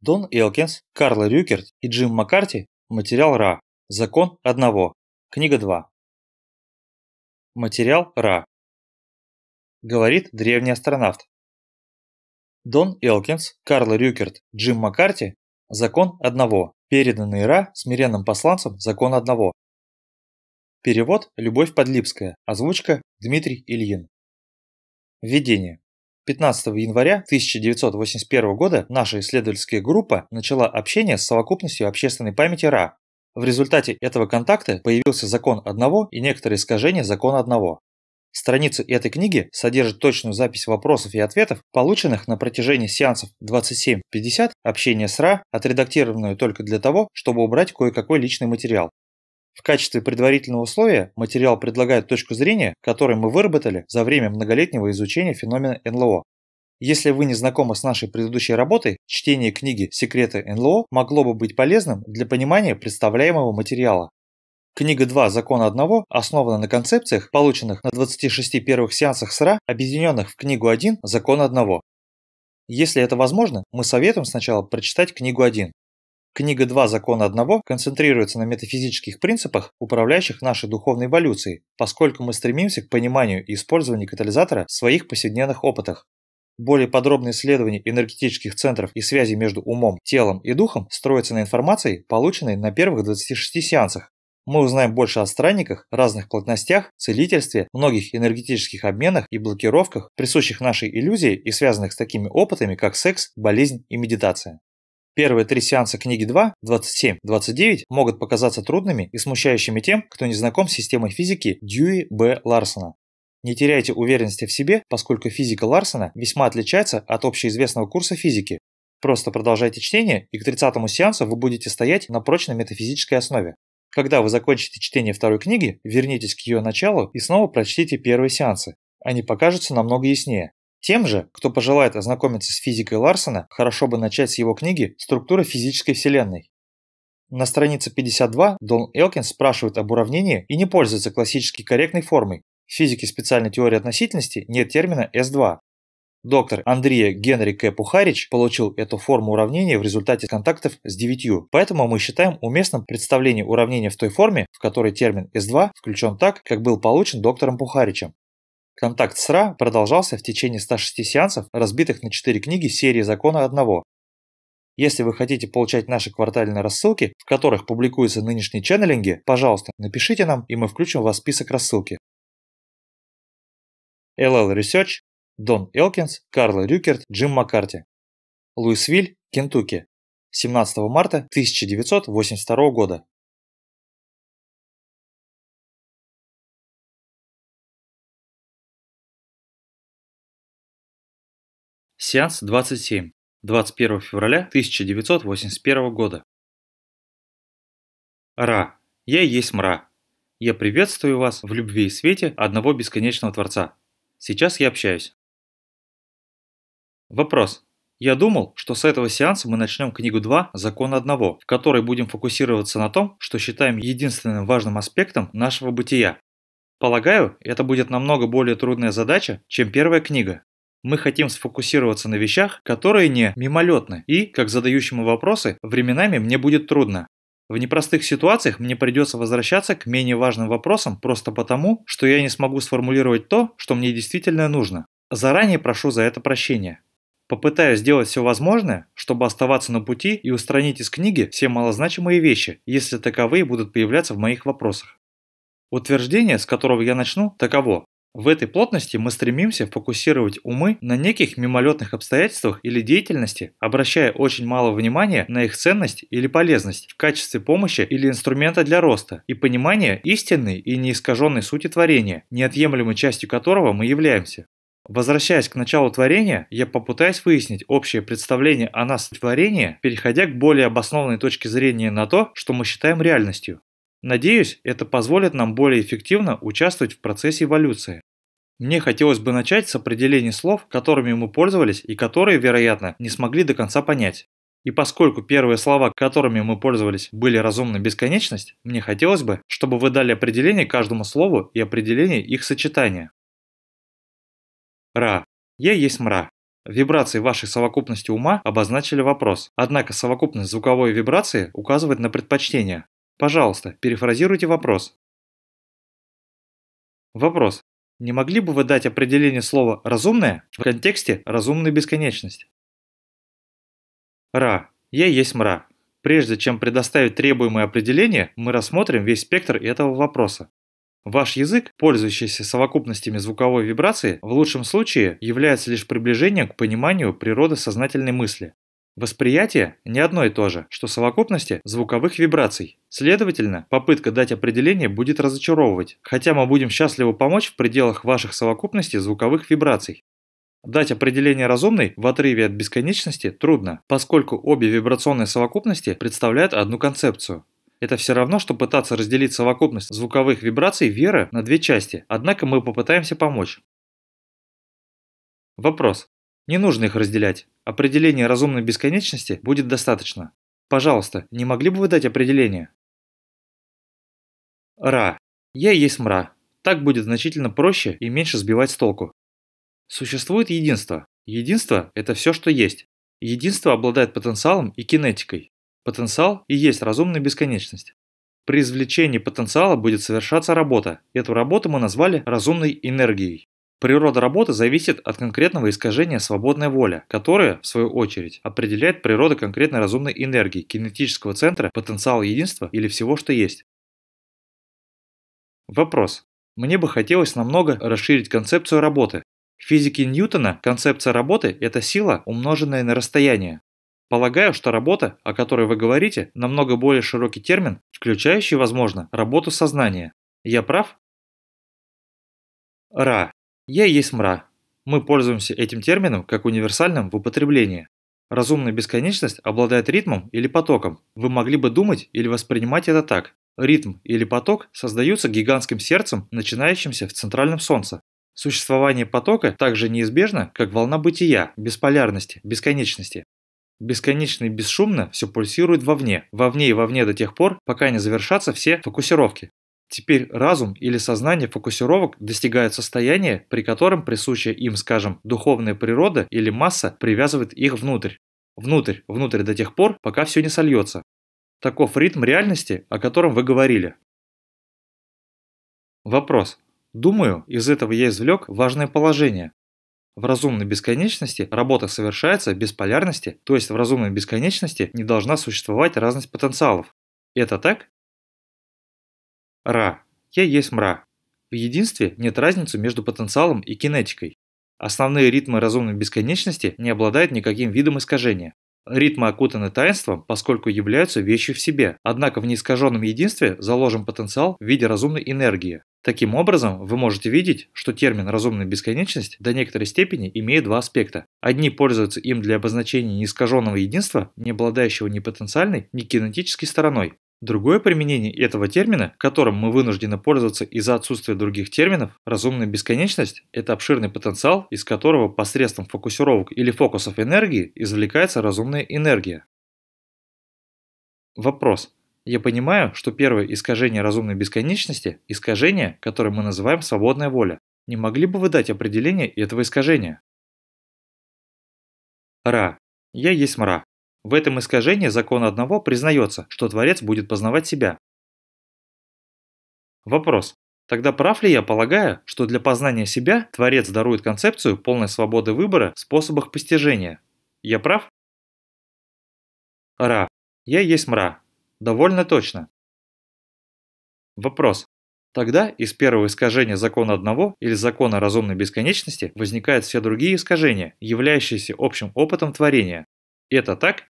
Дон Элкинс, Карл Рюкерт и Джим Маккарти. Материал Ра. Закон одного. Книга 2. Материал Ра. Говорит древний астронавт. Дон Элкинс, Карл Рюкерт, Джим Маккарти. Закон одного. Переданный Ра смиренным посланцем закон одного. Перевод Любовь Подлипская. Озвучка Дмитрий Ильин. Введение. 15 января 1981 года наша исследовательская группа начала общение с совокупностью общественной памяти РА. В результате этого контакта появился закон одного и некоторые искажения закона одного. Страницы этой книги содержат точную запись вопросов и ответов, полученных на протяжении сеансов 27-50 общения с РА, отредактированную только для того, чтобы убрать кое-какой личный материал. В качестве предварительного условия материал предлагает точку зрения, которую мы выработали за время многолетнего изучения феномена НЛО. Если вы не знакомы с нашей предыдущей работой, чтение книги «Секреты НЛО» могло бы быть полезным для понимания представляемого материала. Книга 2 «Закон одного» основана на концепциях, полученных на 26 первых сеансах СРА, объединенных в книгу 1 «Закон одного». Если это возможно, мы советуем сначала прочитать книгу 1. Книга 2 «Закон одного» концентрируется на метафизических принципах, управляющих нашей духовной эволюцией, поскольку мы стремимся к пониманию и использованию катализатора в своих повседневных опытах. Более подробное исследование энергетических центров и связи между умом, телом и духом строится на информации, полученной на первых 26 сеансах. Мы узнаем больше о странниках, разных плотностях, целительстве, многих энергетических обменах и блокировках, присущих нашей иллюзии и связанных с такими опытами, как секс, болезнь и медитация. Первые три сеанса книги 2, 27, 29 могут показаться трудными и смущающими тем, кто не знаком с системой физики Дьюи Б. Ларсона. Не теряйте уверенности в себе, поскольку физика Ларсона весьма отличается от общеизвестного курса физики. Просто продолжайте чтение, и к 30-му сеансу вы будете стоять на прочной метафизической основе. Когда вы закончите чтение второй книги, вернитесь к ее началу и снова прочтите первые сеансы. Они покажутся намного яснее. Тем же, кто пожелает ознакомиться с физикой Ларсона, хорошо бы начать с его книги «Структура физической вселенной». На странице 52 Дон Элкин спрашивает об уравнении и не пользуется классически корректной формой. В физике специальной теории относительности нет термина S2. Доктор Андрея Генри К. Пухарич получил эту форму уравнения в результате контактов с 9, поэтому мы считаем уместным представление уравнения в той форме, в которой термин S2 включен так, как был получен доктором Пухаричем. Контакт с РА продолжался в течение 106 сеансов, разбитых на 4 книги серии «Закона одного». Если вы хотите получать наши квартальные рассылки, в которых публикуются нынешние ченнелинги, пожалуйста, напишите нам, и мы включим вас в список рассылки. LL Research, Дон Элкинс, Карл Рюкерт, Джим Маккарти. Луисвиль, Кентукки. 17 марта 1982 года. Сеанс 27. 21 февраля 1981 года. Ра. Я есть мра. Я приветствую вас в любви и свете одного бесконечного Творца. Сейчас я общаюсь. Вопрос. Я думал, что с этого сеанса мы начнем книгу 2 «Закон одного», в которой будем фокусироваться на том, что считаем единственным важным аспектом нашего бытия. Полагаю, это будет намного более трудная задача, чем первая книга, мы хотим сфокусироваться на вещах, которые не мимолетны, и, как задающему вопросы, временами мне будет трудно. В непростых ситуациях мне придется возвращаться к менее важным вопросам просто потому, что я не смогу сформулировать то, что мне действительно нужно. Заранее прошу за это прощения. Попытаюсь сделать все возможное, чтобы оставаться на пути и устранить из книги все малозначимые вещи, если таковые будут появляться в моих вопросах. Утверждение, с которого я начну, таково. В этой плотности мы стремимся фокусировать умы на неких мимолетных обстоятельствах или деятельности, обращая очень мало внимания на их ценность или полезность в качестве помощи или инструмента для роста и понимания истинной и неискаженной сути творения, неотъемлемой частью которого мы являемся. Возвращаясь к началу творения, я попытаюсь выяснить общее представление о нас творения, переходя к более обоснованной точке зрения на то, что мы считаем реальностью. Надеюсь, это позволит нам более эффективно участвовать в процессе эволюции. Мне хотелось бы начать с определений слов, которыми мы пользовались и которые, вероятно, не смогли до конца понять. И поскольку первые слова, которыми мы пользовались, были разумная бесконечность, мне хотелось бы, чтобы вы дали определение каждому слову и определение их сочетания. Ра. Я есть мра. Вибрации вашей совокупности ума обозначили вопрос, однако совокупность звуковой вибрации указывает на предпочтение. Пожалуйста, перефразируйте вопрос. Вопрос. Не могли бы вы дать определение слова «разумное» в контексте «разумная бесконечность»? Ра. Я есть мра. Прежде чем предоставить требуемое определение, мы рассмотрим весь спектр этого вопроса. Ваш язык, пользующийся совокупностями звуковой вибрации, в лучшем случае является лишь приближением к пониманию природы сознательной мысли. Восприятие не одно и то же, что совокупности звуковых вибраций. Следовательно, попытка дать определение будет разочаровывать, хотя мы будем счастливы помочь в пределах ваших совокупностей звуковых вибраций. Дать определение разумной в отрыве от бесконечности трудно, поскольку обе вибрационные совокупности представляют одну концепцию. Это все равно, что пытаться разделить совокупность звуковых вибраций веры на две части, однако мы попытаемся помочь. Вопрос. Не нужно их разделять. Определение разумной бесконечности будет достаточно. Пожалуйста, не могли бы вы дать определение? Ра. Я есть мра. Так будет значительно проще и меньше сбивать с толку. Существует единство. Единство – это все, что есть. Единство обладает потенциалом и кинетикой. Потенциал и есть разумная бесконечность. При извлечении потенциала будет совершаться работа. Эту работу мы назвали разумной энергией. Природа работы зависит от конкретного искажения свободной воли, которое, в свою очередь, определяет природу конкретной разумной энергии, кинетического центра, потенциала единства или всего, что есть. Вопрос. Мне бы хотелось намного расширить концепцию работы, в физике Ньютона концепция работы – это сила, умноженная на расстояние. Полагаю, что работа, о которой вы говорите, намного более широкий термин, включающий, возможно, работу сознания. Я прав? Ра. Я есть мра. Мы пользуемся этим термином как универсальным в употреблении. Разумная бесконечность обладает ритмом или потоком. Вы могли бы думать или воспринимать это так. Ритм или поток создаются гигантским сердцем, начинающимся в центральном Солнце. Существование потока также неизбежно, как волна бытия, бесполярности, бесконечности. Бесконечно и бесшумно все пульсирует вовне, вовне и вовне до тех пор, пока не завершатся все фокусировки. Теперь разум или сознание фокусировок достигают состояния, при котором присущая им, скажем, духовная природа или масса привязывает их внутрь. Внутрь, внутрь до тех пор, пока все не сольется. Таков ритм реальности, о котором вы говорили. Вопрос. Думаю, из этого я извлек важное положение. В разумной бесконечности работа совершается без полярности, то есть в разумной бесконечности не должна существовать разность потенциалов. Это так? Ра. Я есть мра. В единстве нет разницы между потенциалом и кинетикой. Основные ритмы разумной бесконечности не обладают никаким видом искажения. Ритмы окутаны таинством, поскольку являются вещью в себе, однако в неискаженном единстве заложен потенциал в виде разумной энергии. Таким образом, вы можете видеть, что термин «разумная бесконечность» до некоторой степени имеет два аспекта. Одни пользуются им для обозначения неискаженного единства, не обладающего ни потенциальной, ни кинетической стороной. Другое применение этого термина, которым мы вынуждены пользоваться из-за отсутствия других терминов, разумная бесконечность – это обширный потенциал, из которого посредством фокусировок или фокусов энергии извлекается разумная энергия. Вопрос. Я понимаю, что первое искажение разумной бесконечности – искажение, которое мы называем свободная воля. Не могли бы вы дать определение этого искажения? Ра. Я есть мра. В этом искажении закон одного признается, что Творец будет познавать себя. Вопрос. Тогда прав ли я полагаю, что для познания себя Творец дарует концепцию полной свободы выбора в способах постижения? Я прав? Ра. Я есть мра. Довольно точно. Вопрос. Тогда из первого искажения закона одного или закона разумной бесконечности возникают все другие искажения, являющиеся общим опытом творения. Это так?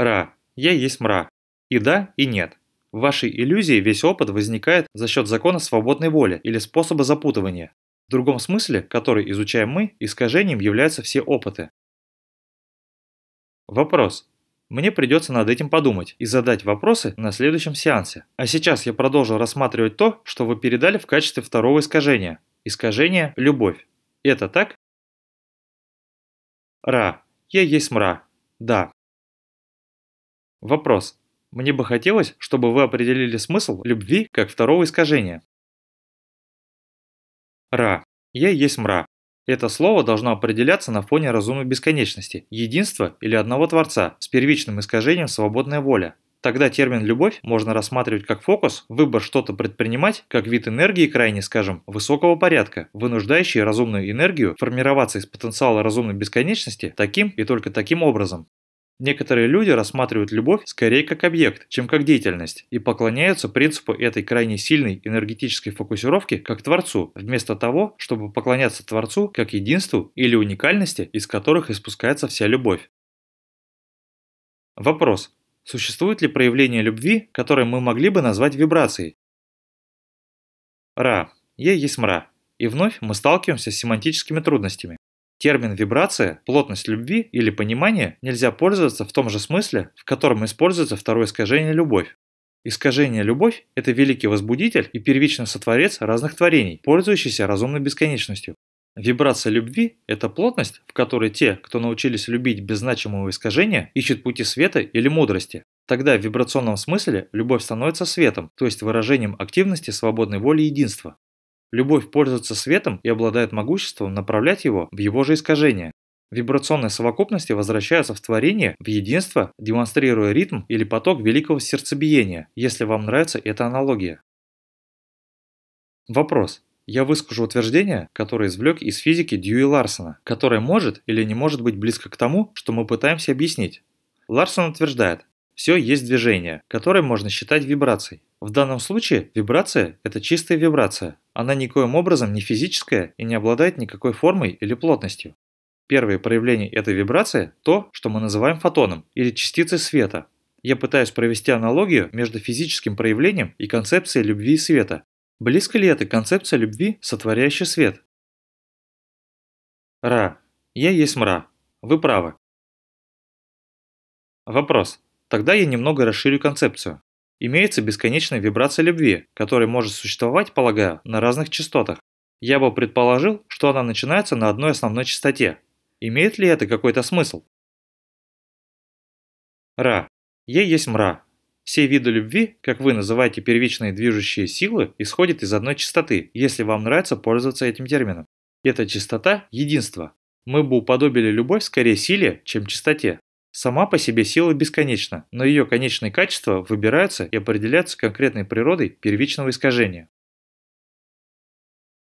Ра. Я есть мра. И да, и нет. В вашей иллюзии весь опыт возникает за счет закона свободной воли или способа запутывания. В другом смысле, который изучаем мы, искажением являются все опыты. Вопрос. Мне придется над этим подумать и задать вопросы на следующем сеансе. А сейчас я продолжу рассматривать то, что вы передали в качестве второго искажения. Искажение – любовь. Это так? Ра. Я есть мра. Да. Вопрос. Мне бы хотелось, чтобы вы определили смысл любви как второго искажения. Ра. Я есть мра. Это слово должно определяться на фоне разумной бесконечности, единства или одного Творца с первичным искажением свободная воля. Тогда термин «любовь» можно рассматривать как фокус, выбор что-то предпринимать, как вид энергии крайне, скажем, высокого порядка, вынуждающий разумную энергию формироваться из потенциала разумной бесконечности таким и только таким образом. Некоторые люди рассматривают любовь скорее как объект, чем как деятельность, и поклоняются принципу этой крайне сильной энергетической фокусировки как Творцу, вместо того, чтобы поклоняться Творцу как единству или уникальности, из которых испускается вся любовь. Вопрос. Существует ли проявление любви, которое мы могли бы назвать вибрацией? Ра. Е есть мра. И вновь мы сталкиваемся с семантическими трудностями. Термин «вибрация», «плотность любви» или «понимание» нельзя пользоваться в том же смысле, в котором используется второе искажение «любовь». Искажение «любовь» – это великий возбудитель и первичный сотворец разных творений, пользующийся разумной бесконечностью. Вибрация любви – это плотность, в которой те, кто научились любить без значимого искажения, ищут пути света или мудрости. Тогда в вибрационном смысле любовь становится светом, то есть выражением активности свободной воли единства. Любовь пользуется светом и обладает могуществом направлять его в его же искажение. Вибрационные совокупности возвращаются в творение, в единство, демонстрируя ритм или поток великого сердцебиения, если вам нравится эта аналогия. Вопрос. Я выскажу утверждение, которое извлек из физики Дьюи Ларсона, которое может или не может быть близко к тому, что мы пытаемся объяснить. Ларсон утверждает, все есть движение, которое можно считать вибрацией. В данном случае вибрация – это чистая вибрация. Она никоим образом не физическая и не обладает никакой формой или плотностью. Первое проявление этой вибрации – то, что мы называем фотоном или частицей света. Я пытаюсь провести аналогию между физическим проявлением и концепцией любви и света. Близко ли эта концепция любви, сотворяющая свет? Ра. Я есть мра. Вы правы. Вопрос. Тогда я немного расширю концепцию. Имеется бесконечная вибрация любви, которая может существовать, полагаю, на разных частотах. Я бы предположил, что она начинается на одной основной частоте. Имеет ли это какой-то смысл? Ра. Е есть мра. Все виды любви, как вы называете первичные движущие силы, исходят из одной частоты, если вам нравится пользоваться этим термином. Эта частота – единство. Мы бы уподобили любовь скорее силе, чем частоте. Сама по себе сила бесконечна, но ее конечные качества выбираются и определяются конкретной природой первичного искажения.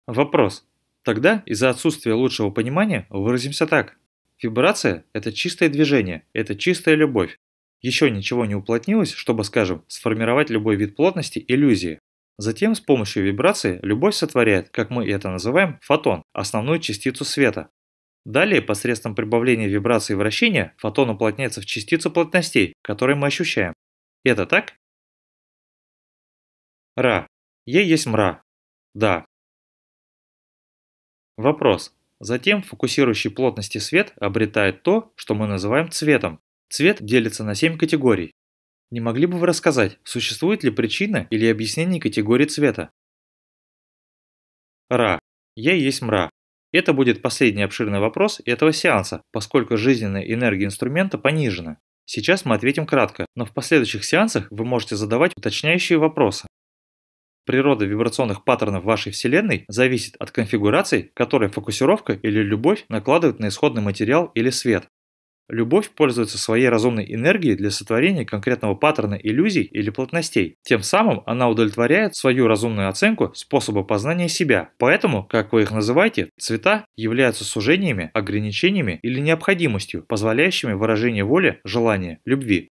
Вопрос. Тогда из-за отсутствия лучшего понимания выразимся так. Вибрация – это чистое движение, это чистая любовь. Еще ничего не уплотнилось, чтобы, скажем, сформировать любой вид плотности иллюзии. Затем с помощью вибрации любовь сотворяет, как мы это называем, фотон, основную частицу света, Далее, посредством прибавления вибрации вращения, фотон уплотняется в частицу плотностей, которые мы ощущаем. Это так? Ра. Е есть мра. Да. Вопрос. Затем фокусирующий плотности свет обретает то, что мы называем цветом. Цвет делится на 7 категорий. Не могли бы вы рассказать, существует ли причина или объяснение категории цвета? Ра. Е есть мра. Это будет последний обширный вопрос этого сеанса, поскольку жизненная энергия инструмента понижена. Сейчас мы ответим кратко, но в последующих сеансах вы можете задавать уточняющие вопросы. Природа вибрационных паттернов вашей Вселенной зависит от конфигураций, которые фокусировка или любовь накладывают на исходный материал или свет. Любовь пользуется своей разумной энергией для сотворения конкретного паттерна иллюзий или плотностей. Тем самым она удовлетворяет свою разумную оценку способа познания себя. Поэтому, как вы их называете, цвета являются сужениями, ограничениями или необходимостью, позволяющими выражение воли, желания, любви.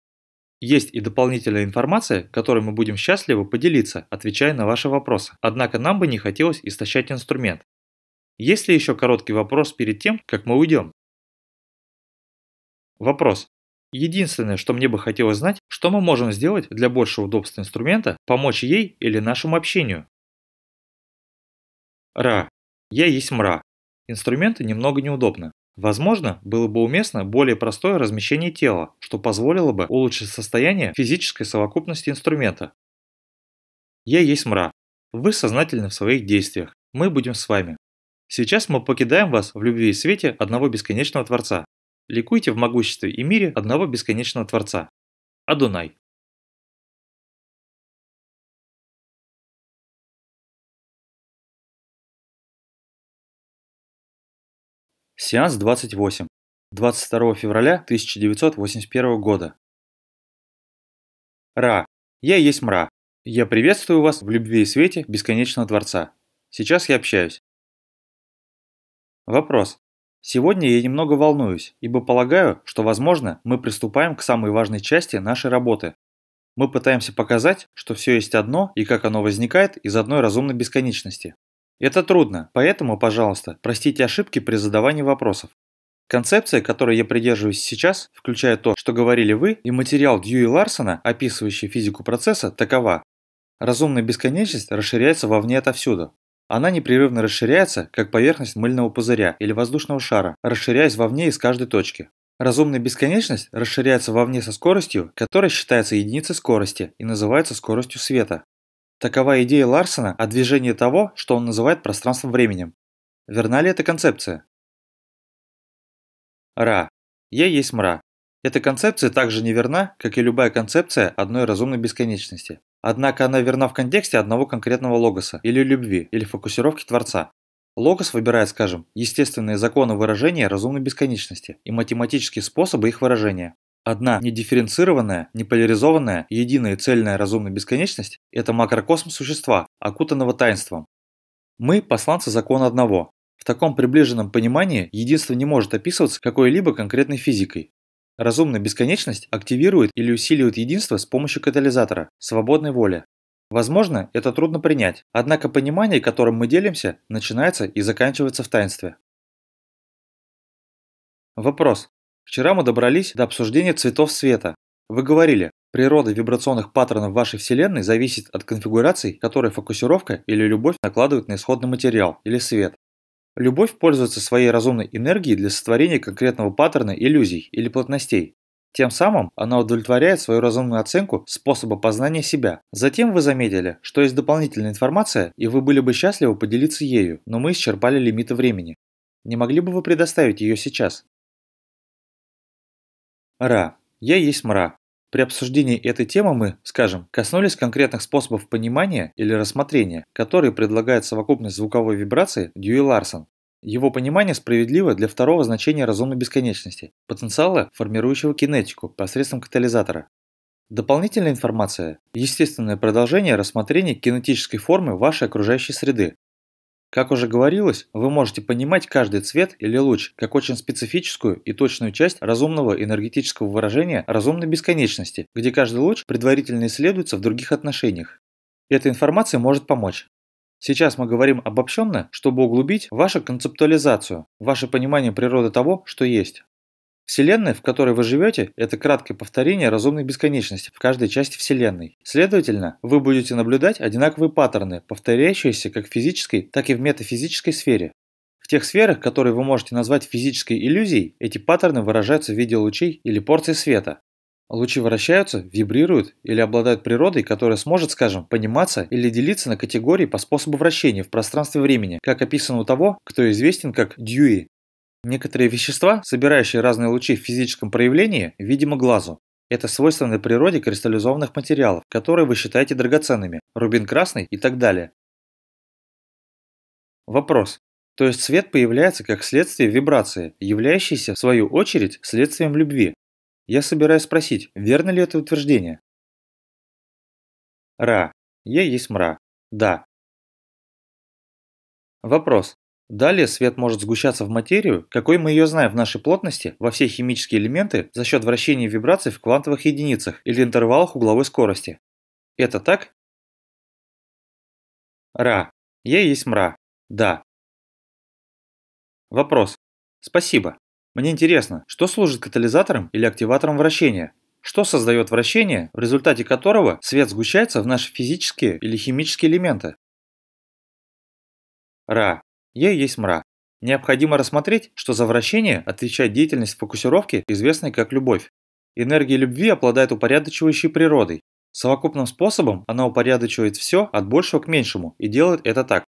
Есть и дополнительная информация, которой мы будем счастливы поделиться, отвечая на ваши вопросы. Однако нам бы не хотелось истощать инструмент. Есть ли еще короткий вопрос перед тем, как мы уйдем? Вопрос. Единственное, что мне бы хотелось знать, что мы можем сделать для большего удобства инструмента, помочь ей или нашему общению. Ра. Я есть мра. Инструменты немного неудобны. Возможно, было бы уместно более простое размещение тела, что позволило бы улучшить состояние физической совокупности инструмента. Я есть мра. Вы сознательны в своих действиях. Мы будем с вами. Сейчас мы покидаем вас в любви и свете одного бесконечного Творца. Ликуйте в могуществе и мире одного бесконечного Творца. Адунай. Сеанс 28. 22 февраля 1981 года. Ра. Я есть мра. Я приветствую вас в любви и свете бесконечного Творца. Сейчас я общаюсь. Вопрос. Сегодня я немного волнуюсь, ибо полагаю, что, возможно, мы приступаем к самой важной части нашей работы. Мы пытаемся показать, что все есть одно и как оно возникает из одной разумной бесконечности. Это трудно, поэтому, пожалуйста, простите ошибки при задавании вопросов. Концепция, которой я придерживаюсь сейчас, включая то, что говорили вы, и материал Дьюи Ларсона, описывающий физику процесса, такова. Разумная бесконечность расширяется вовне отовсюду. Она непрерывно расширяется, как поверхность мыльного пузыря или воздушного шара, расширяясь вовне из каждой точки. Разумная бесконечность расширяется вовне со скоростью, которая считается единицей скорости и называется скоростью света. Такова идея Ларсона о движении того, что он называет пространством-временем. Верна ли эта концепция? Ра. Я есть мра. Эта концепция также неверна, как и любая концепция одной разумной бесконечности. Однако она верна в контексте одного конкретного логоса, или любви, или фокусировки Творца. Логос выбирает, скажем, естественные законы выражения разумной бесконечности и математические способы их выражения. Одна недифференцированная, неполяризованная, единая цельная разумная бесконечность – это макрокосм существа, окутанного таинством. Мы – посланцы закона одного. В таком приближенном понимании единство не может описываться какой-либо конкретной физикой. Разумная бесконечность активирует или усиливает единство с помощью катализатора – свободной воли. Возможно, это трудно принять, однако понимание, которым мы делимся, начинается и заканчивается в таинстве. Вопрос. Вчера мы добрались до обсуждения цветов света. Вы говорили, природа вибрационных паттернов вашей Вселенной зависит от конфигураций, которые фокусировка или любовь накладывают на исходный материал или свет. Любовь пользуется своей разумной энергией для сотворения конкретного паттерна иллюзий или плотностей. Тем самым она удовлетворяет свою разумную оценку способа познания себя. Затем вы заметили, что есть дополнительная информация, и вы были бы счастливы поделиться ею, но мы исчерпали лимиты времени. Не могли бы вы предоставить ее сейчас? Ра. Я есть мра. При обсуждении этой темы мы, скажем, коснулись конкретных способов понимания или рассмотрения, которые предлагает совокупность звуковой вибрации Дьюи Ларсон. Его понимание справедливо для второго значения разумной бесконечности – потенциала, формирующего кинетику посредством катализатора. Дополнительная информация – естественное продолжение рассмотрения кинетической формы вашей окружающей среды, как уже говорилось, вы можете понимать каждый цвет или луч как очень специфическую и точную часть разумного энергетического выражения разумной бесконечности, где каждый луч предварительно исследуется в других отношениях. Эта информация может помочь. Сейчас мы говорим обобщенно, чтобы углубить вашу концептуализацию, ваше понимание природы того, что есть. Вселенная, в которой вы живете, это краткое повторение разумной бесконечности в каждой части Вселенной. Следовательно, вы будете наблюдать одинаковые паттерны, повторяющиеся как в физической, так и в метафизической сфере. В тех сферах, которые вы можете назвать физической иллюзией, эти паттерны выражаются в виде лучей или порций света. Лучи вращаются, вибрируют или обладают природой, которая сможет, скажем, пониматься или делиться на категории по способу вращения в пространстве времени, как описано у того, кто известен как Дьюи. Некоторые вещества, собирающие разные лучи в физическом проявлении, видимо глазу. Это свойственно природе кристаллизованных материалов, которые вы считаете драгоценными, рубин красный и так далее. Вопрос. То есть свет появляется как следствие вибрации, являющейся в свою очередь следствием любви. Я собираюсь спросить, верно ли это утверждение? Ра. Я есть мра. Да. Вопрос. Далее свет может сгущаться в материю, какой мы ее знаем в нашей плотности, во все химические элементы за счет вращения вибраций в квантовых единицах или интервалах угловой скорости. Это так? Ра. Я есть мра. Да. Вопрос. Спасибо. Мне интересно, что служит катализатором или активатором вращения? Что создает вращение, в результате которого свет сгущается в наши физические или химические элементы? Ра. Я есть мра. Необходимо рассмотреть, что за вращение отвечает деятельность фокусировки, известной как любовь. Энергия любви обладает упорядочивающей природой. Совокупным способом она упорядочивает все от большего к меньшему и делает это так.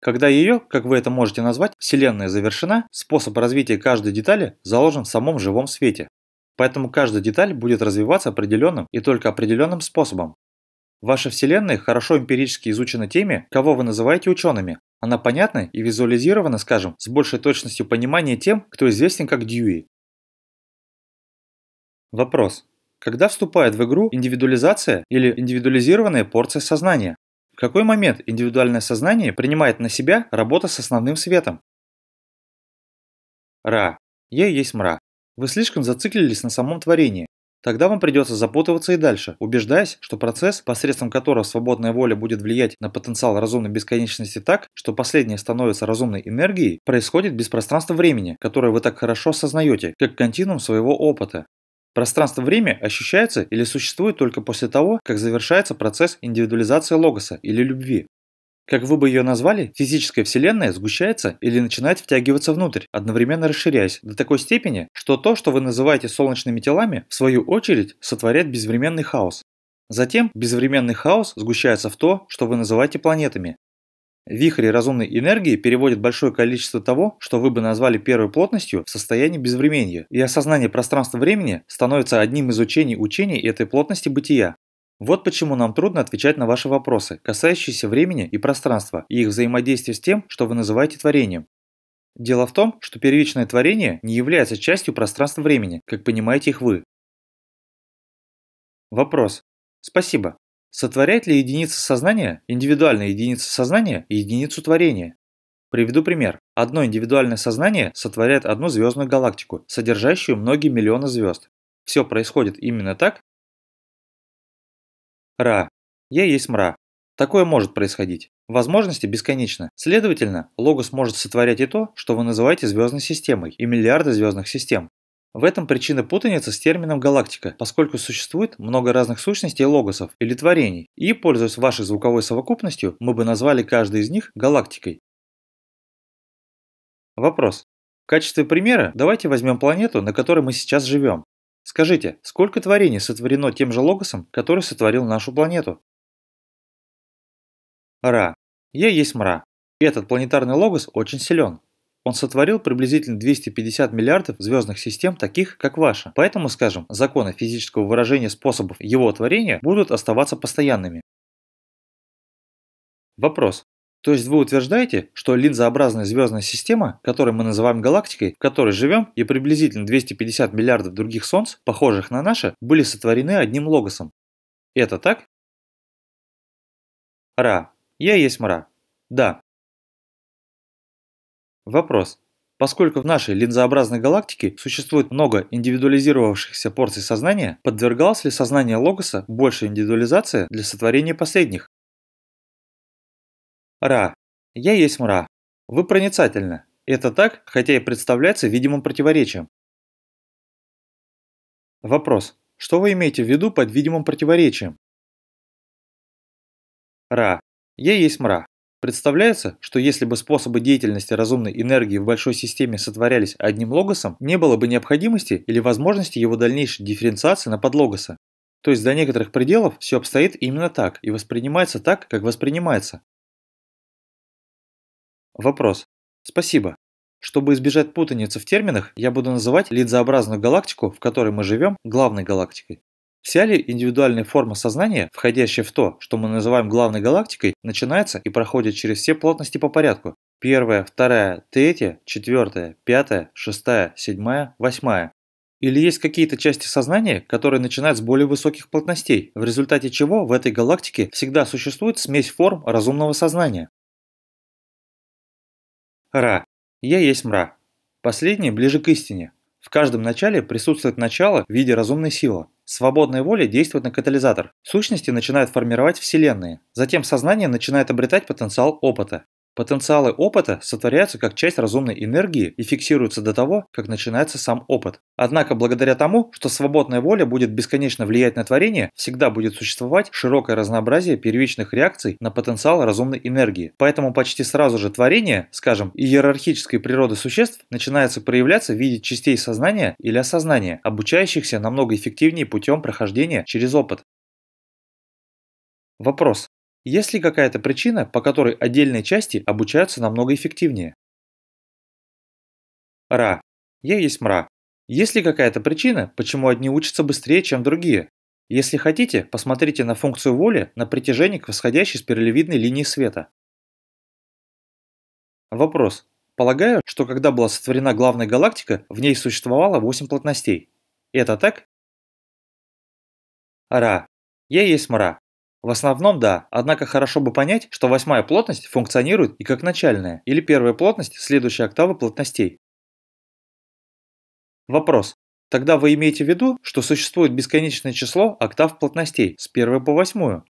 Когда ее, как вы это можете назвать, Вселенная завершена, способ развития каждой детали заложен в самом живом свете. Поэтому каждая деталь будет развиваться определенным и только определенным способом. Ваша Вселенная хорошо эмпирически изучена теми, кого вы называете учеными. Она понятна и визуализирована, скажем, с большей точностью понимания тем, кто известен как Дьюи. Вопрос. Когда вступает в игру индивидуализация или индивидуализированная порция сознания? В какой момент индивидуальное сознание принимает на себя работу с основным светом? Ра. Я есть мра. Вы слишком зациклились на самом творении. Тогда вам придется запутываться и дальше, убеждаясь, что процесс, посредством которого свободная воля будет влиять на потенциал разумной бесконечности так, что последняя становится разумной энергией, происходит без пространства времени, которое вы так хорошо осознаете, как континуум своего опыта. Пространство-время ощущается или существует только после того, как завершается процесс индивидуализации логоса или любви. Как вы бы ее назвали, физическая вселенная сгущается или начинает втягиваться внутрь, одновременно расширяясь до такой степени, что то, что вы называете солнечными телами, в свою очередь сотворяет безвременный хаос. Затем безвременный хаос сгущается в то, что вы называете планетами. Вихри разумной энергии переводят большое количество того, что вы бы назвали первой плотностью, в состояние безвременья, и осознание пространства-времени становится одним из учений учений этой плотности бытия. Вот почему нам трудно отвечать на ваши вопросы, касающиеся времени и пространства, и их взаимодействия с тем, что вы называете творением. Дело в том, что первичное творение не является частью пространства-времени, как понимаете их вы. Вопрос. Спасибо. Сотворяет ли единица сознания, индивидуальная единица сознания, единицу творения? Приведу пример. Одно индивидуальное сознание сотворяет одну звездную галактику, содержащую многие миллионы звезд. Все происходит именно так, Ра. Я есть мра. Такое может происходить. Возможности бесконечны. Следовательно, Логос может сотворять и то, что вы называете звездной системой, и миллиарды звездных систем. В этом причина путаницы с термином галактика, поскольку существует много разных сущностей логосов или творений, и, пользуясь вашей звуковой совокупностью, мы бы назвали каждый из них галактикой. Вопрос. В качестве примера давайте возьмем планету, на которой мы сейчас живем. Скажите, сколько творений сотворено тем же Логосом, который сотворил нашу планету? Ра. Я есть мра. Этот планетарный Логос очень силен. Он сотворил приблизительно 250 миллиардов звездных систем, таких как ваша. Поэтому, скажем, законы физического выражения способов его творения будут оставаться постоянными. Вопрос. То есть вы утверждаете, что линзообразная звездная система, которую мы называем галактикой, в которой живем, и приблизительно 250 миллиардов других солнц, похожих на наше, были сотворены одним логосом. Это так? Ра. Я есть мра. Да. Вопрос. Поскольку в нашей линзообразной галактике существует много индивидуализировавшихся порций сознания, подвергалось ли сознание Логоса большей индивидуализации для сотворения последних? Ра. Я есть мра. Вы проницательны. Это так, хотя и представляется видимым противоречием. Вопрос. Что вы имеете в виду под видимым противоречием? Ра. Я есть мра. Представляется, что если бы способы деятельности разумной энергии в большой системе сотворялись одним логосом, не было бы необходимости или возможности его дальнейшей дифференциации на подлогоса. То есть до некоторых пределов все обстоит именно так и воспринимается так, как воспринимается. Вопрос. Спасибо. Чтобы избежать путаницы в терминах, я буду называть линзообразную галактику, в которой мы живем, главной галактикой. Вся ли индивидуальная форма сознания, входящая в то, что мы называем главной галактикой, начинается и проходит через все плотности по порядку. Первая, вторая, третья, четвертая, пятая, шестая, седьмая, восьмая. Или есть какие-то части сознания, которые начинают с более высоких плотностей, в результате чего в этой галактике всегда существует смесь форм разумного сознания. Ра. Я есть мра. Последнее ближе к истине. В каждом начале присутствует начало в виде разумной силы. Свободная воля действует на катализатор. Сущности начинают формировать вселенные. Затем сознание начинает обретать потенциал опыта. Потенциалы опыта сотворяются как часть разумной энергии и фиксируются до того, как начинается сам опыт. Однако благодаря тому, что свободная воля будет бесконечно влиять на творение, всегда будет существовать широкое разнообразие первичных реакций на потенциал разумной энергии. Поэтому почти сразу же творение, скажем, иерархической природы существ начинается проявляться в виде частей сознания или осознания, обучающихся намного эффективнее путем прохождения через опыт. Вопрос. Есть ли какая-то причина, по которой отдельные части обучаются намного эффективнее? Ра. Я есть мра. Есть ли какая-то причина, почему одни учатся быстрее, чем другие? Если хотите, посмотрите на функцию воли на притяжении к восходящей спиралевидной линии света. Вопрос. Полагаю, что когда была сотворена главная галактика, в ней существовало 8 плотностей. Это так? Ра. Я есть мра. В основном да, однако хорошо бы понять, что восьмая плотность функционирует и как начальная, или первая плотность следующей октавы плотностей. Вопрос. Тогда вы имеете в виду, что существует бесконечное число октав плотностей с первой по восьмую?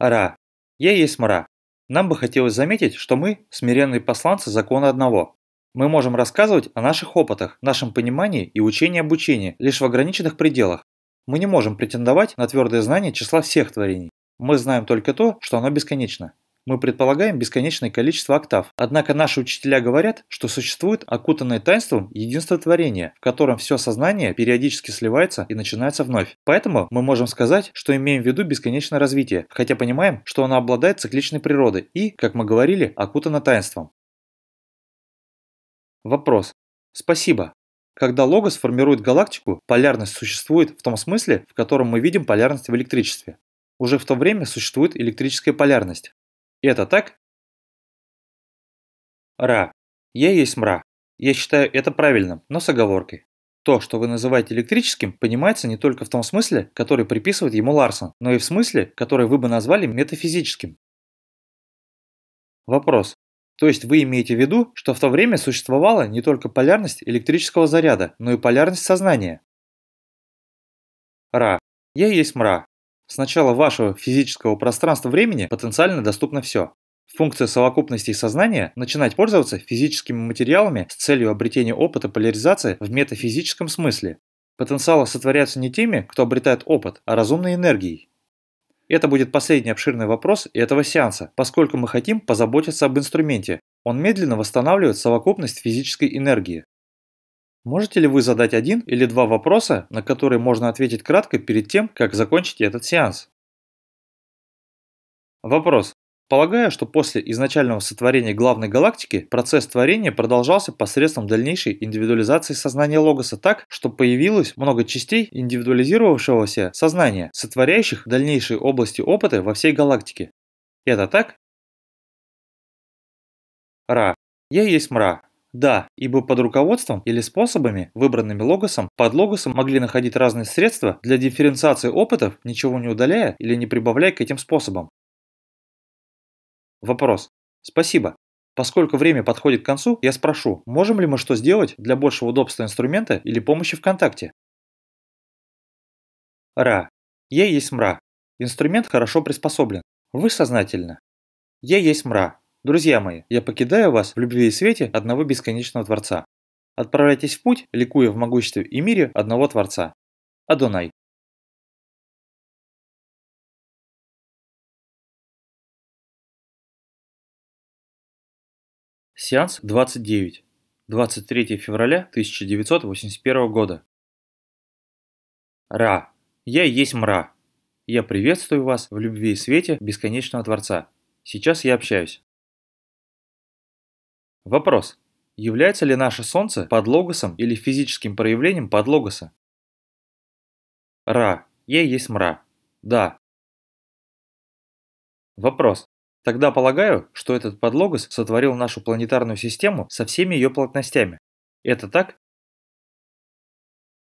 Ра. Я есть мра. Нам бы хотелось заметить, что мы – смиренные посланцы закона одного. Мы можем рассказывать о наших опытах, нашем понимании и учении обучения лишь в ограниченных пределах. Мы не можем претендовать на твердое знание числа всех творений. Мы знаем только то, что оно бесконечно. Мы предполагаем бесконечное количество октав. Однако наши учителя говорят, что существует окутанное таинством единство творения, в котором все сознание периодически сливается и начинается вновь. Поэтому мы можем сказать, что имеем в виду бесконечное развитие, хотя понимаем, что оно обладает цикличной природой и, как мы говорили, окутано таинством. Вопрос. Спасибо. Когда логос формирует галактику, полярность существует в том смысле, в котором мы видим полярность в электричестве. Уже в то время существует электрическая полярность. Это так? Ра. Я есть мра. Я считаю это правильным, но с оговоркой. То, что вы называете электрическим, понимается не только в том смысле, который приписывает ему Ларсон, но и в смысле, который вы бы назвали метафизическим. Вопрос. То есть вы имеете в виду, что в то время существовала не только полярность электрического заряда, но и полярность сознания? Ра. Я есть мра. С начала вашего физического пространства-времени потенциально доступно все. Функция совокупности сознания – начинать пользоваться физическими материалами с целью обретения опыта поляризации в метафизическом смысле. Потенциалы сотворяются не теми, кто обретает опыт, а разумной энергией. Это будет последний обширный вопрос этого сеанса, поскольку мы хотим позаботиться об инструменте. Он медленно восстанавливает совокупность физической энергии. Можете ли вы задать один или два вопроса, на которые можно ответить кратко перед тем, как закончить этот сеанс? Вопрос. Полагаю, что после изначального сотворения главной галактики процесс творения продолжался посредством дальнейшей индивидуализации сознания Логоса так, что появилось много частей индивидуализировавшегося сознания, сотворяющих дальнейшие области опыта во всей галактике. Это так? Ра. Я есть мра. Да, ибо под руководством или способами, выбранными логосом, под логосом могли находить разные средства для дифференциации опытов, ничего не удаляя или не прибавляя к этим способам. Вопрос. Спасибо. Поскольку время подходит к концу, я спрошу, можем ли мы что сделать для большего удобства инструмента или помощи в контакте? Ра. Я есть мра. Инструмент хорошо приспособлен. Вы сознательно. Я есть мра. Друзья мои, я покидаю вас в любви и свете одного бесконечного Творца. Отправляйтесь в путь, ликуя в могуществе и мире одного Творца. Адонай. Сеанс 29. 23 февраля 1981 года. Ра. Я есть мра. Я приветствую вас в любви и свете бесконечного Творца. Сейчас я общаюсь. Вопрос. Является ли наше Солнце подлогосом или физическим проявлением подлогоса? Ра. Я есть мра. Да. Вопрос. Тогда полагаю, что этот подлогос сотворил нашу планетарную систему со всеми ее плотностями. Это так?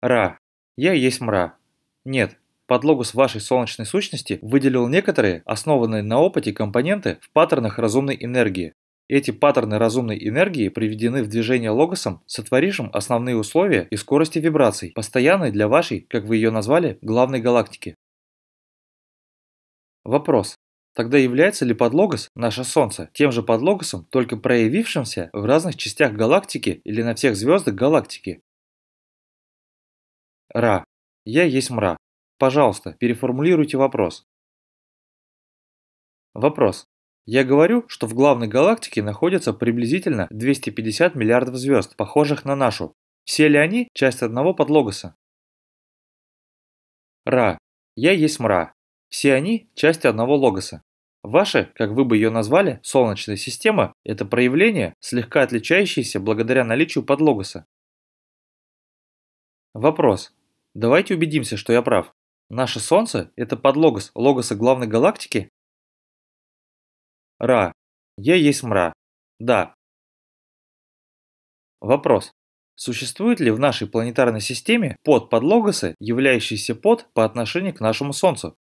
Ра. Я есть мра. Нет. Подлогос вашей солнечной сущности выделил некоторые, основанные на опыте компоненты в паттернах разумной энергии, эти паттерны разумной энергии приведены в движение логосом, сотворившим основные условия и скорости вибраций, постоянной для вашей, как вы ее назвали, главной галактики. Вопрос. Тогда является ли подлогос, наше Солнце, тем же подлогосом, только проявившимся в разных частях галактики или на всех звездах галактики? Ра. Я есть мра. Пожалуйста, переформулируйте вопрос. Вопрос. Я говорю, что в главной галактике находится приблизительно 250 миллиардов звезд, похожих на нашу. Все ли они часть одного подлогоса? Ра. Я есть мра. Все они часть одного логоса. Ваша, как вы бы ее назвали, Солнечная система – это проявление, слегка отличающееся благодаря наличию подлогоса. Вопрос. Давайте убедимся, что я прав. Наше Солнце – это подлогос логоса главной галактики? Ра. Я есть мра. Да. Вопрос. Существует ли в нашей планетарной системе под подлогосы, являющийся под по отношению к нашему Солнцу?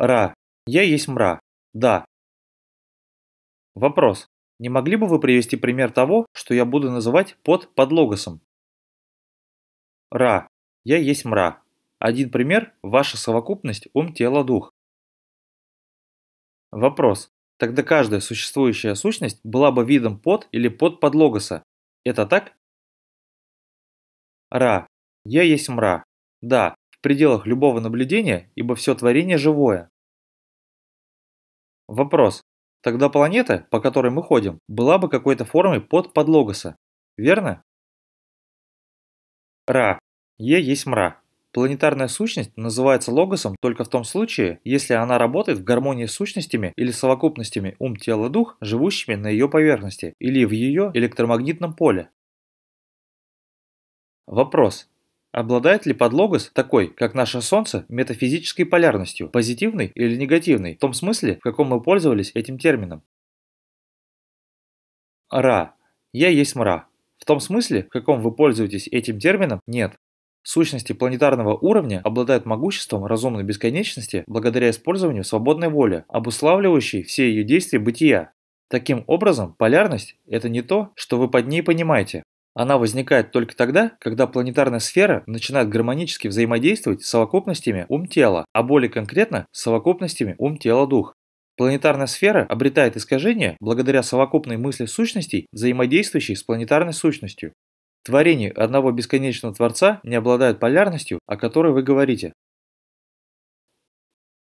Ра. Я есть мра. Да. Вопрос. Не могли бы вы привести пример того, что я буду называть под подлогосом? Ра. Я есть мра. Один пример – ваша совокупность ум, тело, дух. Вопрос. Тогда каждая существующая сущность была бы видом под или под подлогоса. Это так? Ра. Я есть мра. Да, в пределах любого наблюдения, ибо все творение живое. Вопрос. Тогда планета, по которой мы ходим, была бы какой-то формой под подлогоса. Верно? Ра. Е есть мра. Планетарная сущность называется логосом только в том случае, если она работает в гармонии с сущностями или совокупностями ум, тело, дух, живущими на ее поверхности или в ее электромагнитном поле. Вопрос. Обладает ли подлогос такой, как наше Солнце, метафизической полярностью, позитивной или негативной, в том смысле, в каком мы пользовались этим термином? Ра. Я есть мра. В том смысле, в каком вы пользуетесь этим термином, нет. Сущности планетарного уровня обладают могуществом разумной бесконечности благодаря использованию свободной воли, обуславливающей все ее действия бытия. Таким образом, полярность – это не то, что вы под ней понимаете. Она возникает только тогда, когда планетарная сфера начинает гармонически взаимодействовать с совокупностями ум-тела, а более конкретно с совокупностями ум-тело-дух. Планетарная сфера обретает искажение благодаря совокупной мысли сущностей, взаимодействующей с планетарной сущностью. Творение одного бесконечного Творца не обладает полярностью, о которой вы говорите.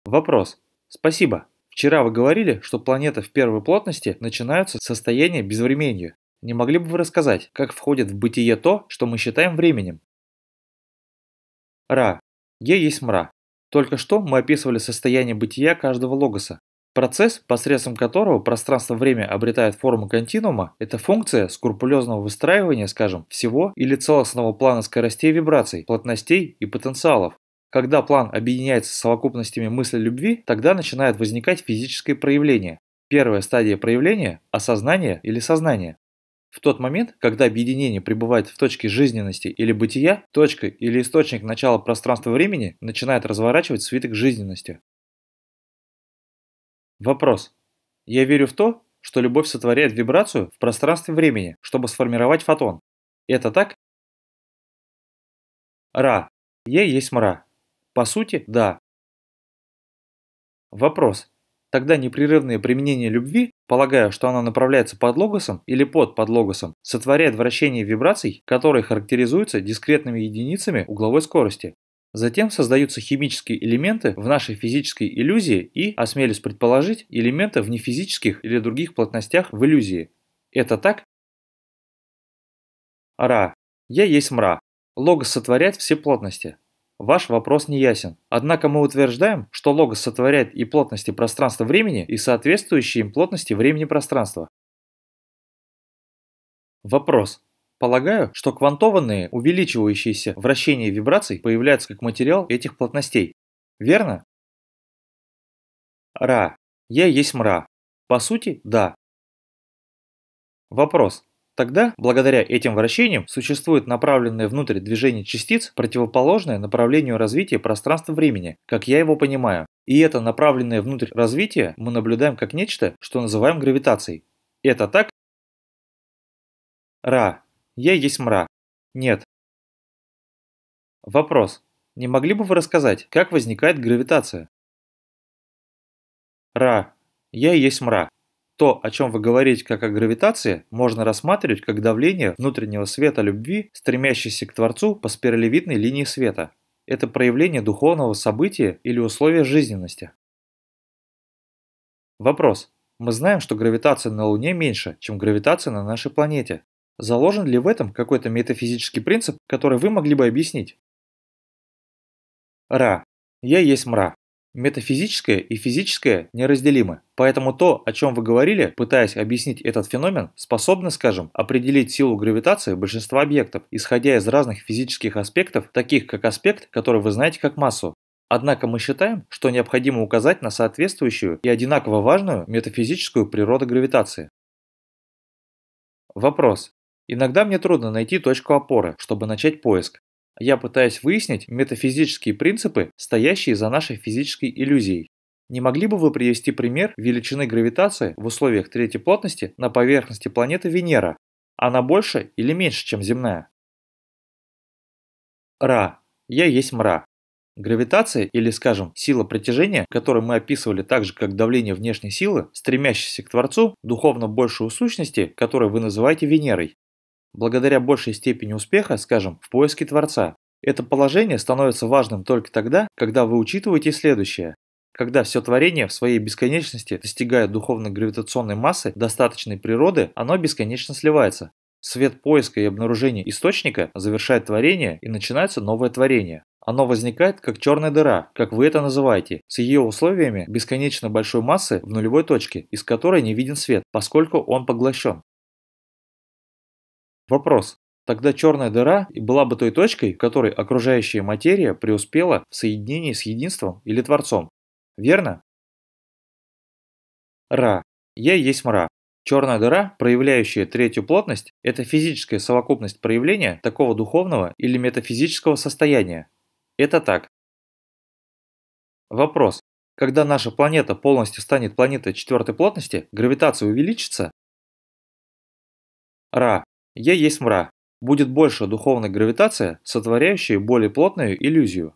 Вопрос. Спасибо. Вчера вы говорили, что планеты в первой плотности начинаются с состояния безвременья. Не могли бы вы рассказать, как входит в бытие то, что мы считаем временем? Ра. Е есть мра. Только что мы описывали состояние бытия каждого логоса. Процесс, посредством которого пространство-время обретает форму континуума, это функция скрупулезного выстраивания, скажем, всего или целостного плана скоростей вибраций, плотностей и потенциалов. Когда план объединяется с совокупностями мысли любви, тогда начинает возникать физическое проявление. Первая стадия проявления – осознание или сознание. В тот момент, когда объединение пребывает в точке жизненности или бытия, точка или источник начала пространства-времени начинает разворачивать свиток жизненности. Вопрос. Я верю в то, что любовь сотворяет вибрацию в пространстве времени, чтобы сформировать фотон. Это так? Ра. Я есть мра. По сути, да. Вопрос. Тогда непрерывное применение любви, полагая, что она направляется под логосом или под подлогосом, сотворяет вращение вибраций, которые характеризуются дискретными единицами угловой скорости. Затем создаются химические элементы в нашей физической иллюзии и, осмелюсь предположить, элементы в нефизических или других плотностях в иллюзии. Это так? Ра. Я есть мра. Логос сотворяет все плотности. Ваш вопрос не ясен. Однако мы утверждаем, что логос сотворяет и плотности пространства-времени, и соответствующие им плотности времени-пространства. Вопрос. Полагаю, что квантованные, увеличивающиеся вращения вибраций появляются как материал этих плотностей. Верно? Ра. Я есть мра. По сути, да. Вопрос. Тогда, благодаря этим вращениям, существует направленное внутрь движение частиц, противоположное направлению развития пространства-времени, как я его понимаю. И это направленное внутрь развитие мы наблюдаем как нечто, что называем гравитацией. Это так? Ра. Я есть мра. Нет. Вопрос. Не могли бы вы рассказать, как возникает гравитация? Ра. Я есть мра. То, о чем вы говорите как о гравитации, можно рассматривать как давление внутреннего света любви, стремящейся к Творцу по спиралевидной линии света. Это проявление духовного события или условия жизненности. Вопрос. Мы знаем, что гравитация на Луне меньше, чем гравитация на нашей планете. Заложен ли в этом какой-то метафизический принцип, который вы могли бы объяснить? Ра. Я есть мра. Метафизическое и физическое неразделимы. Поэтому то, о чем вы говорили, пытаясь объяснить этот феномен, способно, скажем, определить силу гравитации большинства объектов, исходя из разных физических аспектов, таких как аспект, который вы знаете как массу. Однако мы считаем, что необходимо указать на соответствующую и одинаково важную метафизическую природу гравитации. Вопрос. Иногда мне трудно найти точку опоры, чтобы начать поиск. Я пытаюсь выяснить метафизические принципы, стоящие за нашей физической иллюзией. Не могли бы вы привести пример величины гравитации в условиях третьей плотности на поверхности планеты Венера? Она больше или меньше, чем земная? Ра. Я есть мра. Гравитация, или, скажем, сила притяжения, которую мы описывали так же, как давление внешней силы, стремящейся к Творцу, духовно большую сущности, которую вы называете Венерой, благодаря большей степени успеха, скажем, в поиске Творца. Это положение становится важным только тогда, когда вы учитываете следующее. Когда все творение в своей бесконечности достигает духовной гравитационной массы достаточной природы, оно бесконечно сливается. Свет поиска и обнаружения источника завершает творение и начинается новое творение. Оно возникает как черная дыра, как вы это называете, с ее условиями бесконечно большой массы в нулевой точке, из которой не виден свет, поскольку он поглощен. Вопрос. Тогда черная дыра была бы той точкой, в которой окружающая материя преуспела в соединении с единством или Творцом. Верно? Ра. Я есть мра. Черная дыра, проявляющая третью плотность, это физическая совокупность проявления такого духовного или метафизического состояния. Это так. Вопрос. Когда наша планета полностью станет планетой четвертой плотности, гравитация увеличится? Ра. Я есть мра. Будет больше духовной гравитация, сотворяющая более плотную иллюзию.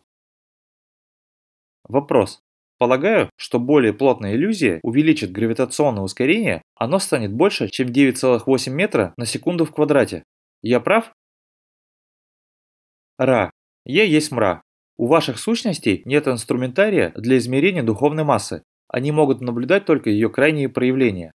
Вопрос. Полагаю, что более плотная иллюзия увеличит гравитационное ускорение, оно станет больше, чем 9,8 метра на секунду в квадрате. Я прав? Ра. Я есть мра. У ваших сущностей нет инструментария для измерения духовной массы. Они могут наблюдать только ее крайние проявления.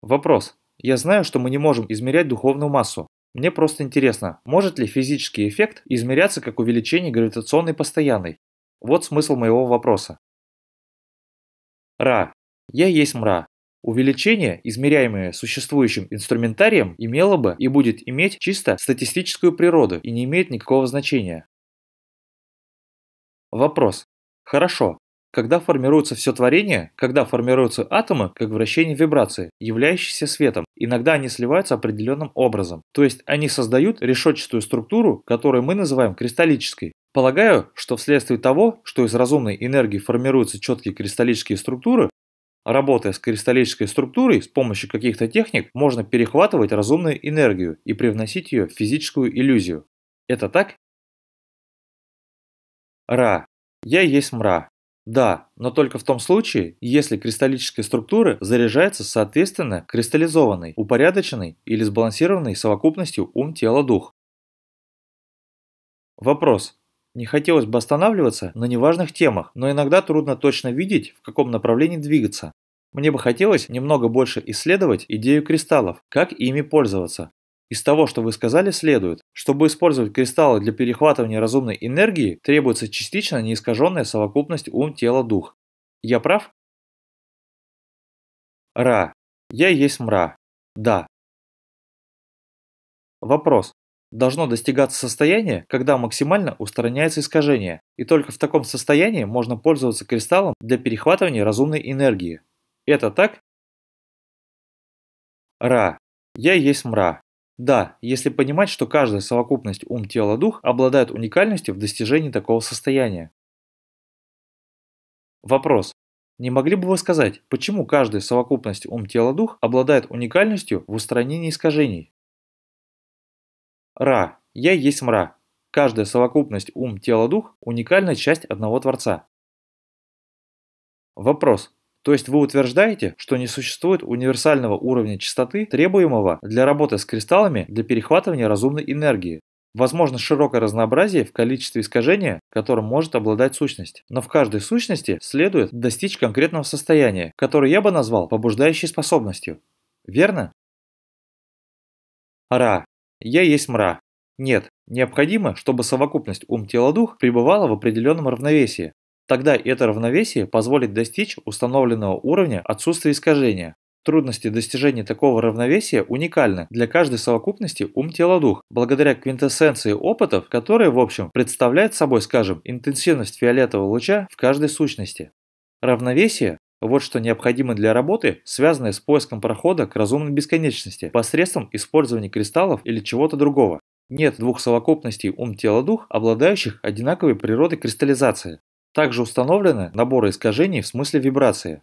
Вопрос. Я знаю, что мы не можем измерять духовную массу. Мне просто интересно, может ли физический эффект измеряться как увеличение гравитационной постоянной? Вот смысл моего вопроса. Ра. Я есть мра. Увеличение, измеряемое существующим инструментарием, имело бы и будет иметь чисто статистическую природу и не имеет никакого значения. Вопрос. Хорошо. Когда формируется все творение, когда формируются атомы, как вращение вибрации, являющиеся светом, иногда они сливаются определенным образом. То есть они создают решетчатую структуру, которую мы называем кристаллической. Полагаю, что вследствие того, что из разумной энергии формируются четкие кристаллические структуры, Работая с кристаллической структурой с помощью каких-то техник, можно перехватывать разумную энергию и привносить ее в физическую иллюзию. Это так? Ра. Я есть мра. Да, но только в том случае, если кристаллическая структура заряжается соответственно кристаллизованной, упорядоченной или сбалансированной совокупностью ум-тело-дух. Вопрос. Не хотелось бы останавливаться на неважных темах, но иногда трудно точно видеть, в каком направлении двигаться. Мне бы хотелось немного больше исследовать идею кристаллов, как ими пользоваться, из того, что вы сказали, следует, чтобы использовать кристаллы для перехватывания разумной энергии, требуется частично неискаженная совокупность ум-тело-дух. Я прав? Ра. Я есть мра. Да. Вопрос. Должно достигаться состояние, когда максимально устраняется искажение, и только в таком состоянии можно пользоваться кристаллом для перехватывания разумной энергии. Это так? Ра. Я есть мра. Да, если понимать, что каждая совокупность ум-тело-дух обладает уникальностью в достижении такого состояния. Вопрос. Не могли бы вы сказать, почему каждая совокупность ум-тело-дух обладает уникальностью в устранении искажений? Ра. Я есть мра. Каждая совокупность ум-тело-дух – уникальная часть одного Творца. Вопрос. То есть вы утверждаете, что не существует универсального уровня частоты, требуемого для работы с кристаллами для перехватывания разумной энергии. Возможно широкое разнообразие в количестве искажения, которым может обладать сущность. Но в каждой сущности следует достичь конкретного состояния, которое я бы назвал побуждающей способностью. Верно? Ра. Я есть мра. Нет, необходимо, чтобы совокупность ум-тело-дух пребывала в определенном равновесии, Тогда это равновесие позволит достичь установленного уровня отсутствия искажения. Трудности достижения такого равновесия уникальны для каждой совокупности ум-тело-дух, благодаря квинтэссенции опытов, которые, в общем, представляют собой, скажем, интенсивность фиолетового луча в каждой сущности. Равновесие – вот что необходимо для работы, связанное с поиском прохода к разумной бесконечности посредством использования кристаллов или чего-то другого. Нет двух совокупностей ум-тело-дух, обладающих одинаковой природой кристаллизации. Также установлены наборы искажений в смысле вибрации.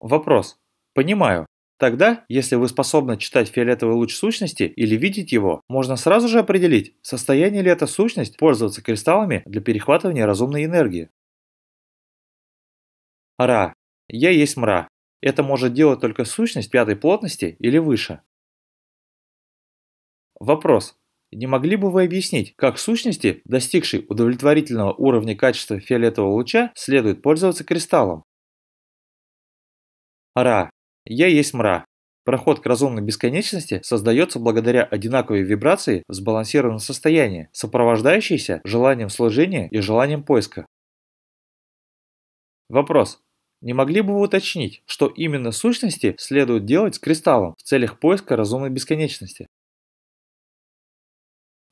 Вопрос. Понимаю. Тогда, если вы способны читать фиолетовый луч сущности или видеть его, можно сразу же определить, в состоянии ли эта сущность пользоваться кристаллами для перехватывания разумной энергии. Ра. Я есть мра. Это может делать только сущность пятой плотности или выше. Вопрос. Не могли бы вы объяснить, как сущности, достигшей удовлетворительного уровня качества фиолетового луча, следует пользоваться кристаллом? Ра. Я есть мра. Проход к разумной бесконечности создается благодаря одинаковой вибрации в сбалансированном состоянии, сопровождающейся желанием служения и желанием поиска. Вопрос. Не могли бы вы уточнить, что именно сущности следует делать с кристаллом в целях поиска разумной бесконечности?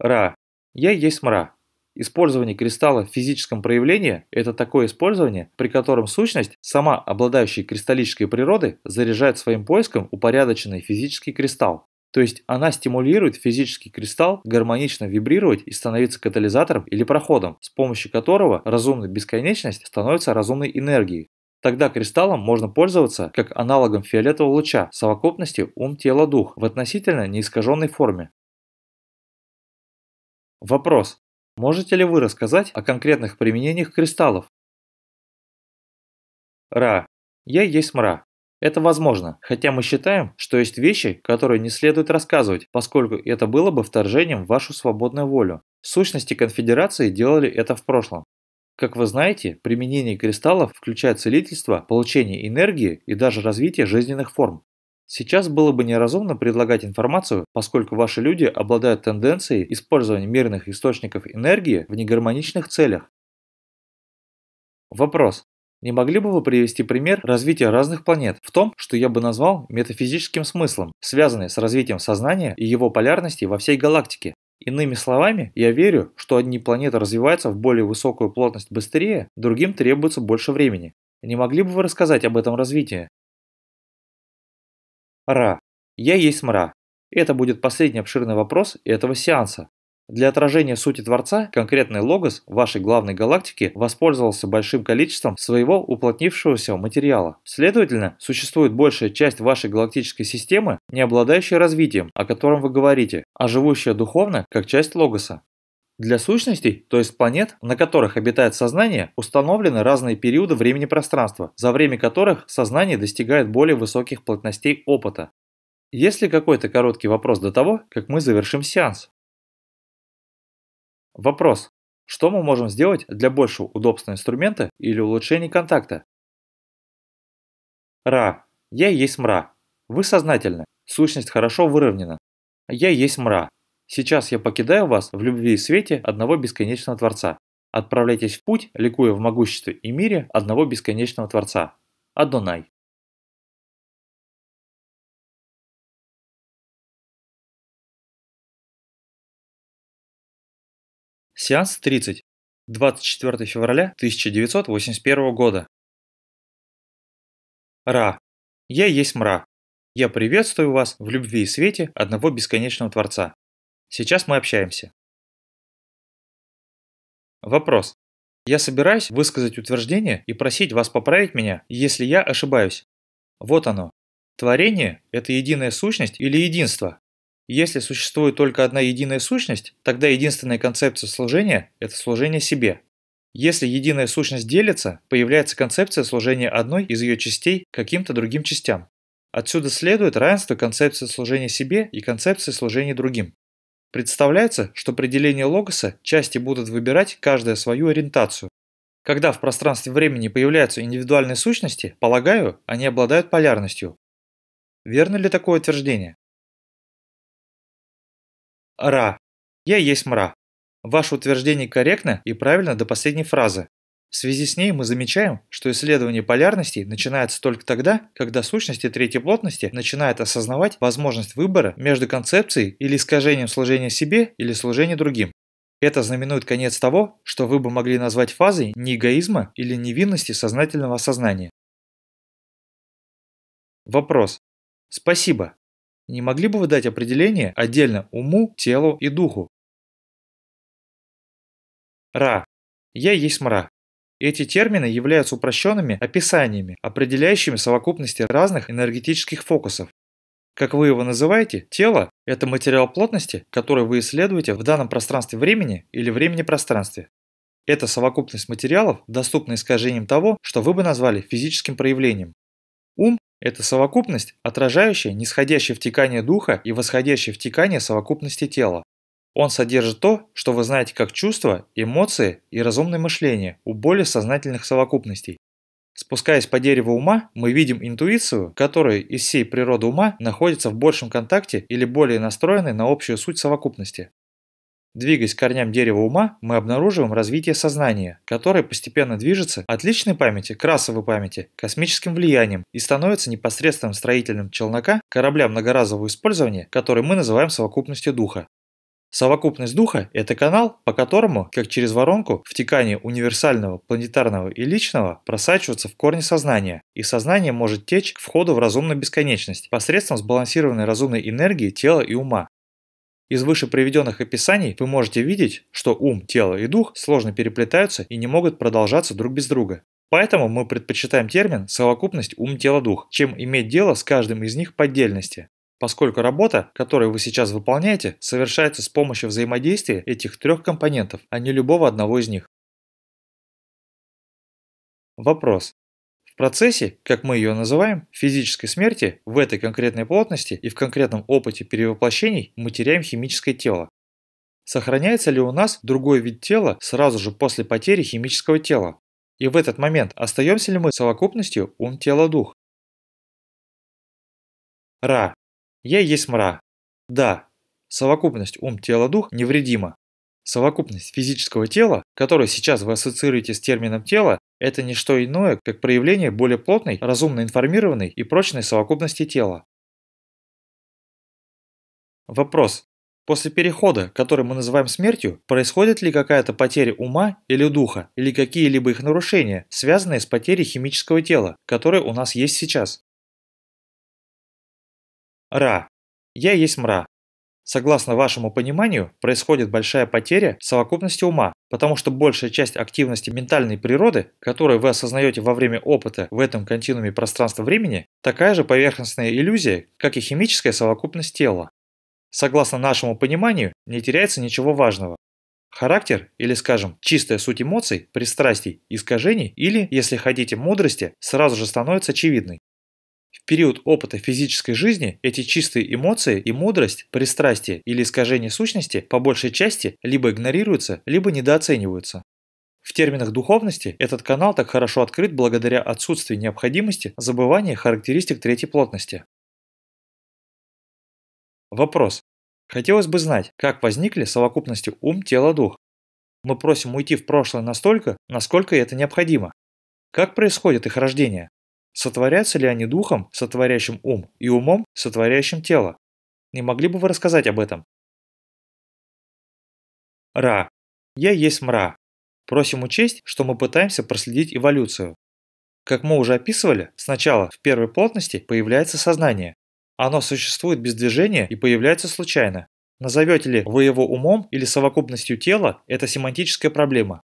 Ра. Я есть мра. Использование кристалла в физическом проявлении – это такое использование, при котором сущность, сама обладающая кристаллической природой, заряжает своим поиском упорядоченный физический кристалл. То есть она стимулирует физический кристалл гармонично вибрировать и становиться катализатором или проходом, с помощью которого разумная бесконечность становится разумной энергией. Тогда кристаллом можно пользоваться как аналогом фиолетового луча совокупности ум-тело-дух в относительно неискаженной форме. Вопрос. Можете ли вы рассказать о конкретных применениях кристаллов? Ра. Я есть мра. Это возможно, хотя мы считаем, что есть вещи, которые не следует рассказывать, поскольку это было бы вторжением в вашу свободную волю. Сущности конфедерации делали это в прошлом. Как вы знаете, применение кристаллов включает целительство, получение энергии и даже развитие жизненных форм. Сейчас было бы неразумно предлагать информацию, поскольку ваши люди обладают тенденцией использования мирных источников энергии в негармоничных целях. Вопрос. Не могли бы вы привести пример развития разных планет в том, что я бы назвал метафизическим смыслом, связанный с развитием сознания и его полярности во всей галактике? Иными словами, я верю, что одни планеты развиваются в более высокую плотность быстрее, другим требуется больше времени. Не могли бы вы рассказать об этом развитии? Ра. Я есть мра. Это будет последний обширный вопрос этого сеанса. Для отражения сути Творца конкретный логос вашей главной галактики воспользовался большим количеством своего уплотнившегося материала. Следовательно, существует большая часть вашей галактической системы, не обладающая развитием, о котором вы говорите, а живущая духовно, как часть логоса. Для сущностей, то есть планет, на которых обитает сознание, установлены разные периоды времени-пространства, за время которых сознание достигает более высоких плотностей опыта. Есть ли какой-то короткий вопрос до того, как мы завершим сеанс? Вопрос. Что мы можем сделать для большего удобства инструмента или улучшения контакта? Ра. Я есть мра. Вы сознательны. Сущность хорошо выровнена. Я есть мра. Сейчас я покидаю вас в любви и свете одного бесконечного Творца. Отправляйтесь в путь, ликуя в могуществе и мире одного бесконечного Творца. Адонай. Сеанс 30. 24 февраля 1981 года. Ра. Я есть мра. Я приветствую вас в любви и свете одного бесконечного Творца. Сейчас мы общаемся. Вопрос. Я собираюсь высказать утверждение и просить вас поправить меня, если я ошибаюсь. Вот оно. Творение – это единая сущность или единство. Если существует только одна единая сущность, тогда единственная концепция служения – это служение себе. Если единая сущность делится, появляется концепция служения одной из ее частей каким-то другим частям. Отсюда следует равенство концепции служения себе и концепции служения другим. Представляется, что при делении логоса части будут выбирать каждая свою ориентацию. Когда в пространстве времени появляются индивидуальные сущности, полагаю, они обладают полярностью. Верно ли такое утверждение? Ра. Я есть мра. Ваше утверждение корректно и правильно до последней фразы. В связи с ней мы замечаем, что исследование полярностей начинается только тогда, когда сущности третьей плотности начинают осознавать возможность выбора между концепцией или искажением служения себе или служения другим. Это знаменует конец того, что вы бы могли назвать фазой не эгоизма или невинности сознательного осознания. Вопрос. Спасибо. Не могли бы вы дать определение отдельно уму, телу и духу? Ра. Я есть мра. Эти термины являются упрощенными описаниями, определяющими совокупности разных энергетических фокусов. Как вы его называете, тело – это материал плотности, который вы исследуете в данном пространстве времени или времени-пространстве. Это совокупность материалов, доступна искажением того, что вы бы назвали физическим проявлением. Ум – это совокупность, отражающая нисходящее втекание духа и восходящее втекание совокупности тела. Он содержит то, что вы знаете как чувства, эмоции и разумное мышление у более сознательных совокупностей. Спускаясь по дереву ума, мы видим интуицию, которая из всей природы ума находится в большем контакте или более настроенной на общую суть совокупности. Двигаясь к корням дерева ума, мы обнаруживаем развитие сознания, которое постепенно движется от личной памяти к расовой памяти, космическим влиянием и становится непосредственным строительным челнока корабля многоразового использования, который мы называем совокупностью духа. Совокупность духа – это канал, по которому, как через воронку, втекание универсального, планетарного и личного просачивается в корни сознания, и сознание может течь к входу в разумную бесконечность посредством сбалансированной разумной энергии тела и ума. Из выше приведенных описаний вы можете видеть, что ум, тело и дух сложно переплетаются и не могут продолжаться друг без друга. Поэтому мы предпочитаем термин «совокупность ум-тело-дух», чем иметь дело с каждым из них по отдельности поскольку работа, которую вы сейчас выполняете, совершается с помощью взаимодействия этих трех компонентов, а не любого одного из них. Вопрос. В процессе, как мы ее называем, физической смерти, в этой конкретной плотности и в конкретном опыте перевоплощений мы теряем химическое тело. Сохраняется ли у нас другой вид тела сразу же после потери химического тела? И в этот момент остаемся ли мы совокупностью ум-тело-дух? Ра. Я есть мра. Да, совокупность ум-тело-дух невредима. Совокупность физического тела, которое сейчас вы ассоциируете с термином тело, это не что иное, как проявление более плотной, разумно информированной и прочной совокупности тела. Вопрос. После перехода, который мы называем смертью, происходит ли какая-то потеря ума или духа, или какие-либо их нарушения, связанные с потерей химического тела, которое у нас есть сейчас? Ра. Я есть мра. Согласно вашему пониманию, происходит большая потеря совокупности ума, потому что большая часть активности ментальной природы, которую вы осознаете во время опыта в этом континууме пространства-времени, такая же поверхностная иллюзия, как и химическая совокупность тела. Согласно нашему пониманию, не теряется ничего важного. Характер, или скажем, чистая суть эмоций, пристрастий, искажений, или, если хотите, мудрости, сразу же становится очевидной. Период опыта физической жизни эти чистые эмоции и мудрость, пристрастие или искажение сущности по большей части либо игнорируются, либо недооцениваются. В терминах духовности этот канал так хорошо открыт благодаря отсутствию необходимости забывания характеристик третьей плотности. Вопрос. Хотелось бы знать, как возникли совокупности ум, тело, дух. Мы просим уйти в прошлое настолько, насколько это необходимо. Как происходит их рождение? Сотворятся ли они духом, сотворяющим ум, и умом, сотворяющим тело? Не могли бы вы рассказать об этом? Ра. Я есть мра. Просим учесть, что мы пытаемся проследить эволюцию. Как мы уже описывали, сначала в первой плотности появляется сознание. Оно существует без движения и появляется случайно. Назовете ли вы его умом или совокупностью тела – это семантическая проблема.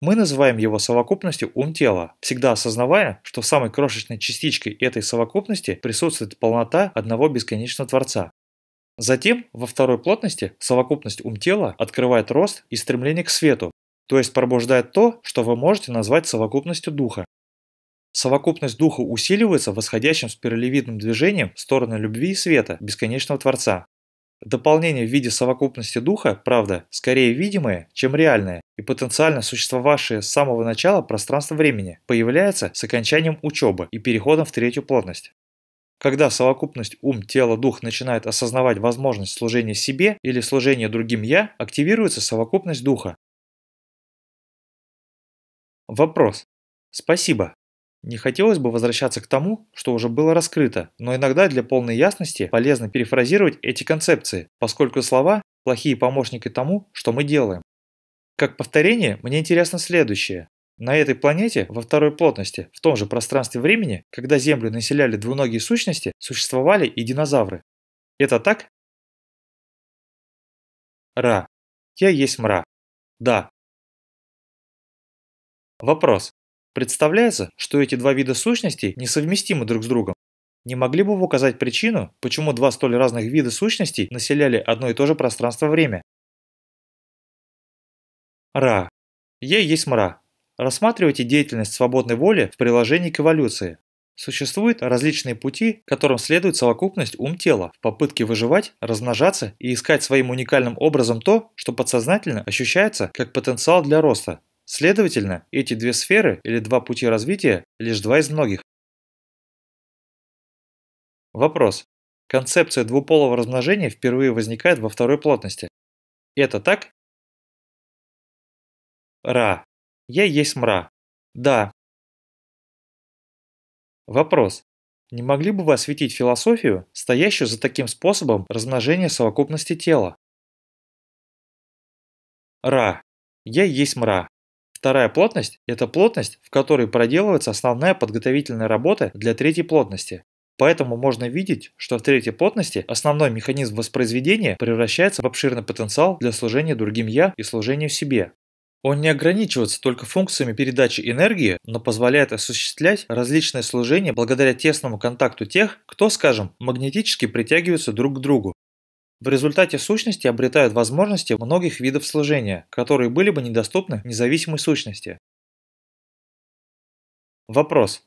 Мы называем его совокупностью ум-тела, всегда осознавая, что в самой крошечной частичке этой совокупности присутствует полнота одного бесконечного Творца. Затем, во второй плотности, совокупность ум-тела открывает рост и стремление к свету, то есть пробуждает то, что вы можете назвать совокупностью духа. Совокупность духа усиливается восходящим спиралевидным движением в сторону любви и света, бесконечного Творца. Дополнение в виде совокупности духа, правда, скорее видимое, чем реальное, и потенциально существовавшее с самого начала пространство времени, появляется с окончанием учебы и переходом в третью плотность. Когда совокупность ум, тело, дух начинает осознавать возможность служения себе или служения другим «я», активируется совокупность духа. Вопрос. Спасибо. Не хотелось бы возвращаться к тому, что уже было раскрыто, но иногда для полной ясности полезно перефразировать эти концепции, поскольку слова – плохие помощники тому, что мы делаем. Как повторение, мне интересно следующее. На этой планете, во второй плотности, в том же пространстве времени, когда Землю населяли двуногие сущности, существовали и динозавры. Это так? Ра. Я есть мра. Да. Вопрос. Представляется, что эти два вида сущностей несовместимы друг с другом. Не могли бы вы указать причину, почему два столь разных вида сущностей населяли одно и то же пространство-время? Ра. Я есть мра. Рассматривайте деятельность свободной воли в приложении к эволюции. Существуют различные пути, которым следует совокупность ум-тела в попытке выживать, размножаться и искать своим уникальным образом то, что подсознательно ощущается как потенциал для роста. Следовательно, эти две сферы или два пути развития – лишь два из многих. Вопрос. Концепция двуполого размножения впервые возникает во второй плотности. Это так? Ра. Я есть мра. Да. Вопрос. Не могли бы вы осветить философию, стоящую за таким способом размножения совокупности тела? Ра. Я есть мра. Вторая плотность – это плотность, в которой проделывается основная подготовительная работа для третьей плотности. Поэтому можно видеть, что в третьей плотности основной механизм воспроизведения превращается в обширный потенциал для служения другим «я» и служения себе. Он не ограничивается только функциями передачи энергии, но позволяет осуществлять различные служения благодаря тесному контакту тех, кто, скажем, магнетически притягиваются друг к другу. В результате сущности обретают возможности многих видов служения, которые были бы недоступны независимой сущности. Вопрос.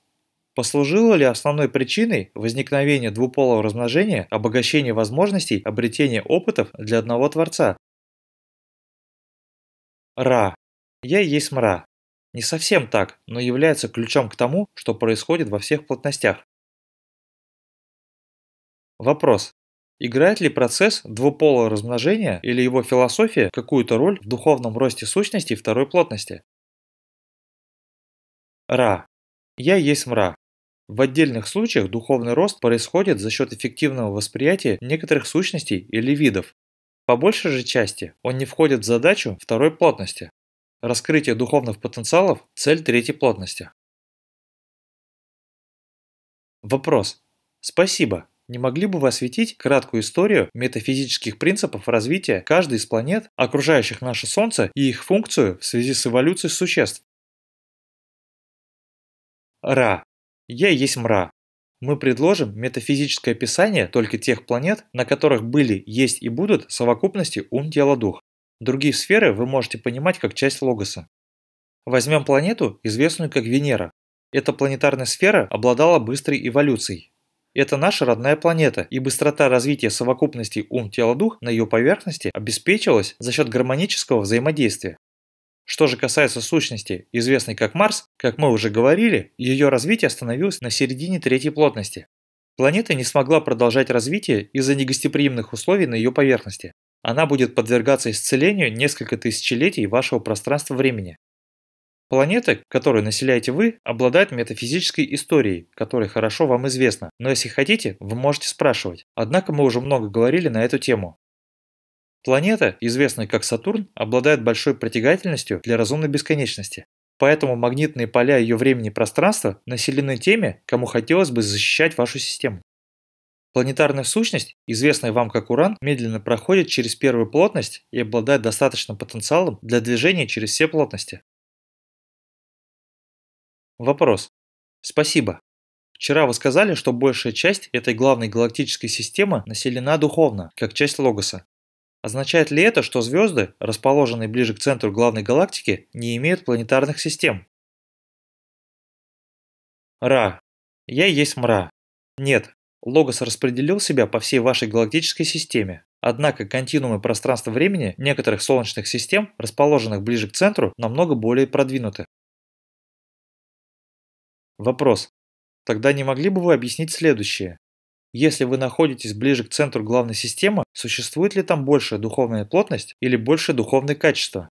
Послужило ли основной причиной возникновения двуполого размножения обогащение возможностей обретения опытов для одного Творца? Ра. Я есть мра. Не совсем так, но является ключом к тому, что происходит во всех плотностях. Вопрос. Играет ли процесс двуполого размножения или его философия какую-то роль в духовном росте сущности второй плотности? Ра. Я есть мра. В отдельных случаях духовный рост происходит за счет эффективного восприятия некоторых сущностей или видов. По большей же части он не входит в задачу второй плотности. Раскрытие духовных потенциалов – цель третьей плотности. Вопрос. Спасибо. Не могли бы вы осветить краткую историю метафизических принципов развития каждой из планет, окружающих наше Солнце, и их функцию в связи с эволюцией существ? Ра. Я есть мра. Мы предложим метафизическое описание только тех планет, на которых были, есть и будут совокупности ум, тело, дух. Другие сферы вы можете понимать как часть логоса. Возьмем планету, известную как Венера. Эта планетарная сфера обладала быстрой эволюцией. Это наша родная планета, и быстрота развития совокупности ум-тело-дух на ее поверхности обеспечивалась за счет гармонического взаимодействия. Что же касается сущности, известной как Марс, как мы уже говорили, ее развитие остановилось на середине третьей плотности. Планета не смогла продолжать развитие из-за негостеприимных условий на ее поверхности. Она будет подвергаться исцелению несколько тысячелетий вашего пространства-времени. Планета, которую населяете вы, обладает метафизической историей, которая хорошо вам известна, но если хотите, вы можете спрашивать. Однако мы уже много говорили на эту тему. Планета, известная как Сатурн, обладает большой притягательностью для разумной бесконечности. Поэтому магнитные поля ее времени и пространства населены теми, кому хотелось бы защищать вашу систему. Планетарная сущность, известная вам как Уран, медленно проходит через первую плотность и обладает достаточным потенциалом для движения через все плотности. Вопрос. Спасибо. Вчера вы сказали, что большая часть этой главной галактической системы населена духовно, как часть Логоса. Означает ли это, что звезды, расположенные ближе к центру главной галактики, не имеют планетарных систем? Ра. Я есть мра. Нет, Логос распределил себя по всей вашей галактической системе. Однако континуумы пространства-времени некоторых солнечных систем, расположенных ближе к центру, намного более продвинуты. Вопрос. Тогда не могли бы вы объяснить следующее? Если вы находитесь ближе к центру главной системы, существует ли там большая духовная плотность или большее духовное качество?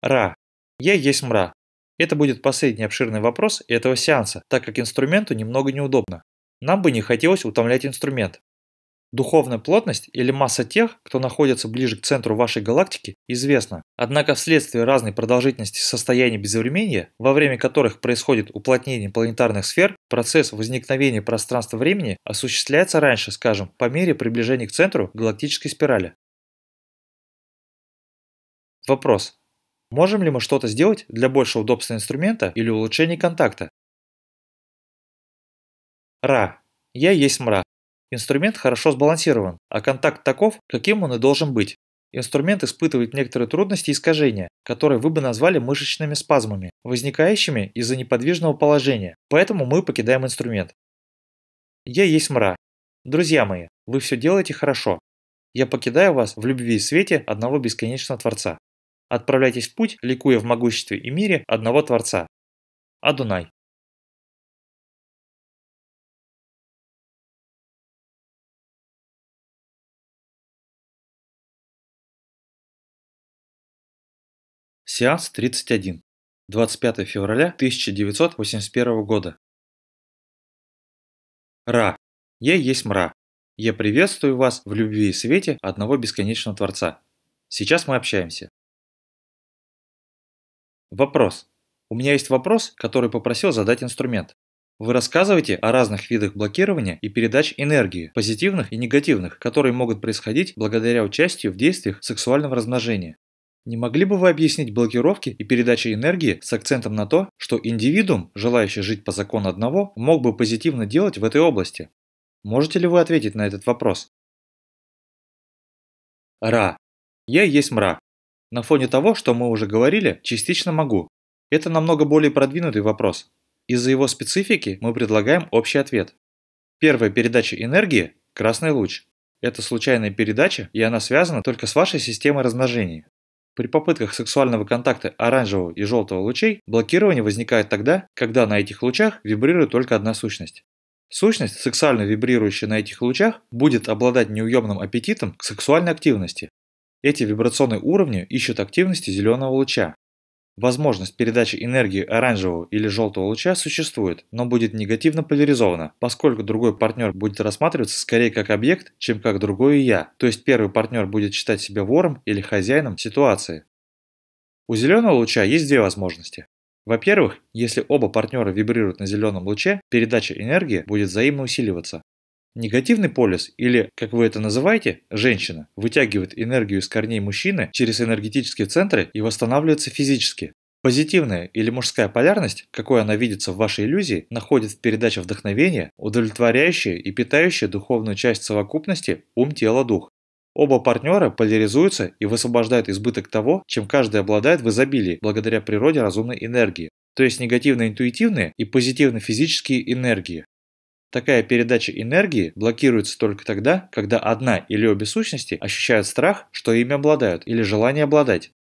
Ра. Я есть мра. Это будет последний обширный вопрос этого сеанса, так как инструменту немного неудобно. Нам бы не хотелось утомлять инструмент. Духовная плотность или масса тех, кто находится ближе к центру вашей галактики, известна. Однако вследствие разной продолжительности состояний безвременья, во время которых происходит уплотнение планетарных сфер, процесс возникновения пространства-времени осуществляется раньше, скажем, по мере приближения к центру галактической спирали. Вопрос. Можем ли мы что-то сделать для большего удобства инструмента или улучшения контакта? Ра. Я есть мра. Инструмент хорошо сбалансирован, а контакт таков, каким он и должен быть. Инструмент испытывает некоторые трудности и искажения, которые вы бы назвали мышечными спазмами, возникающими из-за неподвижного положения, поэтому мы покидаем инструмент. Я есть мра. Друзья мои, вы все делаете хорошо. Я покидаю вас в любви и свете одного бесконечного Творца. Отправляйтесь в путь, ликуя в могуществе и мире одного Творца. Адунай. Сеанс 31. 25 февраля 1981 года. Ра. Я есть мра. Я приветствую вас в любви и свете одного бесконечного Творца. Сейчас мы общаемся. Вопрос. У меня есть вопрос, который попросил задать инструмент. Вы рассказываете о разных видах блокирования и передач энергии, позитивных и негативных, которые могут происходить благодаря участию в действиях сексуального размножения. Не могли бы вы объяснить блокировки и передачи энергии с акцентом на то, что индивидуум, желающий жить по закону одного, мог бы позитивно делать в этой области? Можете ли вы ответить на этот вопрос? Ра. Я есть мра. На фоне того, что мы уже говорили, частично могу. Это намного более продвинутый вопрос. Из-за его специфики мы предлагаем общий ответ. Первая передача энергии – красный луч. Это случайная передача, и она связана только с вашей системой размножения. При попытках сексуального контакта оранжевого и желтого лучей блокирование возникает тогда, когда на этих лучах вибрирует только одна сущность. Сущность, сексуально вибрирующая на этих лучах, будет обладать неуемным аппетитом к сексуальной активности. Эти вибрационные уровни ищут активности зеленого луча. Возможность передачи энергии оранжевого или желтого луча существует, но будет негативно поляризована, поскольку другой партнер будет рассматриваться скорее как объект, чем как другое «я», то есть первый партнер будет считать себя вором или хозяином ситуации. У зеленого луча есть две возможности. Во-первых, если оба партнера вибрируют на зеленом луче, передача энергии будет взаимно усиливаться. Негативный полюс, или, как вы это называете, женщина, вытягивает энергию из корней мужчины через энергетические центры и восстанавливается физически. Позитивная или мужская полярность, какой она видится в вашей иллюзии, находит в передаче вдохновения, удовлетворяющее и питающее духовную часть совокупности ум, тело, дух. Оба партнера поляризуются и высвобождают избыток того, чем каждый обладает в изобилии, благодаря природе разумной энергии, то есть негативно-интуитивные и позитивно-физические энергии. Такая передача энергии блокируется только тогда, когда одна или обе сущности ощущают страх, что ими обладают, или желание обладать.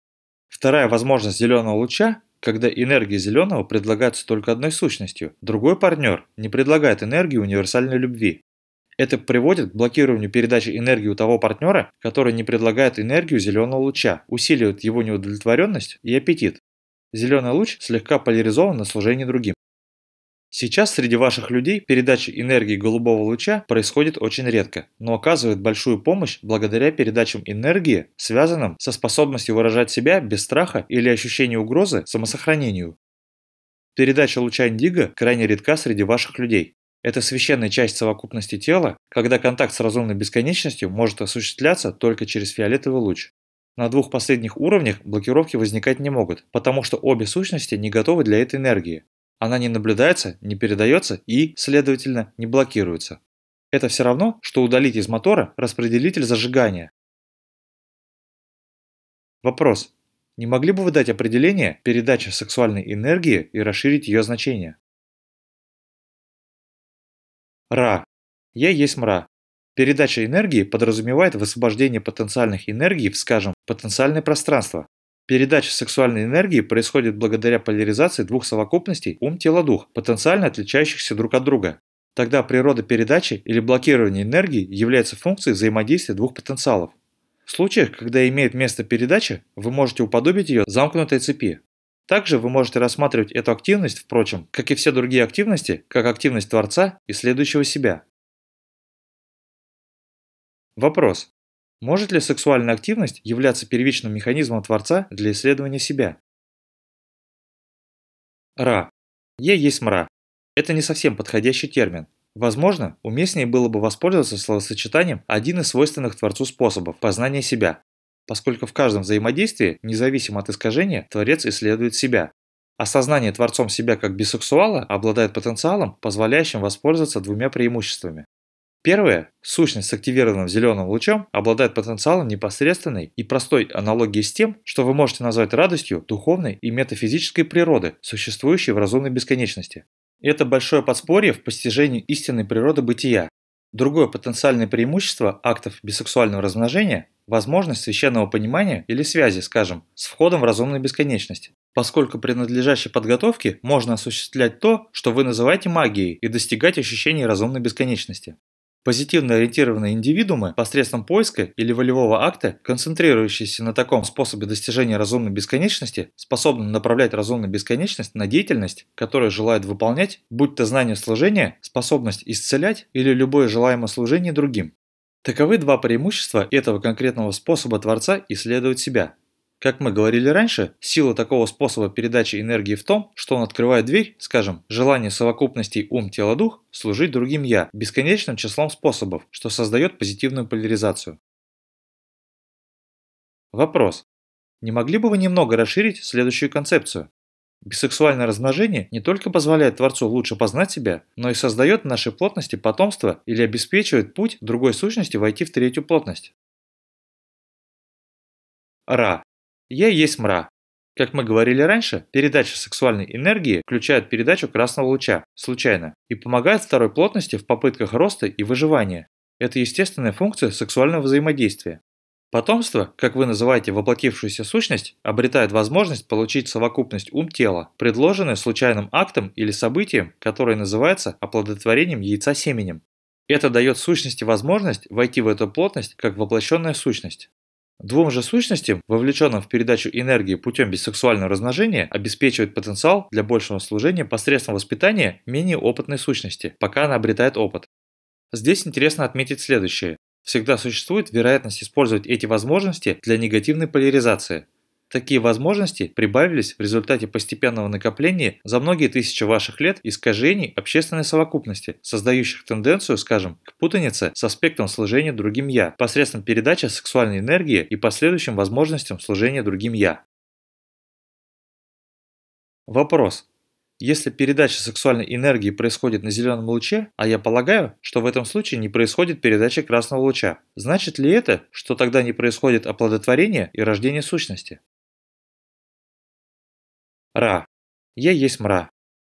Вторая возможность зеленого луча когда энергия зеленого предлагается только одной сущностью, другой партнер не предлагает энергию универсальной любви. Это приводит к блокированию передачи энергии у того партнера, который не предлагает энергию зеленого луча, усиливает его неудовлетворенность и аппетит. Зеленый луч слегка поляризован на служение другим. Сейчас среди ваших людей передача энергии голубого луча происходит очень редко, но оказывает большую помощь благодаря передачам энергии, связанным со способностью выражать себя без страха или ощущения угрозы самосохранению. Передача луча индиго крайне редка среди ваших людей. Это священная часть совокупности тела, когда контакт с разумной бесконечностью может осуществляться только через фиолетовый луч. На двух последних уровнях блокировки возникать не могут, потому что обе сущности не готовы для этой энергии. Она не наблюдается, не передается и, следовательно, не блокируется. Это все равно, что удалить из мотора распределитель зажигания. Вопрос. Не могли бы вы дать определение передачи сексуальной энергии и расширить ее значение? Ра. Я есть мра. Передача энергии подразумевает высвобождение потенциальных энергий в, скажем, потенциальное пространство, Передача сексуальной энергии происходит благодаря поляризации двух совокупностей ум-тело-дух, потенциально отличающихся друг от друга. Тогда природа передачи или блокирования энергии является функцией взаимодействия двух потенциалов. В случаях, когда имеет место передача, вы можете уподобить ее замкнутой цепи. Также вы можете рассматривать эту активность, впрочем, как и все другие активности, как активность Творца, исследующего себя. Вопрос. Может ли сексуальная активность являться первичным механизмом Творца для исследования себя? Ра. Е есть мра. Это не совсем подходящий термин. Возможно, уместнее было бы воспользоваться словосочетанием один из свойственных Творцу способов познания себя поскольку в каждом взаимодействии, независимо от искажения, Творец исследует себя. Осознание Творцом себя как бисексуала обладает потенциалом, позволяющим воспользоваться двумя преимуществами. Первое, сущность с активированным зеленым лучом, обладает потенциалом непосредственной и простой аналогии с тем, что вы можете назвать радостью духовной и метафизической природы, существующей в разумной бесконечности. Это большое подспорье в постижении истинной природы бытия. Другое потенциальное преимущество актов бисексуального размножения возможность священного понимания или связи, скажем, с входом в разумную бесконечность. Поскольку при надлежащей подготовке можно осуществлять то, что вы называете магией, и достигать ощущения разумной бесконечности. Позитивно ориентированные индивидуумы посредством поиска или волевого акта, концентрирующиеся на таком способе достижения разумной бесконечности, способны направлять разумную бесконечность на деятельность, которую желают выполнять, будь то знание служения, способность исцелять или любое желаемое служение другим. Таковы два преимущества этого конкретного способа Творца исследовать себя. Как мы говорили раньше, сила такого способа передачи энергии в том, что он открывает дверь, скажем, желание совокупностей ум-тело-дух служить другим «я» бесконечным числом способов, что создает позитивную поляризацию. Вопрос. Не могли бы вы немного расширить следующую концепцию? Бисексуальное размножение не только позволяет Творцу лучше познать себя, но и создает в нашей плотности потомство или обеспечивает путь другой сущности войти в третью плотность. Ра. Я есть мра. Как мы говорили раньше, передача сексуальной энергии включает передачу красного луча, случайно, и помогает второй плотности в попытках роста и выживания. Это естественная функция сексуального взаимодействия. Потомство, как вы называете воплотившуюся сущность, обретает возможность получить совокупность ум-тела, предложенную случайным актом или событием, которое называется оплодотворением яйца семенем. Это дает сущности возможность войти в эту плотность как воплощенная сущность. Двум же сущностям, вовлеченным в передачу энергии путем бисексуального размножения, обеспечивает потенциал для большего служения посредством воспитания менее опытной сущности, пока она обретает опыт. Здесь интересно отметить следующее. Всегда существует вероятность использовать эти возможности для негативной поляризации. Такие возможности прибавились в результате постепенного накопления за многие тысячи ваших лет искажений общественной совокупности, создающих тенденцию, скажем, к путанице с аспектом служения другим «я» посредством передачи сексуальной энергии и последующим возможностям служения другим «я». Вопрос. Если передача сексуальной энергии происходит на зеленом луче, а я полагаю, что в этом случае не происходит передача красного луча, значит ли это, что тогда не происходит оплодотворение и рождение сущности? Ра. Я есть мра.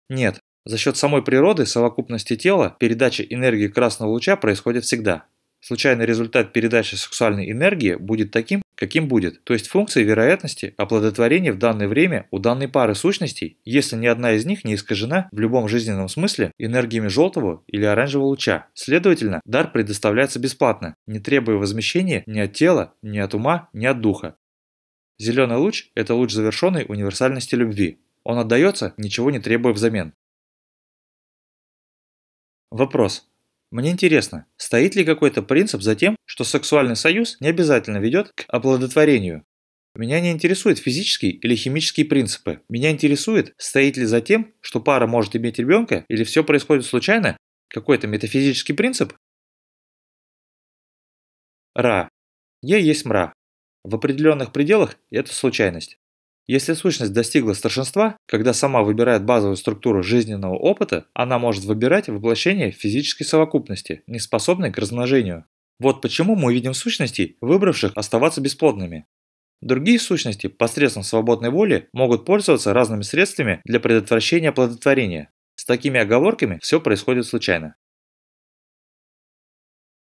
Нет, за счет самой природы совокупности тела передача энергии красного луча происходит всегда. Случайный результат передачи сексуальной энергии будет таким, каким будет, то есть функцией вероятности оплодотворения в данное время у данной пары сущностей, если ни одна из них не искажена в любом жизненном смысле энергиями желтого или оранжевого луча. Следовательно, дар предоставляется бесплатно, не требуя возмещения ни от тела, ни от ума, ни от духа. Зеленый луч – это луч завершенной универсальности любви. Он отдается, ничего не требуя взамен. Вопрос. Мне интересно, стоит ли какой-то принцип за тем, что сексуальный союз не обязательно ведет к оплодотворению? Меня не интересуют физические или химические принципы. Меня интересует, стоит ли за тем, что пара может иметь ребенка, или все происходит случайно, какой-то метафизический принцип? Ра. Я есть мра. В определенных пределах это случайность. Если сущность достигла старшинства, когда сама выбирает базовую структуру жизненного опыта, она может выбирать воплощение физической совокупности, не способной к размножению. Вот почему мы видим сущностей, выбравших оставаться бесплодными. Другие сущности посредством свободной воли могут пользоваться разными средствами для предотвращения оплодотворения. С такими оговорками все происходит случайно.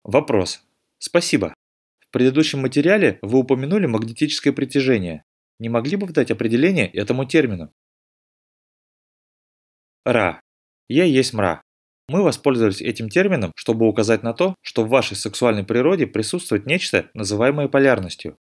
Вопрос. Спасибо. Предыдущем материале вы упомянули магнетическое притяжение. Не могли бы дать определение этому термину? Ра. Я есть мра. Мы воспользовались этим термином, чтобы указать на то, что в вашей сексуальной природе присутствует нечто, называемое полярностью.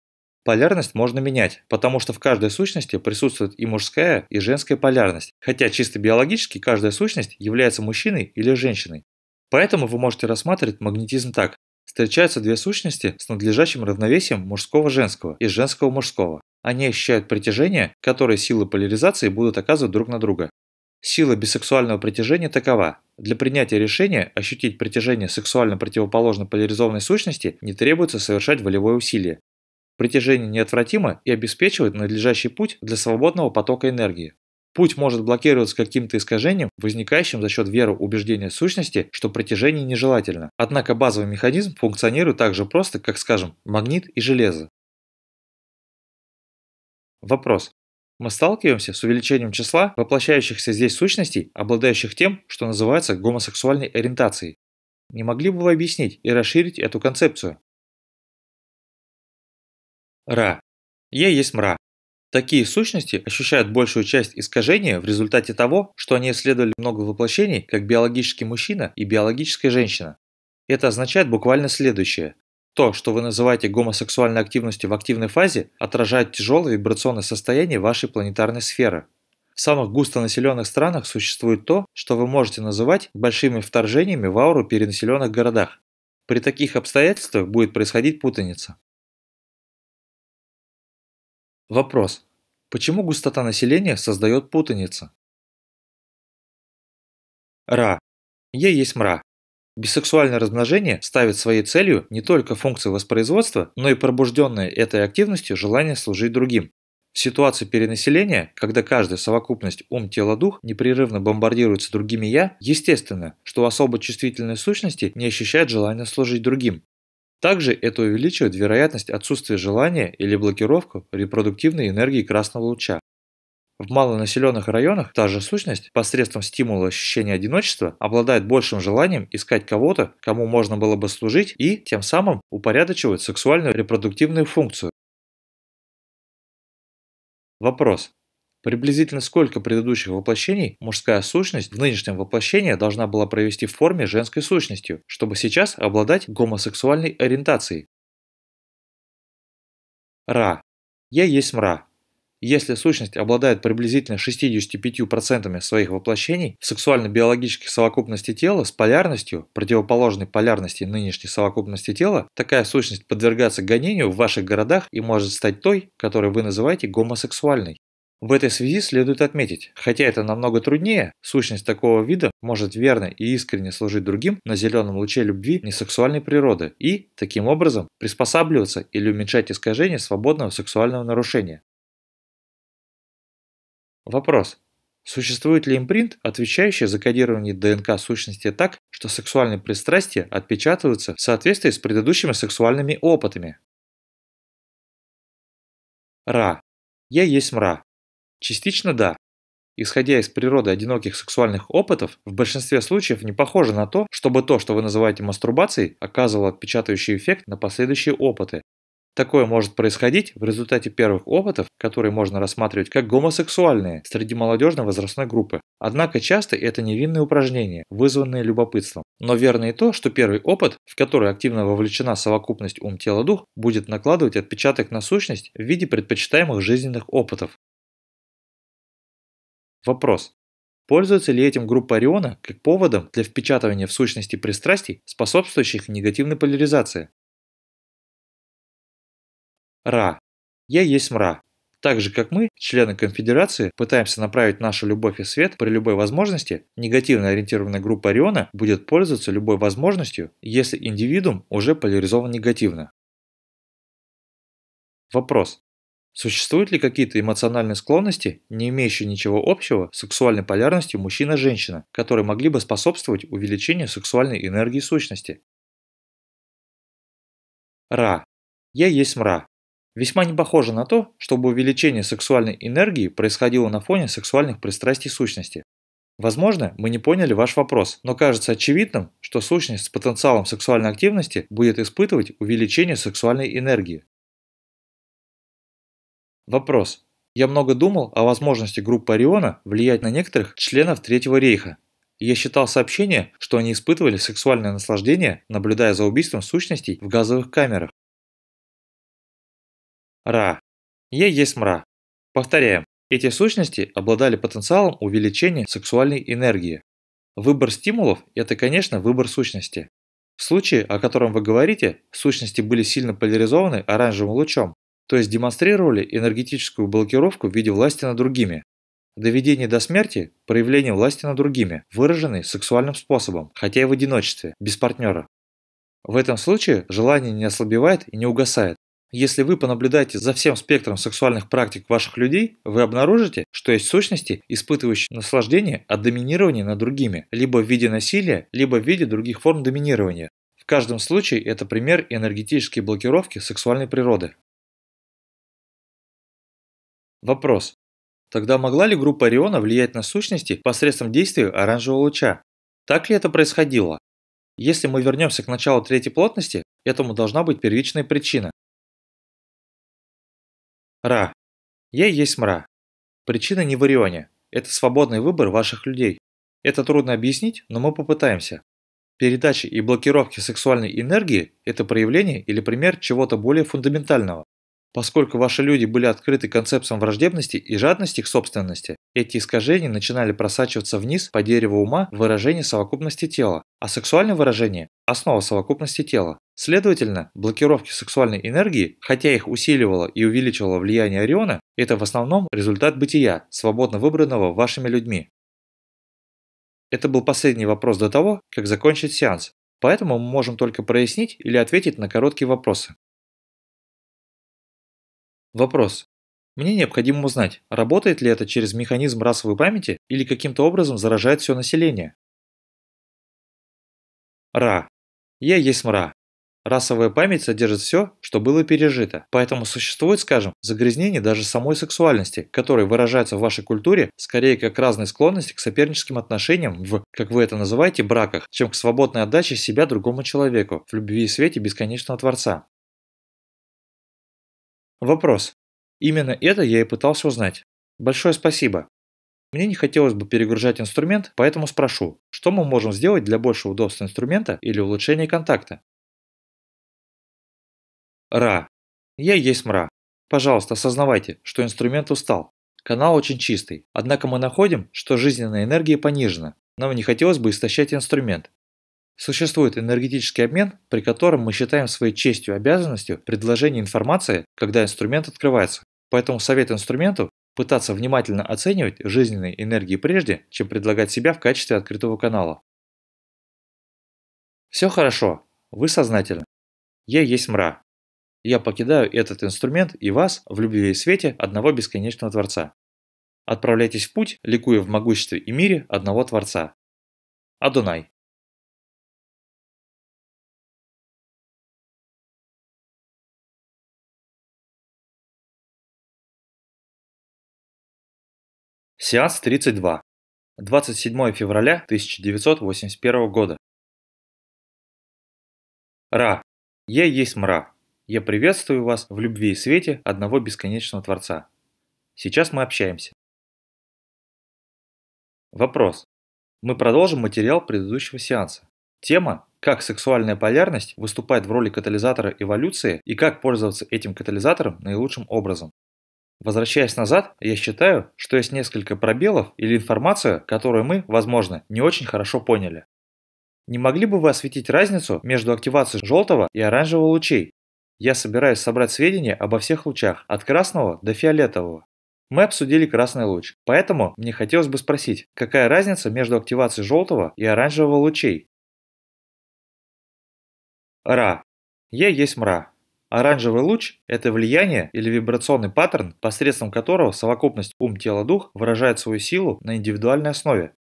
Полярность можно менять, потому что в каждой сущности присутствует и мужская, и женская полярность, хотя чисто биологически каждая сущность является мужчиной или женщиной. Поэтому вы можете рассматривать магнетизм так. Встречаются две сущности с надлежащим равновесием мужского-женского и женского-мужского. Они ощущают притяжение, которое силы поляризации будут оказывать друг на друга. Сила бисексуального притяжения такова. Для принятия решения ощутить притяжение сексуально противоположно поляризованной сущности не требуется совершать волевое усилие. Притяжение неотвратимо и обеспечивает надлежащий путь для свободного потока энергии. Путь может блокироваться каким-то искажением, возникающим за счет веры убеждения сущности, что притяжение нежелательно. Однако базовый механизм функционирует так же просто, как, скажем, магнит и железо. Вопрос. Мы сталкиваемся с увеличением числа воплощающихся здесь сущностей, обладающих тем, что называется гомосексуальной ориентацией. Не могли бы вы объяснить и расширить эту концепцию? Ра. Я есть мра. Такие сущности ощущают большую часть искажения в результате того, что они исследовали много воплощений, как биологический мужчина и биологическая женщина. Это означает буквально следующее. То, что вы называете гомосексуальной активностью в активной фазе, отражает тяжелое вибрационное состояние вашей планетарной сферы. В самых густонаселенных странах существует то, что вы можете называть большими вторжениями в ауру перенаселенных городах. При таких обстоятельствах будет происходить путаница. Вопрос. Почему густота населения создает путаницу? Ра. Е есть мра. Бисексуальное размножение ставит своей целью не только функцию воспроизводства, но и пробужденное этой активностью желание служить другим. В ситуации перенаселения, когда каждая совокупность ум-тело-дух непрерывно бомбардируется другими «я», естественно, что особо чувствительные сущности не ощущают желания служить другим. Также это увеличивает вероятность отсутствия желания или блокировку репродуктивной энергии красного луча. В малонаселенных районах та же сущность посредством стимула ощущения одиночества обладает большим желанием искать кого-то, кому можно было бы служить и, тем самым, упорядочивает сексуальную репродуктивную функцию. Вопрос. Приблизительно сколько предыдущих воплощений мужская сущность в нынешнем воплощении должна была провести в форме женской сущностью, чтобы сейчас обладать гомосексуальной ориентацией? Ра. Я есть мра. Если сущность обладает приблизительно 65% своих воплощений в сексуально-биологической совокупности тела с полярностью, противоположной полярности нынешней совокупности тела, такая сущность подвергается гонению в ваших городах и может стать той, которую вы называете гомосексуальной. В этой связи следует отметить, хотя это намного труднее, сущность такого вида может верно и искренне служить другим на зеленом луче любви несексуальной природы и, таким образом, приспосабливаться или уменьшать искажение свободного сексуального нарушения. Вопрос. Существует ли импринт, отвечающий за кодирование ДНК сущности так, что сексуальные пристрастия отпечатываются в соответствии с предыдущими сексуальными опытами? Ра. Я есть мра. Частично да. Исходя из природы одиноких сексуальных опытов, в большинстве случаев не похоже на то, чтобы то, что вы называете мастурбацией, оказывало отпечатывающий эффект на последующие опыты. Такое может происходить в результате первых опытов, которые можно рассматривать как гомосексуальные среди молодежной возрастной группы. Однако часто это невинные упражнения, вызванные любопытством. Но верно и то, что первый опыт, в который активно вовлечена совокупность ум-тело-дух, будет накладывать отпечаток на сущность в виде предпочитаемых жизненных опытов. Вопрос. Пользуется ли этим группа Ориона как поводом для впечатывания в сущности пристрастий, способствующих негативной поляризации? Ра. Я есть мра. Так же, как мы, члены конфедерации, пытаемся направить нашу любовь и свет при любой возможности, негативно ориентированная группа Ориона будет пользоваться любой возможностью, если индивидуум уже поляризован негативно. Вопрос. Существуют ли какие-то эмоциональные склонности, не имеющие ничего общего с сексуальной полярностью мужчина-женщина, которые могли бы способствовать увеличению сексуальной энергии сущности? Ра. Я есть мра. Весьма не похоже на то, чтобы увеличение сексуальной энергии происходило на фоне сексуальных пристрастий сущности. Возможно, мы не поняли ваш вопрос, но кажется очевидным, что сущность с потенциалом сексуальной активности будет испытывать увеличение сексуальной энергии. Вопрос. Я много думал о возможности группы Ориона влиять на некоторых членов Третьего рейха. я считал сообщения, что они испытывали сексуальное наслаждение, наблюдая за убийством сущностей в газовых камерах. Ра. Я есть мра. Повторяем, эти сущности обладали потенциалом увеличения сексуальной энергии. Выбор стимулов – это, конечно, выбор сущности. В случае, о котором вы говорите, сущности были сильно поляризованы оранжевым лучом, то есть демонстрировали энергетическую блокировку в виде власти над другими. Доведение до смерти – проявление власти над другими, выраженной сексуальным способом, хотя и в одиночестве, без партнера. В этом случае желание не ослабевает и не угасает. Если вы понаблюдаете за всем спектром сексуальных практик ваших людей, вы обнаружите, что есть сущности, испытывающие наслаждение от доминирования над другими, либо в виде насилия, либо в виде других форм доминирования. В каждом случае это пример энергетической блокировки сексуальной природы. Вопрос. Тогда могла ли группа Ориона влиять на сущности посредством действия оранжевого луча? Так ли это происходило? Если мы вернемся к началу третьей плотности, этому должна быть первичная причина. Ра. Я есть мра. Причина не в Орионе. Это свободный выбор ваших людей. Это трудно объяснить, но мы попытаемся. Передача и блокировки сексуальной энергии – это проявление или пример чего-то более фундаментального. Поскольку ваши люди были открыты концепциям враждебности и жадности к собственности, эти искажения начинали просачиваться вниз по дереву ума в выражении совокупности тела, а сексуальное выражение – основа совокупности тела. Следовательно, блокировки сексуальной энергии, хотя их усиливало и увеличивало влияние Ориона, это в основном результат бытия, свободно выбранного вашими людьми. Это был последний вопрос до того, как закончить сеанс, поэтому мы можем только прояснить или ответить на короткие вопросы. Вопрос. Мне необходимо узнать, работает ли это через механизм расовой памяти или каким-то образом заражает все население. Ра. Я есть мра. Расовая память содержит все, что было пережито, поэтому существует, скажем, загрязнение даже самой сексуальности, которое выражается в вашей культуре скорее как разной склонности к соперническим отношениям в, как вы это называете, браках, чем к свободной отдаче себя другому человеку в любви и свете бесконечного Творца. Вопрос. Именно это я и пытался узнать. Большое спасибо. Мне не хотелось бы перегружать инструмент, поэтому спрошу, что мы можем сделать для большего удобства инструмента или улучшения контакта? Ра. Я есть мра. Пожалуйста, осознавайте, что инструмент устал. Канал очень чистый, однако мы находим, что жизненная энергия понижена. Нам не хотелось бы истощать инструмент, Существует энергетический обмен, при котором мы считаем своей честью и обязанностью предложение информации, когда инструмент открывается. Поэтому совет инструменту пытаться внимательно оценивать жизненные энергии прежде, чем предлагать себя в качестве открытого канала. Все хорошо, вы сознательны. Я есть мра. Я покидаю этот инструмент и вас в любви и свете одного бесконечного Творца. Отправляйтесь в путь, ликуя в могуществе и мире одного Творца. Адунай. Сеанс 32. 27 февраля 1981 года. Ра. Я есть мра. Я приветствую вас в любви и свете одного бесконечного Творца. Сейчас мы общаемся. Вопрос. Мы продолжим материал предыдущего сеанса. Тема «Как сексуальная полярность выступает в роли катализатора эволюции и как пользоваться этим катализатором наилучшим образом». Возвращаясь назад, я считаю, что есть несколько пробелов или информация, которую мы, возможно, не очень хорошо поняли. Не могли бы вы осветить разницу между активацией желтого и оранжевого лучей? Я собираюсь собрать сведения обо всех лучах, от красного до фиолетового. Мы обсудили красный луч, поэтому мне хотелось бы спросить, какая разница между активацией желтого и оранжевого лучей? Ра. Я есть мра. Оранжевый луч – это влияние или вибрационный паттерн, посредством которого совокупность ум-тело-дух выражает свою силу на индивидуальной основе.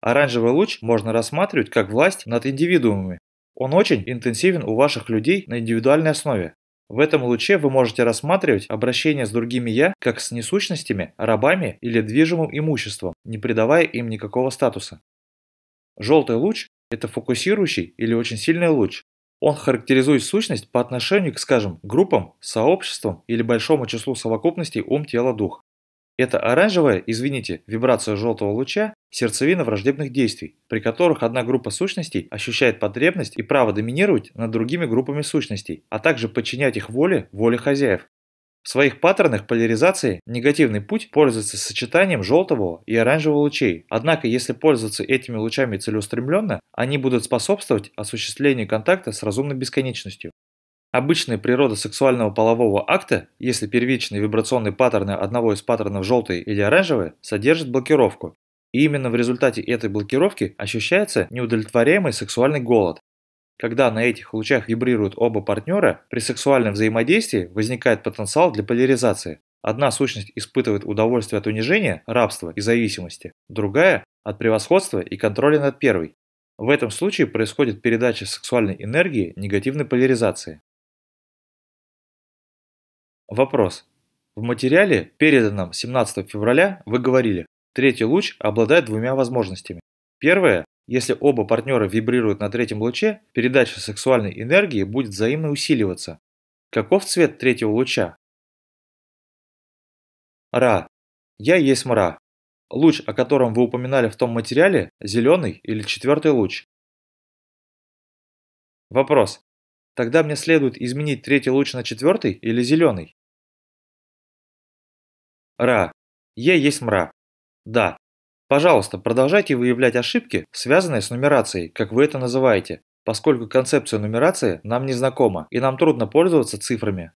Оранжевый луч можно рассматривать как власть над индивидуумами. Он очень интенсивен у ваших людей на индивидуальной основе. В этом луче вы можете рассматривать обращение с другими «я» как с несущностями, рабами или движимым имуществом, не придавая им никакого статуса. Желтый луч – это фокусирующий или очень сильный луч, он характеризует сущность по отношению к, скажем, группам, сообществам или большому числу совокупностей ум, тело, дух. Это оранжевая, извините, вибрация желтого луча – сердцевина враждебных действий, при которых одна группа сущностей ощущает потребность и право доминировать над другими группами сущностей, а также подчинять их воле воле хозяев. В своих паттернах поляризации негативный путь пользуется сочетанием желтого и оранжевого лучей, однако если пользоваться этими лучами целеустремленно, они будут способствовать осуществлению контакта с разумной бесконечностью. Обычная природа сексуального полового акта, если первичные вибрационные паттерны одного из паттернов желтые или оранжевые, содержит блокировку. И именно в результате этой блокировки ощущается неудовлетворяемый сексуальный голод. Когда на этих лучах вибрируют оба партнера, при сексуальном взаимодействии возникает потенциал для поляризации. Одна сущность испытывает удовольствие от унижения, рабства и зависимости, другая – от превосходства и контроля над первой. В этом случае происходит передача сексуальной энергии негативной поляризации. Вопрос. В материале, переданном 17 февраля, вы говорили, третий луч обладает двумя возможностями. Первое. Если оба партнера вибрируют на третьем луче, передача сексуальной энергии будет взаимно усиливаться. Каков цвет третьего луча? Ра. Я есть мра. Луч, о котором вы упоминали в том материале, зеленый или четвертый луч? Вопрос. Тогда мне следует изменить третий луч на четвертый или зеленый? Ра. Е есть мра. Да. Пожалуйста, продолжайте выявлять ошибки, связанные с нумерацией, как вы это называете, поскольку концепция нумерации нам не знакома и нам трудно пользоваться цифрами.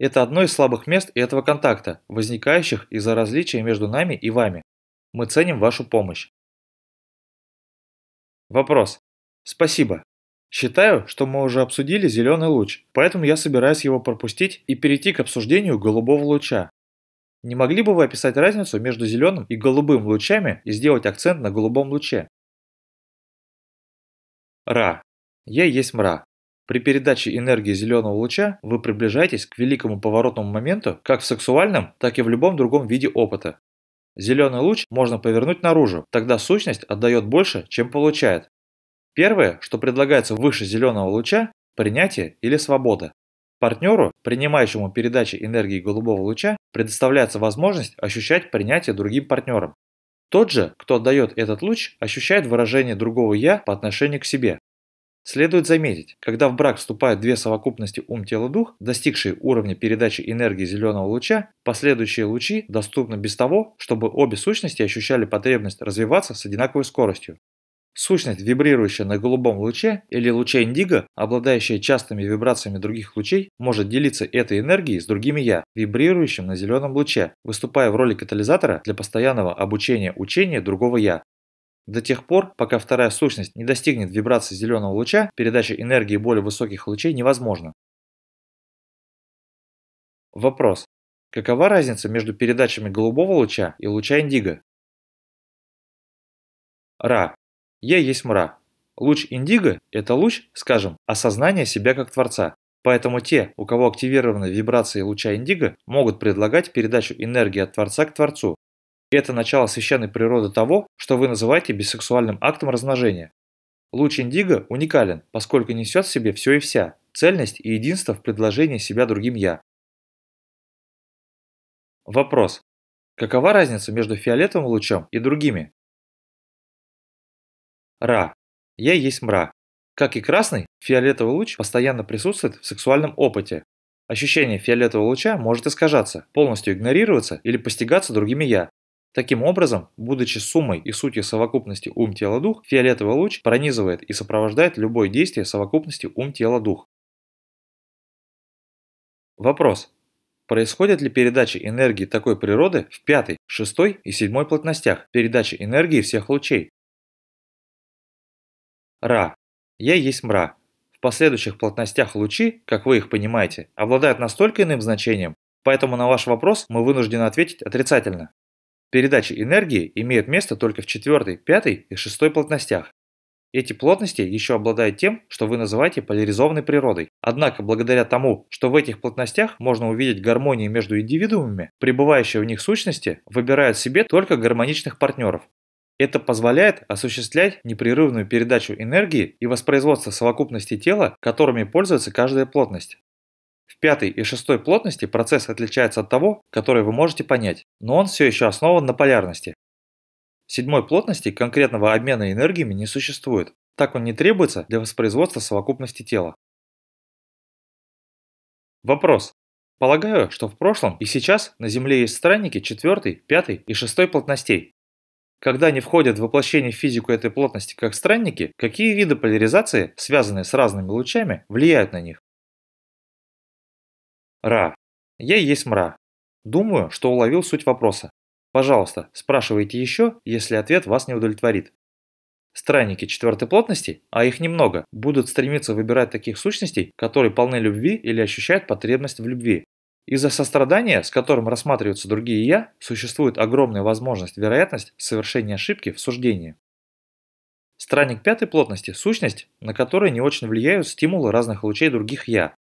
Это одно из слабых мест этого контакта, возникающих из-за различия между нами и вами. Мы ценим вашу помощь. Вопрос. Спасибо. Считаю, что мы уже обсудили зеленый луч, поэтому я собираюсь его пропустить и перейти к обсуждению голубого луча. Не могли бы вы описать разницу между зеленым и голубым лучами и сделать акцент на голубом луче? Ра. Я есть мра. При передаче энергии зеленого луча вы приближаетесь к великому поворотному моменту как в сексуальном, так и в любом другом виде опыта. Зеленый луч можно повернуть наружу, тогда сущность отдает больше, чем получает. Первое, что предлагается выше зеленого луча – принятие или свобода. Партнеру, принимающему передачи энергии голубого луча, предоставляется возможность ощущать принятие другим партнером. Тот же, кто отдает этот луч, ощущает выражение другого «я» по отношению к себе. Следует заметить, когда в брак вступают две совокупности ум-тело-дух, достигшие уровня передачи энергии зеленого луча, последующие лучи доступны без того, чтобы обе сущности ощущали потребность развиваться с одинаковой скоростью. Сущность, вибрирующая на голубом луче или луче индиго, обладающая частыми вибрациями других лучей, может делиться этой энергией с другими «я», вибрирующим на зеленом луче, выступая в роли катализатора для постоянного обучения учения другого «я». До тех пор, пока вторая сущность не достигнет вибрации зеленого луча, передача энергии более высоких лучей невозможна. Вопрос. Какова разница между передачами голубого луча и луча индиго? Ра. Я есть мра. Луч индиго – это луч, скажем, осознания себя как Творца. Поэтому те, у кого активированы вибрации луча индиго, могут предлагать передачу энергии от Творца к Творцу. Это начало священной природы того, что вы называете бисексуальным актом размножения. Луч индиго уникален, поскольку несет в себе все и вся, цельность и единство в предложении себя другим «я». Вопрос. Какова разница между фиолетовым лучом и другими? Ра. Я есть мра. Как и красный, фиолетовый луч постоянно присутствует в сексуальном опыте. Ощущение фиолетового луча может искажаться, полностью игнорироваться или постигаться другими «я». Таким образом, будучи суммой и сутью совокупности ум-тело-дух, фиолетовый луч пронизывает и сопровождает любое действие совокупности ум-тело-дух. Вопрос. Происходит ли передача энергии такой природы в пятой, шестой и седьмой плотностях, передача энергии всех лучей? Ра. Я есть мра. В последующих плотностях лучи, как вы их понимаете, обладают настолько иным значением, поэтому на ваш вопрос мы вынуждены ответить отрицательно. Передача энергии имеет место только в четвертой, пятой и шестой плотностях. Эти плотности еще обладают тем, что вы называете поляризованной природой. Однако, благодаря тому, что в этих плотностях можно увидеть гармонии между индивидуумами, пребывающие в них сущности выбирают себе только гармоничных партнеров. Это позволяет осуществлять непрерывную передачу энергии и воспроизводство совокупности тела, которыми пользуется каждая плотность. В пятой и шестой плотности процесс отличается от того, который вы можете понять. но он все еще основан на полярности. Седьмой плотности конкретного обмена энергиями не существует, так он не требуется для воспроизводства совокупности тела. Вопрос. Полагаю, что в прошлом и сейчас на Земле есть странники четвертой, пятой и шестой плотностей. Когда они входят в воплощение в физику этой плотности как странники, какие виды поляризации, связанные с разными лучами, влияют на них? Ра. Я есть мра. Думаю, что уловил суть вопроса. Пожалуйста, спрашивайте еще, если ответ вас не удовлетворит. Странники четвертой плотности, а их немного, будут стремиться выбирать таких сущностей, которые полны любви или ощущают потребность в любви. Из-за сострадания, с которым рассматриваются другие «я», существует огромная возможность, вероятность совершения ошибки в суждении. Странник пятой плотности – сущность, на которую не очень влияют стимулы разных лучей других «я».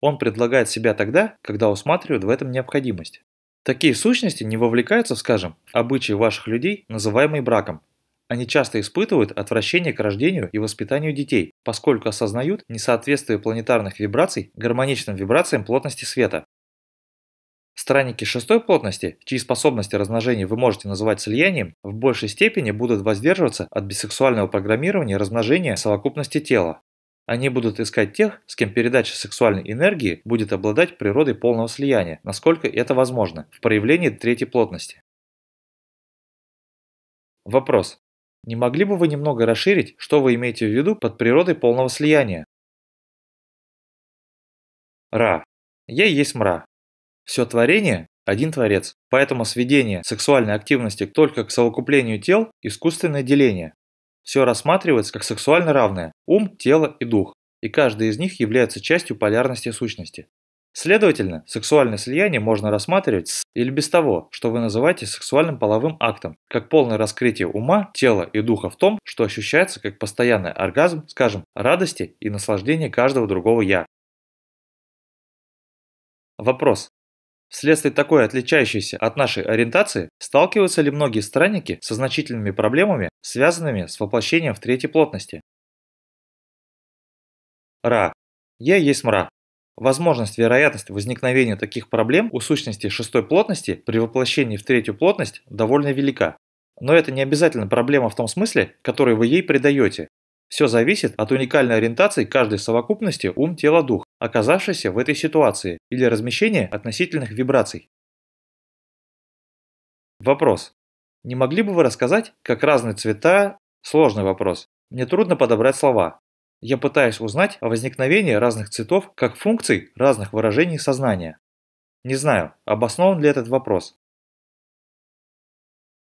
Он предлагает себя тогда, когда усматривает в этом необходимость. Такие сущности не вовлекаются скажем, обычаи ваших людей, называемые браком, они часто испытывают отвращение к рождению и воспитанию детей, поскольку осознают несоответствие планетарных вибраций гармоничным вибрациям плотности света. Странники шестой плотности, чьи способности размножения вы можете называть слиянием, в большей степени будут воздерживаться от бисексуального программирования размножения совокупности тела. Они будут искать тех, с кем передача сексуальной энергии будет обладать природой полного слияния, насколько это возможно, в проявлении третьей плотности. Вопрос. Не могли бы вы немного расширить, что вы имеете в виду под природой полного слияния? Ра. Я есть мра. Все творение – один творец, поэтому сведение сексуальной активности только к совокуплению тел – искусственное деление. Все рассматривается как сексуально равное – ум, тело и дух, и каждый из них является частью полярности сущности. Следовательно, сексуальное слияние можно рассматривать с или без того, что вы называете сексуальным половым актом, как полное раскрытие ума, тела и духа в том, что ощущается как постоянный оргазм, скажем, радости и наслаждения каждого другого «я». Вопрос. Вследствие такой отличающейся от нашей ориентации, сталкиваются ли многие странники со значительными проблемами, связанными с воплощением в третьей плотности? Ра. Я есть мра. Возможность, вероятность возникновения таких проблем у сущности шестой плотности при воплощении в третью плотность довольно велика. Но это не обязательно проблема в том смысле, который вы ей придаете. Все зависит от уникальной ориентации каждой совокупности ум-тело-дух, оказавшейся в этой ситуации, или размещения относительных вибраций. Вопрос. Не могли бы вы рассказать, как разные цвета... Сложный вопрос. Мне трудно подобрать слова. Я пытаюсь узнать о возникновении разных цветов как функций разных выражений сознания. Не знаю, обоснован ли этот вопрос.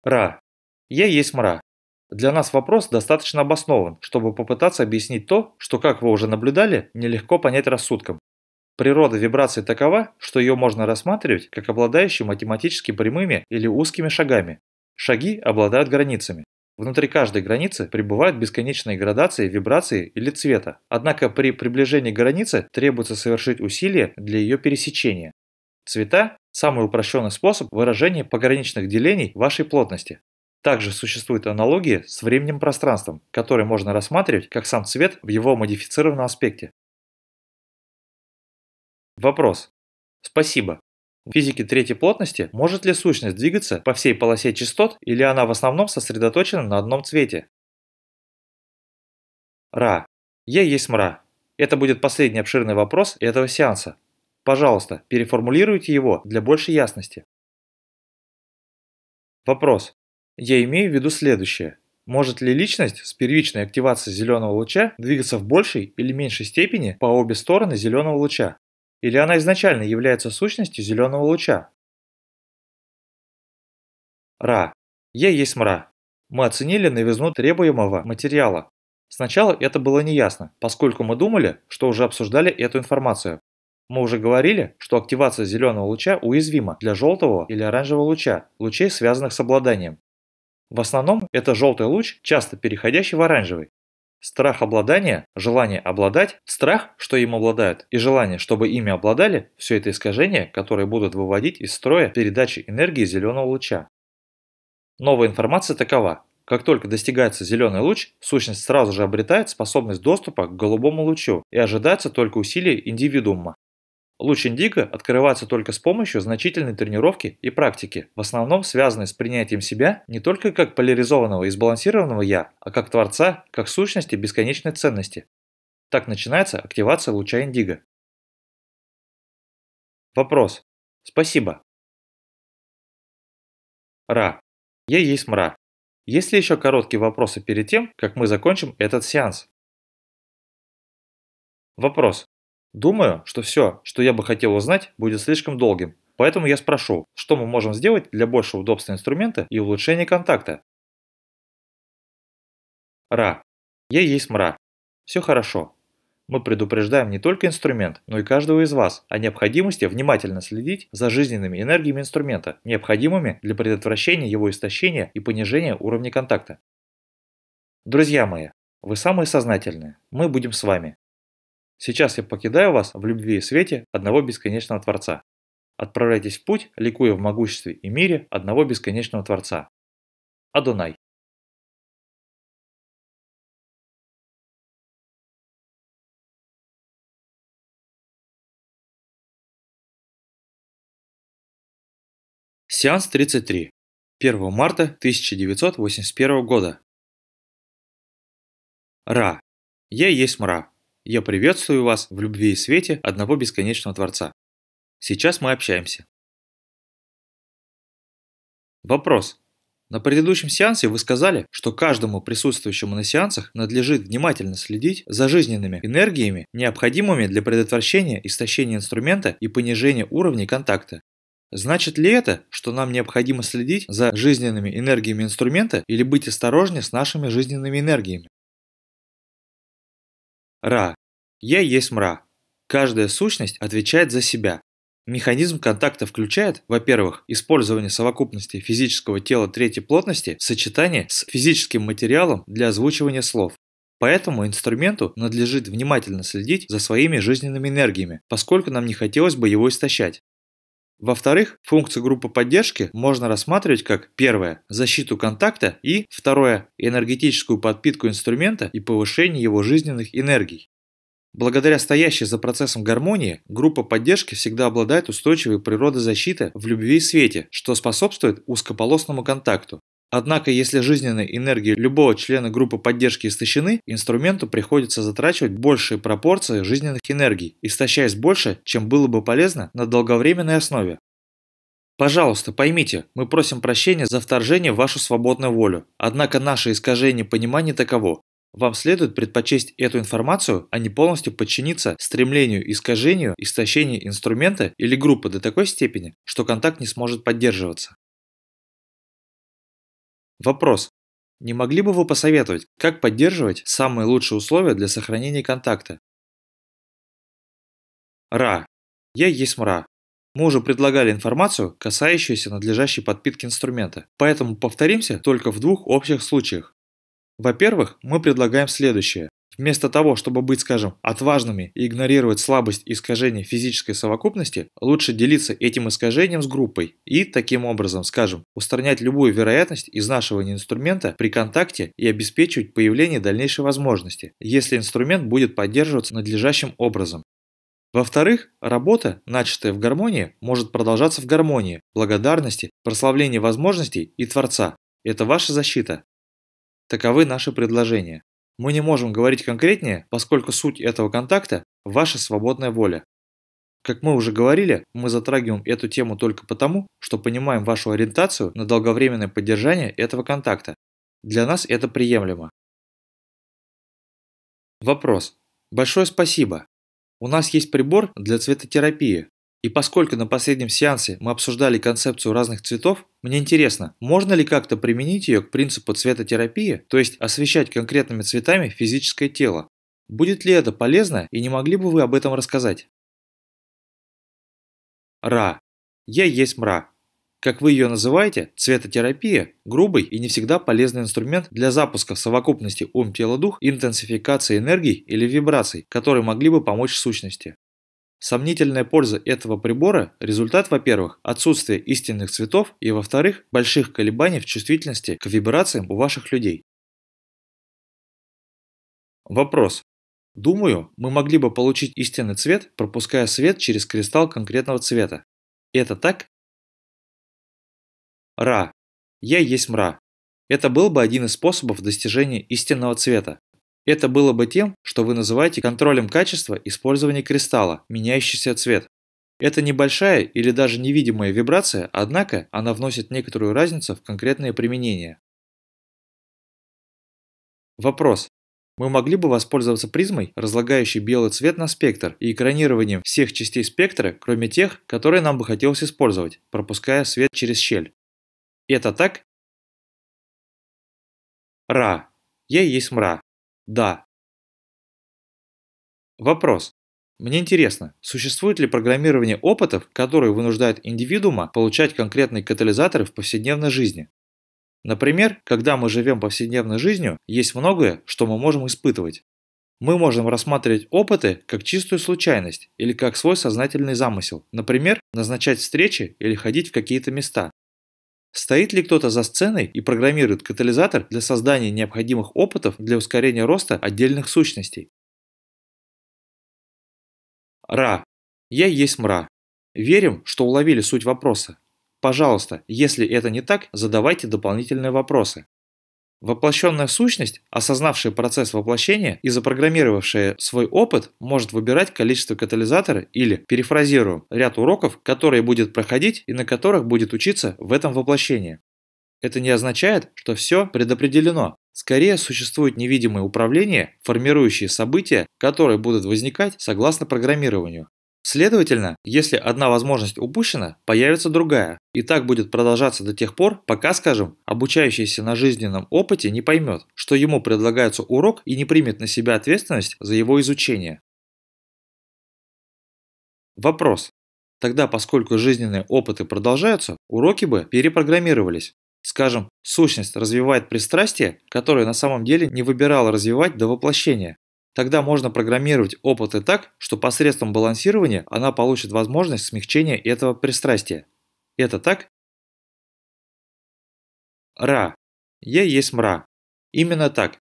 Ра. Я есть мра. Для нас вопрос достаточно обоснован, чтобы попытаться объяснить то, что, как вы уже наблюдали, нелегко понять рассудком. Природа вибрации такова, что ее можно рассматривать как обладающую математически прямыми или узкими шагами. Шаги обладают границами. Внутри каждой границы пребывают бесконечные градации, вибрации или цвета. Однако при приближении к границе требуется совершить усилия для ее пересечения. Цвета – самый упрощенный способ выражения пограничных делений вашей плотности. Также существует аналогия с временем-пространством, который можно рассматривать как сам цвет в его модифицированном аспекте. Вопрос. Спасибо. В физике третьей плотности может ли сущность двигаться по всей полосе частот или она в основном сосредоточена на одном цвете? Ра. Я есть мра. Это будет последний обширный вопрос этого сеанса. Пожалуйста, переформулируйте его для большей ясности. Вопрос. Я имею в виду следующее. Может ли личность с первичной активацией зеленого луча двигаться в большей или меньшей степени по обе стороны зеленого луча? Или она изначально является сущностью зеленого луча? Ра. Я есть мра. Мы оценили новизну требуемого материала. Сначала это было неясно, поскольку мы думали, что уже обсуждали эту информацию. Мы уже говорили, что активация зеленого луча уязвима для желтого или оранжевого луча, лучей, связанных с обладанием. В основном это желтый луч, часто переходящий в оранжевый. Страх обладания, желание обладать, страх, что им обладают, и желание, чтобы ими обладали – все это искажения, которые будут выводить из строя передачи энергии зеленого луча. Новая информация такова. Как только достигается зеленый луч, сущность сразу же обретает способность доступа к голубому лучу и ожидается только усилие индивидуума. Луч индиго открывается только с помощью значительной тренировки и практики, в основном связанной с принятием себя не только как поляризованного и сбалансированного «я», а как Творца, как сущности бесконечной ценности. Так начинается активация луча индиго. Вопрос. Спасибо. Ра. Я есть мра. Есть ли еще короткие вопросы перед тем, как мы закончим этот сеанс? Вопрос. Думаю, что все, что я бы хотел узнать, будет слишком долгим. Поэтому я спрошу, что мы можем сделать для большего удобства инструмента и улучшения контакта? Ра. Я есть мра. Все хорошо. Мы предупреждаем не только инструмент, но и каждого из вас о необходимости внимательно следить за жизненными энергиями инструмента, необходимыми для предотвращения его истощения и понижения уровня контакта. Друзья мои, вы самые сознательные, мы будем с вами. Сейчас я покидаю вас в любви и свете одного бесконечного Творца. Отправляйтесь в путь, ликуя в могуществе и мире одного бесконечного Творца. Адонай. Сеанс 33. 1 марта 1981 года. Ра. Я есть мра. Я приветствую вас в любви и свете одного бесконечного Творца. Сейчас мы общаемся. Вопрос. На предыдущем сеансе вы сказали, что каждому присутствующему на сеансах надлежит внимательно следить за жизненными энергиями, необходимыми для предотвращения истощения инструмента и понижения уровней контакта. Значит ли это, что нам необходимо следить за жизненными энергиями инструмента или быть осторожнее с нашими жизненными энергиями? Ра. Я есть мра. Каждая сущность отвечает за себя. Механизм контакта включает, во-первых, использование совокупности физического тела третьей плотности в сочетании с физическим материалом для озвучивания слов. Поэтому инструменту надлежит внимательно следить за своими жизненными энергиями, поскольку нам не хотелось бы его истощать. Во-вторых, функцию группы поддержки можно рассматривать как первое – защиту контакта и второе – энергетическую подпитку инструмента и повышение его жизненных энергий. Благодаря стоящей за процессом гармонии, группа поддержки всегда обладает устойчивой природой защиты в любви и свете, что способствует узкополосному контакту. Однако, если жизненные энергии любого члена группы поддержки истощены, инструменту приходится затрачивать большие пропорции жизненных энергий, истощаясь больше, чем было бы полезно на долговременной основе. Пожалуйста, поймите, мы просим прощения за вторжение в вашу свободную волю. Однако наше искажение понимания таково. Вам следует предпочесть эту информацию, а не полностью подчиниться стремлению искажению, истощению инструмента или группы до такой степени, что контакт не сможет поддерживаться. Вопрос. Не могли бы вы посоветовать, как поддерживать самые лучшие условия для сохранения контакта? Ра. Я есть мра. Мы уже предлагали информацию, касающуюся надлежащей подпитки инструмента, поэтому повторимся только в двух общих случаях. Во-первых, мы предлагаем следующее. Вместо того, чтобы быть, скажем, отважными и игнорировать слабость и искажение физической совокупности, лучше делиться этим искажением с группой и, таким образом, скажем, устранять любую вероятность изнашивания инструмента при контакте и обеспечивать появление дальнейшей возможности, если инструмент будет поддерживаться надлежащим образом. Во-вторых, работа, начатая в гармонии, может продолжаться в гармонии, благодарности, прославлении возможностей и Творца. Это ваша защита. Таковы наши предложения. Мы не можем говорить конкретнее, поскольку суть этого контакта – ваша свободная воля. Как мы уже говорили, мы затрагиваем эту тему только потому, что понимаем вашу ориентацию на долговременное поддержание этого контакта. Для нас это приемлемо. Вопрос. Большое спасибо. У нас есть прибор для цветотерапии. И поскольку на последнем сеансе мы обсуждали концепцию разных цветов, мне интересно, можно ли как-то применить ее к принципу цветотерапии, то есть освещать конкретными цветами физическое тело? Будет ли это полезно и не могли бы вы об этом рассказать? Ра. Я есть мра. Как вы ее называете, цветотерапия – грубый и не всегда полезный инструмент для запуска совокупности ум-тело-дух интенсификации энергий или вибраций, которые могли бы помочь сущности. Сомнительная польза этого прибора – результат, во-первых, отсутствия истинных цветов и, во-вторых, больших колебаний в чувствительности к вибрациям у ваших людей. Вопрос. Думаю, мы могли бы получить истинный цвет, пропуская свет через кристалл конкретного цвета. Это так? Ра. Я есть мра. Это был бы один из способов достижения истинного цвета. Это было бы тем, что вы называете контролем качества использования кристалла, меняющийся цвет. Это небольшая или даже невидимая вибрация, однако она вносит некоторую разницу в конкретное применение. Вопрос. Мы могли бы воспользоваться призмой, разлагающей белый цвет на спектр, и экранированием всех частей спектра, кроме тех, которые нам бы хотелось использовать, пропуская свет через щель. Это так? Ра. Я есть мра. Да. Вопрос. Мне интересно, существует ли программирование опытов, которые вынуждают индивидуума получать конкретные катализаторы в повседневной жизни? Например, когда мы живем повседневной жизнью, есть многое, что мы можем испытывать. Мы можем рассматривать опыты как чистую случайность или как свой сознательный замысел, например, назначать встречи или ходить в какие-то места, Стоит ли кто-то за сценой и программирует катализатор для создания необходимых опытов для ускорения роста отдельных сущностей? Ра. Я есть мра. Верим, что уловили суть вопроса. Пожалуйста, если это не так, задавайте дополнительные вопросы. Воплощенная сущность, осознавшая процесс воплощения и запрограммировавшая свой опыт, может выбирать количество катализатора или, перефразируем, ряд уроков, которые будет проходить и на которых будет учиться в этом воплощении. Это не означает, что все предопределено. Скорее существует невидимое управление, формирующее события, которые будут возникать согласно программированию. Следовательно, если одна возможность упущена, появится другая. И так будет продолжаться до тех пор, пока, скажем, обучающийся на жизненном опыте не поймет, что ему предлагается урок и не примет на себя ответственность за его изучение. Вопрос. Тогда, поскольку жизненные опыты продолжаются, уроки бы перепрограммировались. Скажем, сущность развивает пристрастие, которое на самом деле не выбирала развивать до воплощения, Тогда можно программировать опыты так, что посредством балансирования она получит возможность смягчения этого пристрастия. Это так? Ра. Я есть мра. Именно так.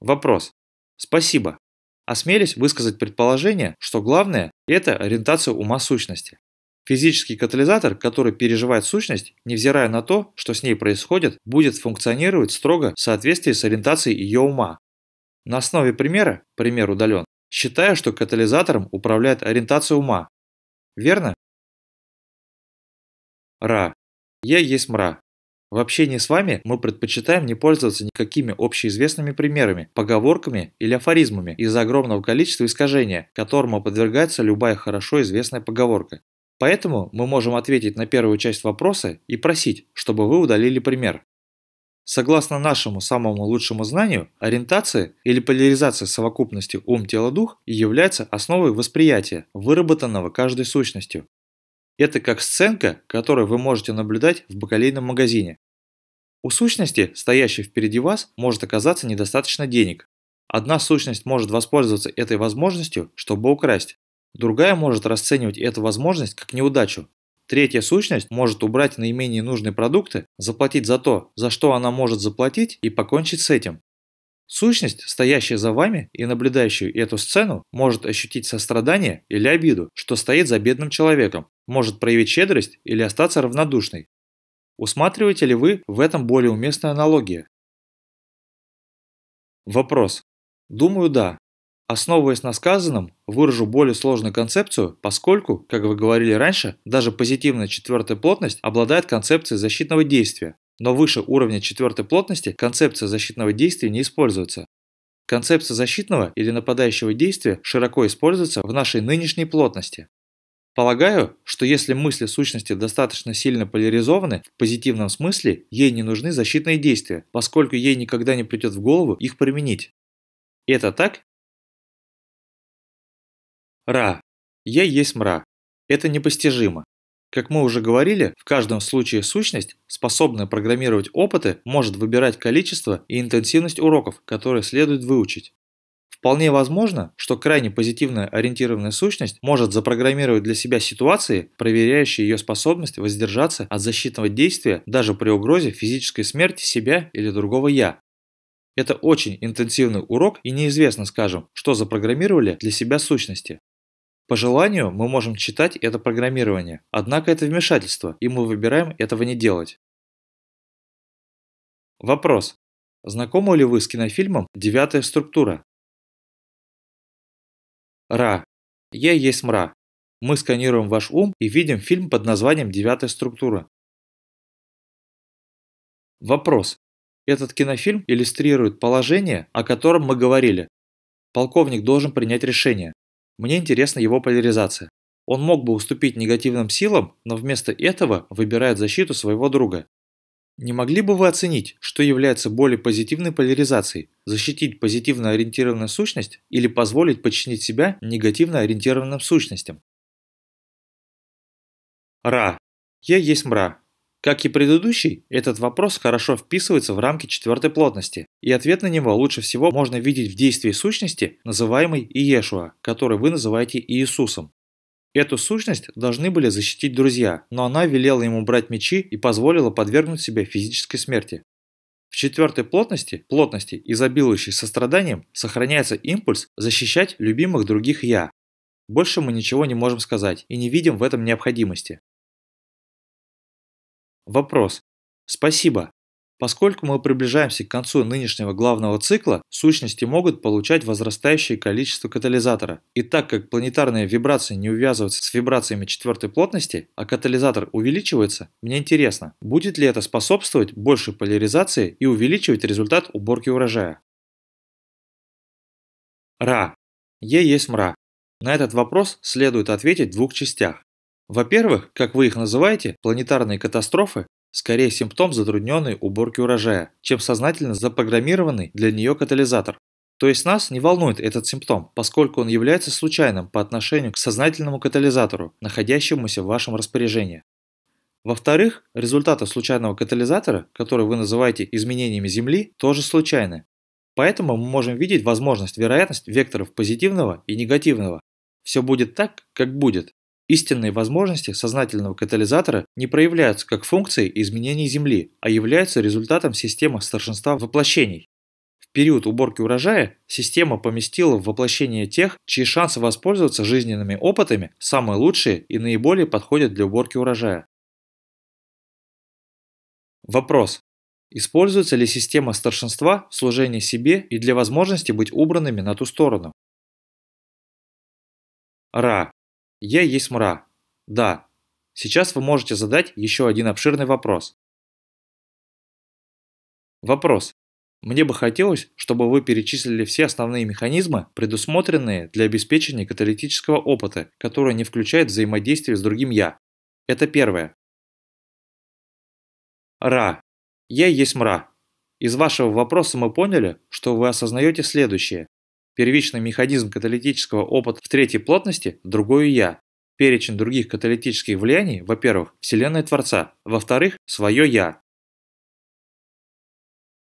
Вопрос. Спасибо. Осмелись высказать предположение, что главное – это ориентация ума сущности. Физический катализатор, который переживает сущность, невзирая на то, что с ней происходит, будет функционировать строго в соответствии с ориентацией ее ума, на основе примера, пример удален, считаю, что катализатором управляет ориентация ума. Верно? Ра. Я есть мра. В общении с вами мы предпочитаем не пользоваться никакими общеизвестными примерами, поговорками или афоризмами из-за огромного количества искажения, которому подвергается любая хорошо известная поговорка. Поэтому мы можем ответить на первую часть вопроса и просить, чтобы вы удалили пример. Согласно нашему самому лучшему знанию, ориентация или поляризация совокупности ум-тело-дух является основой восприятия, выработанного каждой сущностью. Это как сценка, которую вы можете наблюдать в бакалейном магазине. У сущности, стоящей впереди вас, может оказаться недостаточно денег. Одна сущность может воспользоваться этой возможностью, чтобы украсть. Другая может расценивать эту возможность как неудачу, Третья сущность может убрать наименее нужные продукты, заплатить за то, за что она может заплатить и покончить с этим. Сущность, стоящая за вами и наблюдающая эту сцену, может ощутить сострадание или обиду, что стоит за бедным человеком, может проявить щедрость или остаться равнодушной. Усматриваете ли вы в этом более уместную аналогию? Вопрос. Думаю, да. Основываясь на сказанном, выражу более сложную концепцию, поскольку, как вы говорили раньше, даже позитивная четвертая плотность обладает концепцией защитного действия, но выше уровня четвертой плотности концепция защитного действия не используется. Концепция защитного или нападающего действия широко используется в нашей нынешней плотности. Полагаю, что если мысли сущности достаточно сильно поляризованы в позитивном смысле, ей не нужны защитные действия, поскольку ей никогда не придет в голову их применить. Это так Ра. Я есть мра. Это непостижимо. Как мы уже говорили, в каждом случае сущность, способная программировать опыты, может выбирать количество и интенсивность уроков, которые следует выучить. Вполне возможно, что крайне позитивно ориентированная сущность может запрограммировать для себя ситуации, проверяющие ее способность воздержаться от защитного действия даже при угрозе физической смерти себя или другого «я». Это очень интенсивный урок и неизвестно, скажем, что запрограммировали для себя сущности. По желанию мы можем читать это программирование, однако это вмешательство, и мы выбираем этого не делать. Вопрос. Знакомы ли вы с кинофильмом «Девятая структура»? Ра. Я есть мра. Мы сканируем ваш ум и видим фильм под названием «Девятая структура». Вопрос. Этот кинофильм иллюстрирует положение, о котором мы говорили. Полковник должен принять решение. Мне интересна его поляризация. Он мог бы уступить негативным силам, но вместо этого выбирает защиту своего друга. Не могли бы вы оценить, что является более позитивной поляризацией – защитить позитивно ориентированную сущность или позволить подчинить себя негативно ориентированным сущностям? Ра. Я есть мра. Как и предыдущий, этот вопрос хорошо вписывается в рамки четвертой плотности, и ответ на него лучше всего можно видеть в действии сущности, называемой Иешуа, который вы называете Иисусом. Эту сущность должны были защитить друзья, но она велела ему брать мечи и позволила подвергнуть себя физической смерти. В четвертой плотности, плотности, изобилующей состраданием, сохраняется импульс защищать любимых других «я». Больше мы ничего не можем сказать и не видим в этом необходимости. Вопрос. Спасибо. Поскольку мы приближаемся к концу нынешнего главного цикла, сущности могут получать возрастающее количество катализатора. И так как планетарные вибрации не увязываются с вибрациями четвертой плотности, а катализатор увеличивается, мне интересно, будет ли это способствовать большей поляризации и увеличивать результат уборки урожая. Ра. Е есть мра. На этот вопрос следует ответить в двух частях. Во-первых, как вы их называете, планетарные катастрофы – скорее симптом затрудненной уборки урожая, чем сознательно запрограммированный для нее катализатор. То есть нас не волнует этот симптом, поскольку он является случайным по отношению к сознательному катализатору, находящемуся в вашем распоряжении. Во-вторых, результаты случайного катализатора, который вы называете изменениями Земли, тоже случайны. Поэтому мы можем видеть возможность, вероятность векторов позитивного и негативного. Все будет так, как будет, Истинные возможности сознательного катализатора не проявляются как функции изменений Земли, а являются результатом системы старшинства воплощений. В период уборки урожая система поместила в воплощение тех, чьи шансы воспользоваться жизненными опытами самые лучшие и наиболее подходят для уборки урожая. Вопрос. Используется ли система старшинства в служении себе и для возможности быть убранными на ту сторону? Ра. Я есть мра. Да. Сейчас вы можете задать еще один обширный вопрос. Вопрос. Мне бы хотелось, чтобы вы перечислили все основные механизмы, предусмотренные для обеспечения каталитического опыта, который не включает взаимодействие с другим «я». Это первое. Ра. Я есть мра. Из вашего вопроса мы поняли, что вы осознаете следующее. Первичный механизм каталитического опыта в третьей плотности – другое «я». Перечень других каталитических влияний, во-первых, Вселенная Творца, во-вторых, свое «я».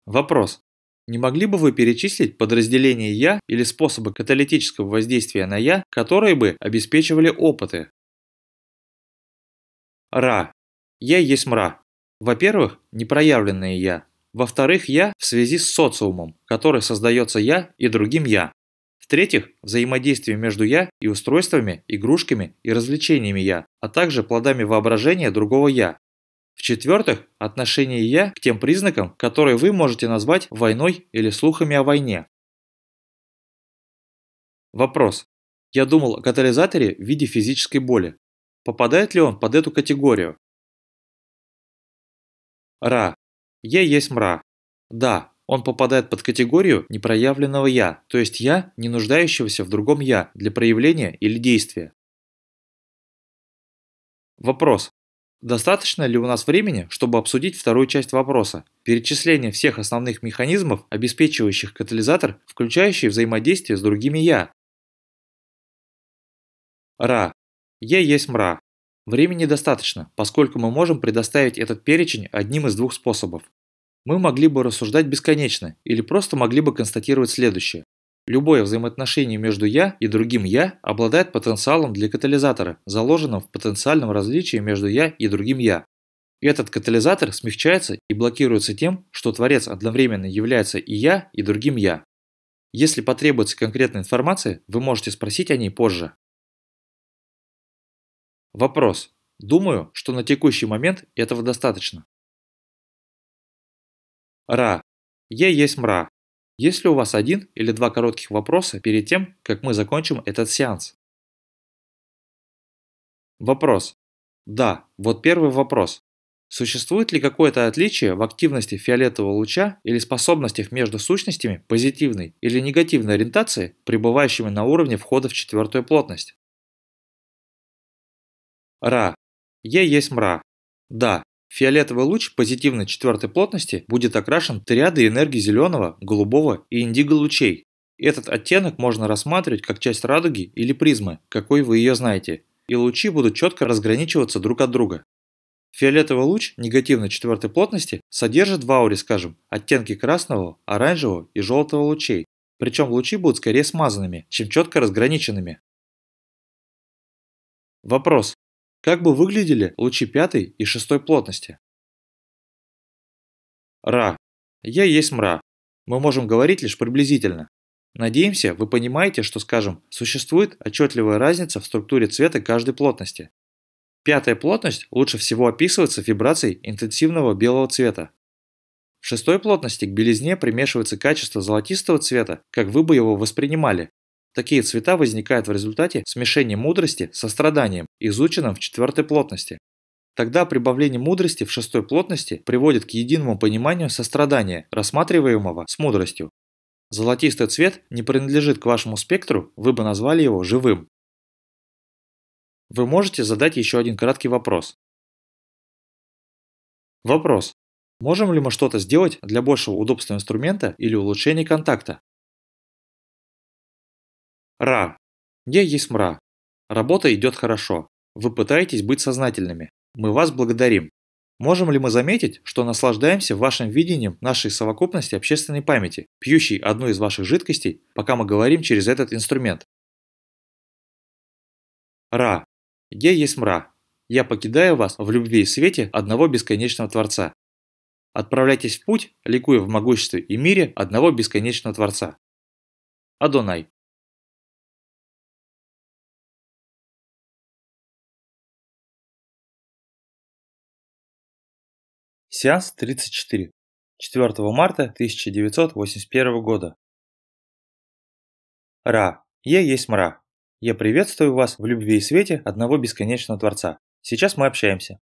Вопрос. Не могли бы вы перечислить подразделения «я» или способы каталитического воздействия на «я», которые бы обеспечивали опыты? Ра. Я есть мра. Во-первых, непроявленное «я», во-вторых, я в связи с социумом, который создается я и другим я. В-третьих, взаимодействие между я и устройствами, игрушками и развлечениями я, а также плодами воображения другого я. В-четвертых, отношение я к тем признакам, которые вы можете назвать войной или слухами о войне. Вопрос. Я думал о катализаторе в виде физической боли. Попадает ли он под эту категорию? Ра. Я есть мра. Да, он попадает под категорию непроявленного «я», то есть «я», не нуждающегося в другом «я» для проявления или действия. Вопрос. Достаточно ли у нас времени, чтобы обсудить вторую часть вопроса – перечисление всех основных механизмов, обеспечивающих катализатор, включающий взаимодействие с другими «я»? Ра. Я есть мра. Времени достаточно, поскольку мы можем предоставить этот перечень одним из двух способов. Мы могли бы рассуждать бесконечно или просто могли бы констатировать следующее. Любое взаимоотношение между «я» и другим «я» обладает потенциалом для катализатора, заложенным в потенциальном различии между «я» и другим «я». Этот катализатор смягчается и блокируется тем, что Творец одновременно является и я, и другим я. Если потребуется конкретная информация, вы можете спросить о ней позже. Вопрос. Думаю, что на текущий момент этого достаточно. Ра. Я есть мра. Есть ли у вас один или два коротких вопроса перед тем, как мы закончим этот сеанс? Вопрос. Да, вот первый вопрос. Существует ли какое-то отличие в активности фиолетового луча или способностях между сущностями позитивной или негативной ориентации, пребывающими на уровне входа в четвертую плотность? Ра. Я есть мра. Да, фиолетовый луч позитивной четвертой плотности будет окрашен триадой энергии зеленого, голубого и индиго лучей. Этот оттенок можно рассматривать как часть радуги или призмы, какой вы ее знаете, и лучи будут четко разграничиваться друг от друга. Фиолетовый луч негативной четвертой плотности содержит в ауре, скажем, оттенки красного, оранжевого и желтого лучей, причем лучи будут скорее смазанными, чем четко разграниченными. Вопрос. Как бы выглядели лучи пятой и шестой плотности? Ра. Я есть мра. Мы можем говорить лишь приблизительно. Надеемся, вы понимаете, что, скажем, существует отчетливая разница в структуре цвета каждой плотности. Пятая плотность лучше всего описывается вибрацией интенсивного белого цвета. В шестой плотности к белизне примешивается качество золотистого цвета, как вы бы его воспринимали. Такие цвета возникают в результате смешения мудрости со страданием, изученным в четвертой плотности. Тогда прибавление мудрости в шестой плотности приводит к единому пониманию сострадания, рассматриваемого с мудростью. Золотистый цвет не принадлежит к вашему спектру, вы бы назвали его живым. Вы можете задать еще один краткий вопрос. Вопрос. Можем ли мы что-то сделать для большего удобства инструмента или улучшения контакта? Ра. Я есть мра. Работа идет хорошо. Вы пытаетесь быть сознательными. Мы вас благодарим. Можем ли мы заметить, что наслаждаемся вашим видением нашей совокупности общественной памяти, пьющей одну из ваших жидкостей, пока мы говорим через этот инструмент? Ра. Я есть мра. Я покидаю вас в любви и свете одного бесконечного Творца. Отправляйтесь в путь, ликуя в могуществе и мире одного бесконечного Творца. Адонай. Сеанс 34. 4 марта 1981 года. Ра. Я есть мра. Я приветствую вас в любви и свете одного бесконечного Творца. Сейчас мы общаемся.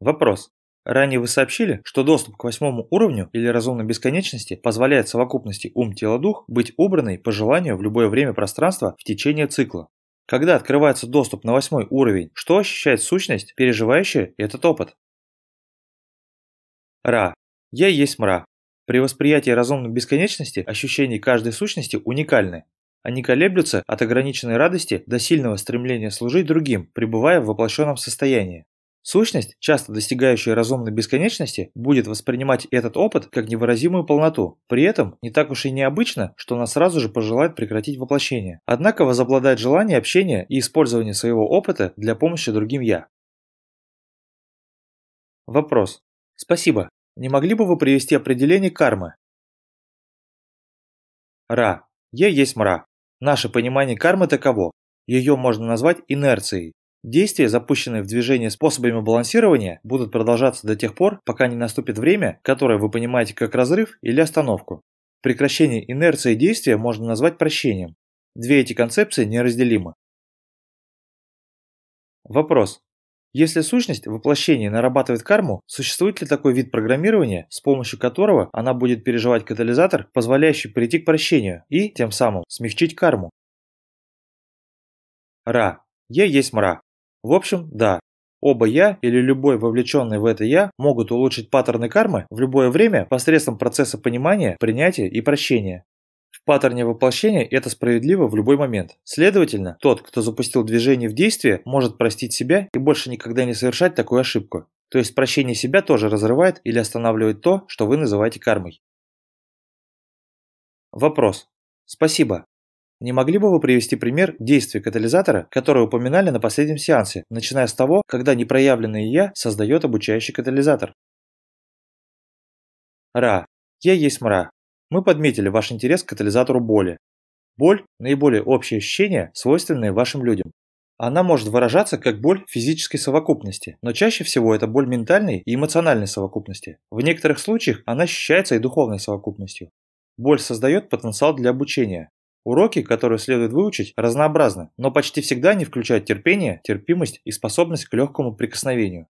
Вопрос. Ранее вы сообщили, что доступ к восьмому уровню или разумной бесконечности позволяет совокупности ум-тело-дух быть убранной по желанию в любое время пространства в течение цикла. Когда открывается доступ на восьмой уровень, что ощущает сущность, переживающая этот опыт? Ра. Я есть мра. При восприятии разумной бесконечности ощущения каждой сущности уникальны. Они колеблются от ограниченной радости до сильного стремления служить другим, пребывая в воплощенном состоянии. Сущность, часто достигающая разумной бесконечности, будет воспринимать этот опыт как невыразимую полноту. При этом не так уж и необычно, что она сразу же пожелает прекратить воплощение. Однако возобладает желание общения и использования своего опыта для помощи другим «я». Вопрос. Спасибо. Не могли бы вы привести определение кармы? Ра. Я есть мра. Наше понимание кармы таково. Ее можно назвать инерцией. Действия, запущенные в движение способами балансирования, будут продолжаться до тех пор, пока не наступит время, которое вы понимаете как разрыв или остановку. Прекращение инерции действия можно назвать прощением. Две эти концепции неразделимы. Вопрос. Если сущность воплощения нарабатывает карму, существует ли такой вид программирования, с помощью которого она будет переживать катализатор, позволяющий прийти к прощению и, тем самым, смягчить карму? Ра. Я есть мра. В общем, да. Оба я или любой вовлеченный в это я могут улучшить паттерны кармы в любое время посредством процесса понимания, принятия и прощения. В паттерне воплощения это справедливо в любой момент. Следовательно, тот, кто запустил движение в действие, может простить себя и больше никогда не совершать такую ошибку. То есть прощение себя тоже разрывает или останавливает то, что вы называете кармой. Вопрос. Спасибо. Не могли бы вы привести пример действия катализатора, который упоминали на последнем сеансе, начиная с того, когда непроявленное «я» создает обучающий катализатор? Ра. Я есть мра. Мы подметили ваш интерес к катализатору боли. Боль – наиболее общее ощущение, свойственное вашим людям. Она может выражаться как боль физической совокупности, но чаще всего это боль ментальной и эмоциональной совокупности. В некоторых случаях она ощущается и духовной совокупностью. Боль создает потенциал для обучения. Уроки, которые следует выучить, разнообразны, но почти всегда они включают терпение, терпимость и способность к легкому прикосновению.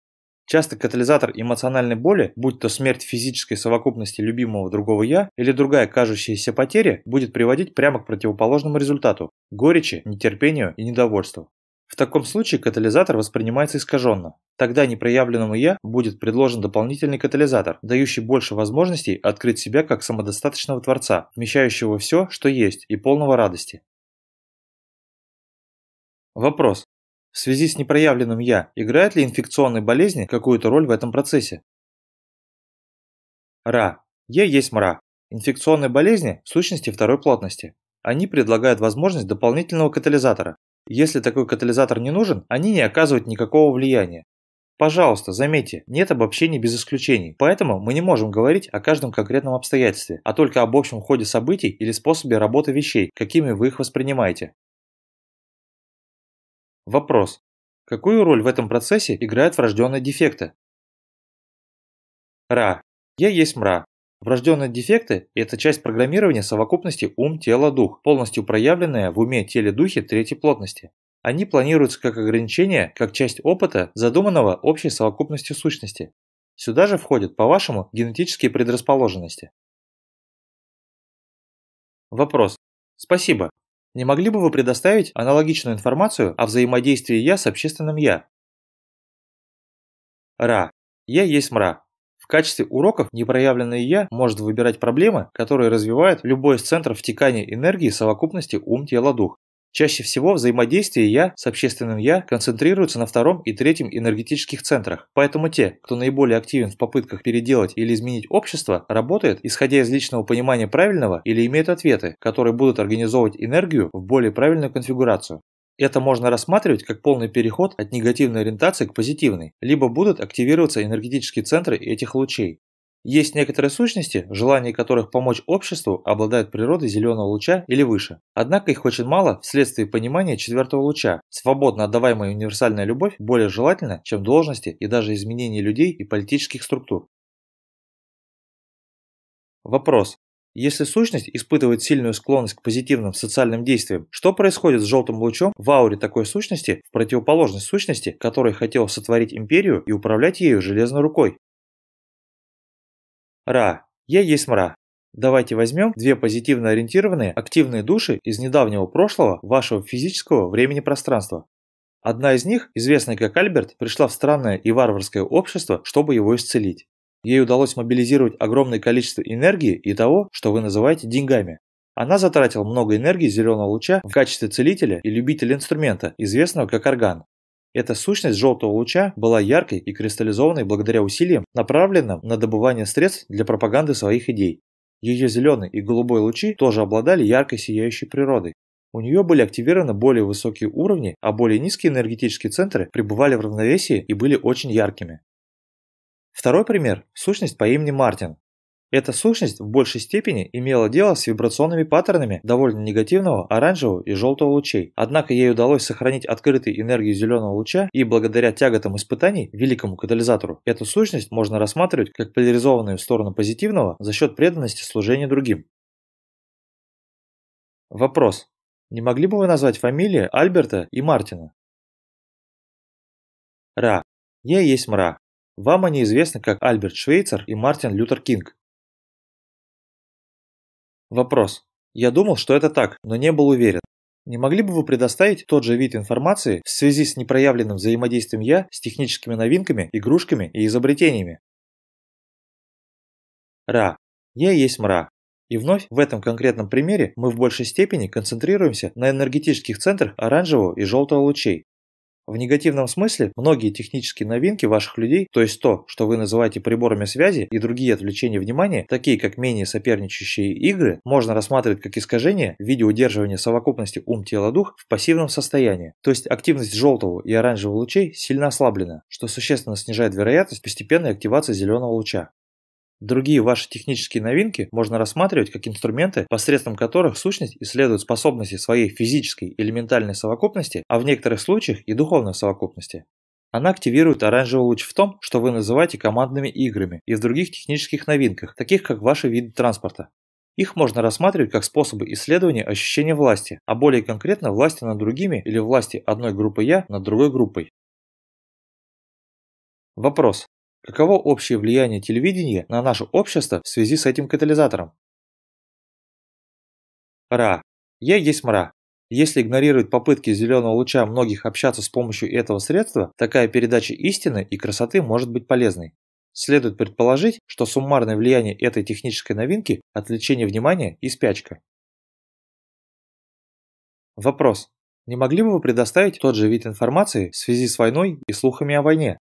Часто катализатор эмоциональной боли, будь то смерть физической совокупности любимого другого «я» или другая кажущаяся потеря, будет приводить прямо к противоположному результату – горечи, нетерпению и недовольству. В таком случае катализатор воспринимается искаженно. Тогда непроявленному «я» будет предложен дополнительный катализатор, дающий больше возможностей открыть себя как самодостаточного Творца, вмещающего все, что есть, и полного радости. Вопрос. В связи с непроявленным «я» играют ли инфекционные болезни какую-то роль в этом процессе? Ра. Я есть мра. Инфекционные болезни – сущности второй плотности. Они предлагают возможность дополнительного катализатора. Если такой катализатор не нужен, они не оказывают никакого влияния. Пожалуйста, заметьте, нет обобщений без исключений, поэтому мы не можем говорить о каждом конкретном обстоятельстве, а только об общем ходе событий или способе работы вещей, какими вы их воспринимаете. Вопрос. Какую роль в этом процессе играют врожденные дефекты? Ра. Я есть мра. Врожденные дефекты – это часть программирования совокупности ум-тело-дух, полностью проявленная в уме-теле-духе третьей плотности. Они планируются как ограничение, как часть опыта, задуманного общей совокупностью сущности. Сюда же входят, по-вашему, генетические предрасположенности. Вопрос. Спасибо. Не могли бы вы предоставить аналогичную информацию о взаимодействии «я» с общественным «я»? Ра. Я есть мра. В качестве уроков непроявленное «я» может выбирать проблемы, которые развивают любой из центров втекания энергии совокупности ум-тело-дух. Чаще всего взаимодействие «я» с общественным «я» концентрируется на втором и третьем энергетических центрах, поэтому те, кто наиболее активен в попытках переделать или изменить общество, работают, исходя из личного понимания правильного или имеют ответы, которые будут организовывать энергию в более правильную конфигурацию. Это можно рассматривать как полный переход от негативной ориентации к позитивной, либо будут активироваться энергетические центры этих лучей. Есть некоторые сущности, желание которых помочь обществу обладают природой зеленого луча или выше. Однако их очень мало вследствие понимания четвертого луча. Свободно отдаваемая универсальная любовь более желательна, чем должности и даже изменения людей и политических структур. Вопрос. Если сущность испытывает сильную склонность к позитивным социальным действиям, что происходит с желтым лучом в ауре такой сущности в противоположность сущности, которая хотела сотворить империю и управлять ею железной рукой? Ра. Я есть мра. Давайте возьмем две позитивно ориентированные активные души из недавнего прошлого вашего физического времени-пространства. Одна из них, известная как Альберт, пришла в странное и варварское общество, чтобы его исцелить. Ей удалось мобилизировать огромное количество энергии и того, что вы называете деньгами. Она затратила много энергии зеленого луча в качестве целителя и любителя инструмента, известного как орган. Эта сущность желтого луча была яркой и кристаллизованной благодаря усилиям, направленным на добывание средств для пропаганды своих идей. Ее зеленый и голубой лучи тоже обладали яркой сияющей природой. У нее были активированы более высокие уровни, а более низкие энергетические центры пребывали в равновесии и были очень яркими. Второй пример – сущность по имени Мартин. Эта сущность в большей степени имела дело с вибрационными паттернами довольно негативного оранжевого и желтого лучей. Однако ей удалось сохранить открытой энергию зеленого луча и благодаря тяготам испытаний, великому катализатору, эту сущность можно рассматривать как поляризованную в сторону позитивного за счет преданности служения другим. Вопрос. Не могли бы вы назвать фамилии Альберта и Мартина? Ра. Я есть мра. Вам они известны как Альберт Швейцер и Мартин Лютер Кинг. Вопрос. Я думал, что это так, но не был уверен. Не могли бы вы предоставить тот же вид информации в связи с непроявленным взаимодействием «я» с техническими новинками, игрушками и изобретениями? Ра. Я есть мра. И вновь в этом конкретном примере мы в большей степени концентрируемся на энергетических центрах оранжевого и желтого лучей. В негативном смысле многие технические новинки ваших людей, то есть то, что вы называете приборами связи и другие отвлечения внимания, такие как менее соперничающие игры, можно рассматривать как искажение в виде удерживания совокупности ум-тело-дух в пассивном состоянии. То есть активность желтого и оранжевого лучей сильно ослаблена, что существенно снижает вероятность постепенной активации зеленого луча. Другие ваши технические новинки можно рассматривать как инструменты, посредством которых сущность исследует способности своей физической или ментальной совокупности, а в некоторых случаях и духовной совокупности. Она активирует оранжевый луч в том, что вы называете командными играми, и в других технических новинках, таких как ваши виды транспорта. Их можно рассматривать как способы исследования ощущения власти, а более конкретно власти над другими или власти одной группы «я» над другой группой. Вопрос. Каково общее влияние телевидения на наше общество в связи с этим катализатором? Ра. Я есть мра. Если игнорировать попытки зеленого луча многих общаться с помощью этого средства, такая передача истины и красоты может быть полезной. Следует предположить, что суммарное влияние этой технической новинки – отвлечение внимания и спячка. Вопрос. Не могли бы вы предоставить тот же вид информации в связи с войной и слухами о войне?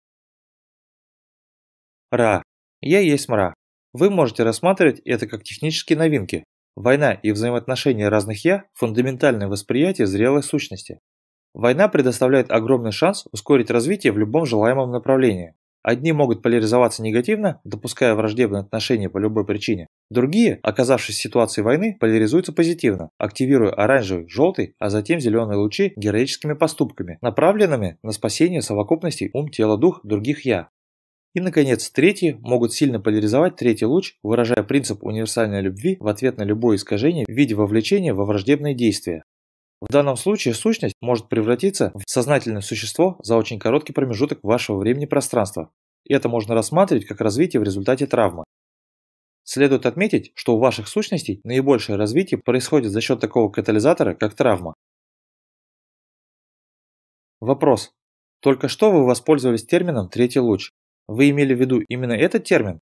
Ра. Я есть мра. Вы можете рассматривать это как технические новинки. Война и взаимоотношения разных «я» – фундаментальное восприятие зрелой сущности. Война предоставляет огромный шанс ускорить развитие в любом желаемом направлении. Одни могут поляризоваться негативно, допуская враждебные отношения по любой причине. Другие, оказавшись в ситуации войны, поляризуются позитивно, активируя оранжевый, желтый, а затем зеленые лучи героическими поступками, направленными на спасение совокупности ум, тело, дух других «я». И, наконец, третьи могут сильно поляризовать третий луч, выражая принцип универсальной любви в ответ на любое искажение в виде вовлечения во враждебные действия. В данном случае сущность может превратиться в сознательное существо за очень короткий промежуток вашего времени пространства. И это можно рассматривать как развитие в результате травмы. Следует отметить, что у ваших сущностей наибольшее развитие происходит за счет такого катализатора, как травма. Вопрос. Только что вы воспользовались термином «третий луч». Вы имели в виду именно этот термин?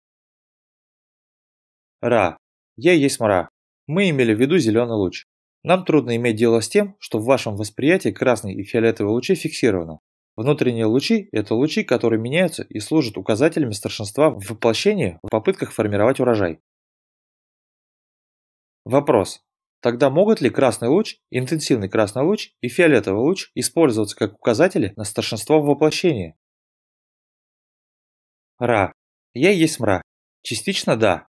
Ра. Я есть мра. Мы имели в виду зеленый луч. Нам трудно иметь дело с тем, что в вашем восприятии красный и фиолетовые лучи фиксированы. Внутренние лучи – это лучи, которые меняются и служат указателями старшинства в воплощении в попытках формировать урожай. Вопрос. Тогда могут ли красный луч, интенсивный красный луч и фиолетовый луч использоваться как указатели на старшинство в воплощении? Ра. Я есть мра. Частично да.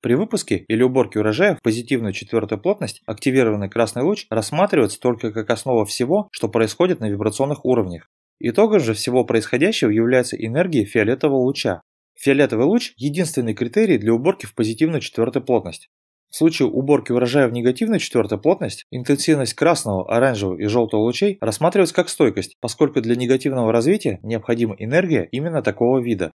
При выпуске или уборке урожая в позитивную четвертую плотность активированный красный луч рассматривается только как основа всего, что происходит на вибрационных уровнях. Итогом же всего происходящего является энергия фиолетового луча. Фиолетовый луч – единственный критерий для уборки в позитивную четвертую плотность. В случае уборки урожая в негативную четвертую плотность, интенсивность красного, оранжевого и желтого лучей рассматривается как стойкость, поскольку для негативного развития необходима энергия именно такого вида.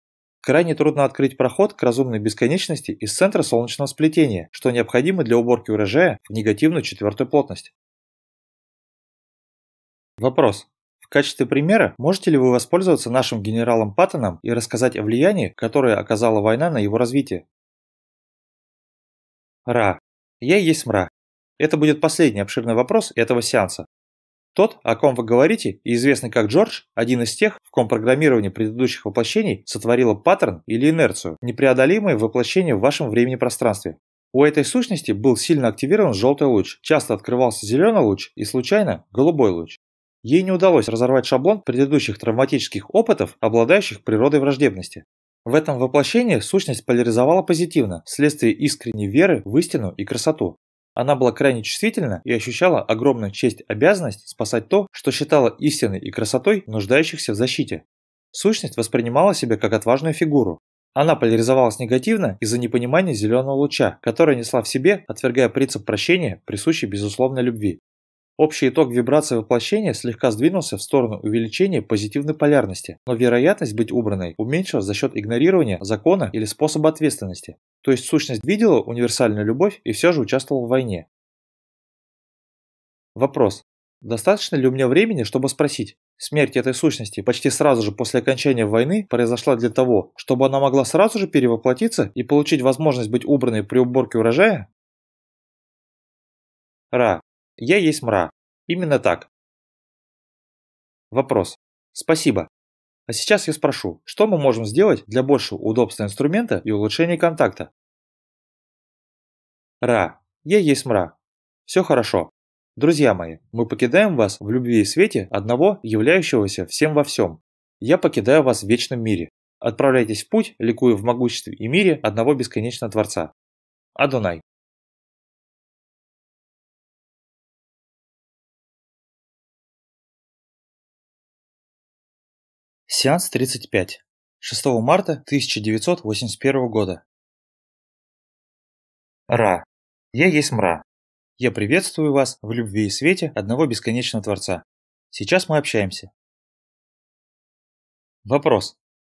Крайне трудно открыть проход к разумной бесконечности из центра солнечного сплетения, что необходимо для уборки урожая в негативную четвертую плотность. Вопрос. В качестве примера, можете ли вы воспользоваться нашим генералом Паттоном и рассказать о влиянии, которое оказала война на его развитие? Ра. Я есть мра. Это будет последний обширный вопрос этого сеанса. Тот, о ком вы говорите, и известный как Джордж, один из тех, в ком программирование предыдущих воплощений сотворило паттерн или инерцию, непреодолимое воплощение в вашем времени-пространстве. У этой сущности был сильно активирован желтый луч, часто открывался зеленый луч и случайно голубой луч. Ей не удалось разорвать шаблон предыдущих травматических опытов, обладающих природой враждебности. В этом воплощении сущность поляризовала позитивно, вследствие искренней веры в истину и красоту. Она была крайне чувствительна и ощущала огромную честь обязанность спасать то, что считала истиной и красотой нуждающихся в защите. Сущность воспринимала себя как отважную фигуру. Она поляризовалась негативно из-за непонимания зеленого луча, который несла в себе, отвергая принцип прощения, присущий безусловной любви. Общий итог вибрации воплощения слегка сдвинулся в сторону увеличения позитивной полярности, но вероятность быть убранной уменьшилась за счет игнорирования закона или способа ответственности. То есть сущность видела универсальную любовь и все же участвовала в войне. Вопрос. Достаточно ли у меня времени, чтобы спросить, смерть этой сущности почти сразу же после окончания войны произошла для того, чтобы она могла сразу же перевоплотиться и получить возможность быть убранной при уборке урожая? Ра. Я есть мра. Именно так. Вопрос. Спасибо. А сейчас я спрошу, что мы можем сделать для большего удобства инструмента и улучшения контакта? Ра. Я есть мра. Все хорошо. Друзья мои, мы покидаем вас в любви и свете одного, являющегося всем во всем. Я покидаю вас в вечном мире. Отправляйтесь в путь, ликуя в могуществе и мире одного бесконечного Творца. Адонай. Сеанс 35. 6 марта 1981 года. Ра. Я есть мра. Я приветствую вас в любви и свете одного бесконечного Творца. Сейчас мы общаемся. Вопрос.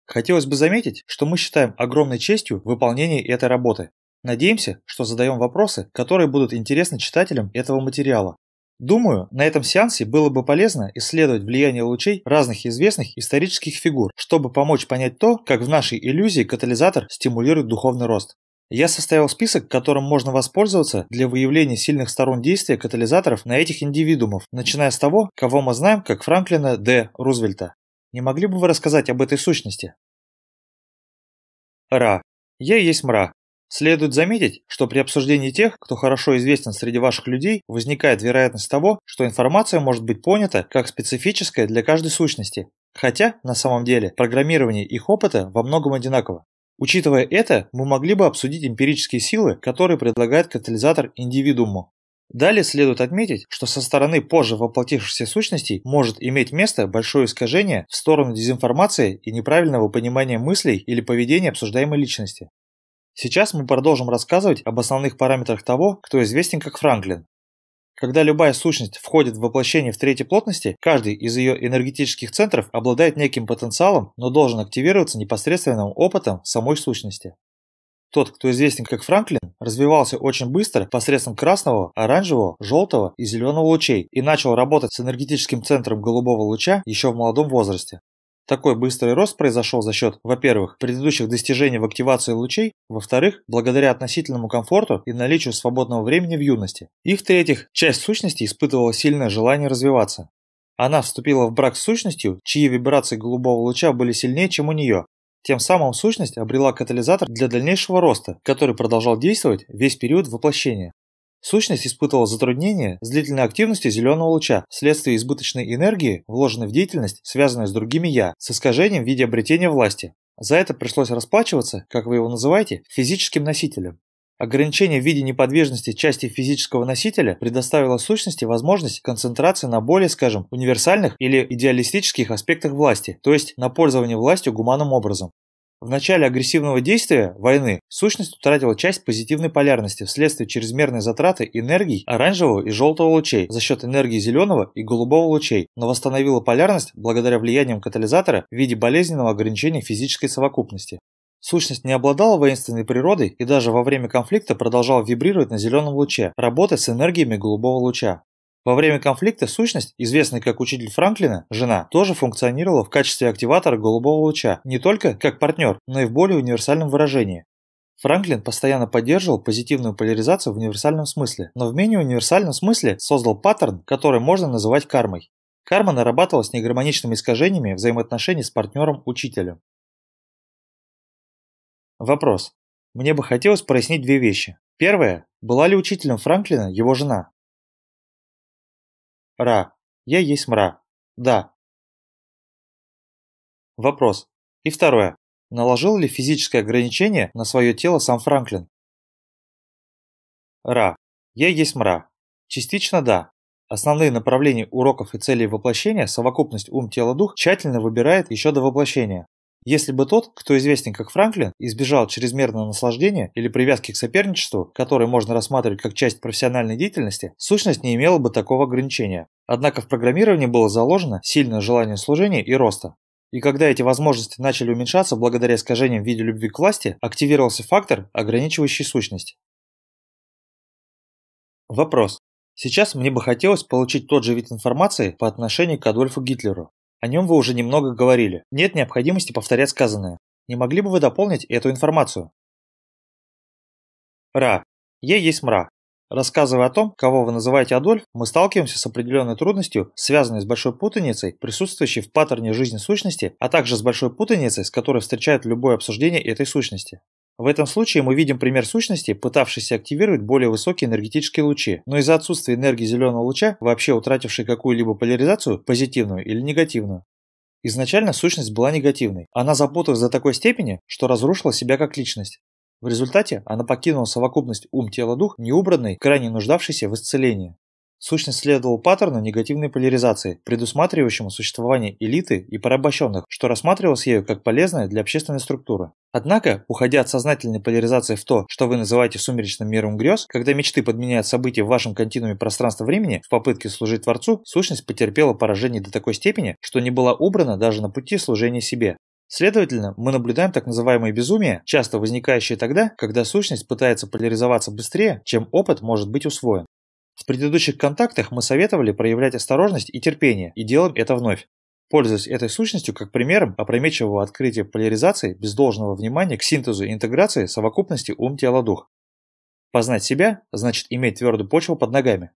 Хотелось бы заметить, что мы считаем огромной честью выполнение этой работы. Надеемся, что задаем вопросы, которые будут интересны читателям этого материала. Думаю, на этом сеансе было бы полезно исследовать влияние лучей разных известных исторических фигур, чтобы помочь понять то, как в нашей иллюзии катализатор стимулирует духовный рост. Я составил список, которым можно воспользоваться для выявления сильных сторон действия катализаторов на этих индивидуумов, начиная с того, кого мы знаем как Франклина Д. Рузвельта. Не могли бы вы рассказать об этой сущности? Ра. Я есть мра. Следует заметить, что при обсуждении тех, кто хорошо известен среди ваших людей, возникает вероятность того, что информация может быть понята как специфическая для каждой сущности, хотя, на самом деле, программирование их опыта во многом одинаково. Учитывая это, мы могли бы обсудить эмпирические силы, которые предлагает катализатор индивидууму. Далее следует отметить, что со стороны позже воплотившихся сущностей может иметь место большое искажение в сторону дезинформации и неправильного понимания мыслей или поведения обсуждаемой личности. Сейчас мы продолжим рассказывать об основных параметрах того, кто известен как Франклин. Когда любая сущность входит в воплощение в третьей плотности, каждый из ее энергетических центров обладает неким потенциалом, но должен активироваться непосредственным опытом самой сущности. Тот, кто известен как Франклин, развивался очень быстро посредством красного, оранжевого, желтого и зеленого лучей и начал работать с энергетическим центром голубого луча еще в молодом возрасте. Такой быстрый рост произошел за счет, во-первых, предыдущих достижений в активации лучей, во-вторых, благодаря относительному комфорту и наличию свободного времени в юности. И в-третьих, часть сущности испытывала сильное желание развиваться. Она вступила в брак с сущностью, чьи вибрации голубого луча были сильнее, чем у нее. Тем самым сущность обрела катализатор для дальнейшего роста, который продолжал действовать весь период воплощения. Сущность испытывала затруднения с длительной активностью зеленого луча вследствие избыточной энергии, вложенной в деятельность, связанной с другими «я», с искажением в виде обретения власти. За это пришлось расплачиваться, как вы его называете, физическим носителем. Ограничение в виде неподвижности части физического носителя предоставило сущности возможность концентрации на более, скажем, универсальных или идеалистических аспектах власти, то есть на пользование властью гуманным образом. В начале агрессивного действия войны сущность утратила часть позитивной полярности вследствие чрезмерной затраты энергий оранжевого и желтого лучей за счет энергии зеленого и голубого лучей, но восстановила полярность благодаря влияниям катализатора в виде болезненного ограничения физической совокупности. Сущность не обладала воинственной природой и даже во время конфликта продолжала вибрировать на зеленом луче, работать с энергиями голубого луча. Во время конфликта сущность, известная как учитель Франклина, жена, тоже функционировала в качестве активатора голубого луча, не только как партнер, но и в более универсальном выражении. Франклин постоянно поддерживал позитивную поляризацию в универсальном смысле, но в менее универсальном смысле создал паттерн, который можно называть кармой. Карма нарабатывалась негармоничными искажениями взаимоотношений с партнером-учителем. Вопрос. Мне бы хотелось прояснить две вещи. Первое. Была ли учителем Франклина его жена? Ра. Я есть мра. Да. Вопрос. И второе. Наложил ли физическое ограничение на свое тело сам Франклин? Ра. Я есть мра. Частично да. Основные направления уроков и целей воплощения, совокупность ум-тело-дух, тщательно выбирает еще до воплощения. Если бы тот, кто известен как Франклин, избежал чрезмерного наслаждения или привязки к соперничеству, которое можно рассматривать как часть профессиональной деятельности, сущность не имела бы такого ограничения. Однако в программировании было заложено сильное желание служения и роста. И когда эти возможности начали уменьшаться благодаря искажениям в виде любви к власти, активировался фактор, ограничивающий сущность. Вопрос. Сейчас мне бы хотелось получить тот же вид информации по отношению к Адольфу Гитлеру. О нем вы уже немного говорили. Нет необходимости повторять сказанное. Не могли бы вы дополнить эту информацию? Ра. Е есть мра. Рассказывая о том, кого вы называете Адольф, мы сталкиваемся с определенной трудностью, связанной с большой путаницей, присутствующей в паттерне жизни сущности, а также с большой путаницей, с которой встречает любое обсуждение этой сущности. В этом случае мы видим пример сущности, пытавшейся активировать более высокие энергетические лучи, но из-за отсутствия энергии зеленого луча, вообще утратившей какую-либо поляризацию, позитивную или негативную. Изначально сущность была негативной. Она запуталась до такой степени, что разрушила себя как личность. В результате она покинула совокупность ум-тело-дух, неубранной, крайне нуждавшейся в исцелении. Сущность следовала паттерну негативной поляризации, предусматривающему существование элиты и порабощенных, что рассматривалось ею как полезное для общественной структуры. Однако, уходя от сознательной поляризации в то, что вы называете сумеречным миром грез, когда мечты подменяют события в вашем континууме пространства-времени в попытке служить Творцу, сущность потерпела поражение до такой степени, что не была убрана даже на пути служения себе. Следовательно, мы наблюдаем так называемые безумия, часто возникающие тогда, когда сущность пытается поляризоваться быстрее, чем опыт может быть усвоен. В предыдущих контактах мы советовали проявлять осторожность и терпение, и делаем это вновь. Пользуясь этой сущностью как примером опрометчивого открытия поляризации без должного внимания к синтезу и интеграции совокупности ум-тело-дух. Познать себя значит иметь твердую почву под ногами.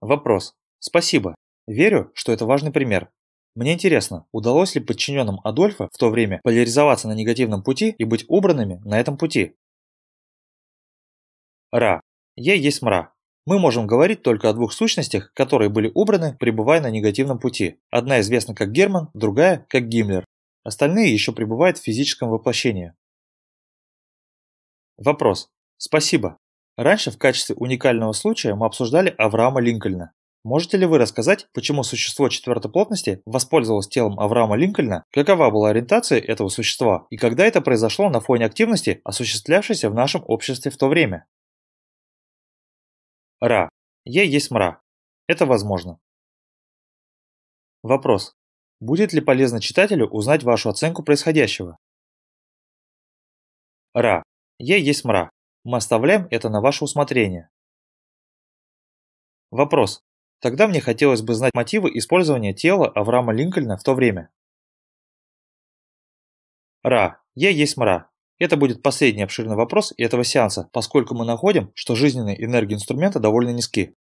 Вопрос. Спасибо. Верю, что это важный пример. Мне интересно, удалось ли подчиненным Адольфа в то время поляризоваться на негативном пути и быть убранными на этом пути? Ра. Я есть мра. Мы можем говорить только о двух сущностях, которые были убраны, пребывая на негативном пути. Одна известна как Герман, другая как Гиммлер. Остальные еще пребывают в физическом воплощении. Вопрос. Спасибо. Раньше в качестве уникального случая мы обсуждали Авраама Линкольна. Можете ли вы рассказать, почему существо четвертой плотности воспользовалось телом Авраама Линкольна, какова была ориентация этого существа и когда это произошло на фоне активности, осуществлявшейся в нашем обществе в то время? Ра. Я есть мра. Это возможно. Вопрос. Будет ли полезно читателю узнать вашу оценку происходящего? Ра. Я есть мра. Мы оставляем это на ваше усмотрение. Вопрос. Тогда мне хотелось бы знать мотивы использования тела Авраама Линкольна в то время. Ра. Я есть мра. Это будет последний обширный вопрос этого сеанса, поскольку мы находим, что жизненные энергии инструмента довольно низки.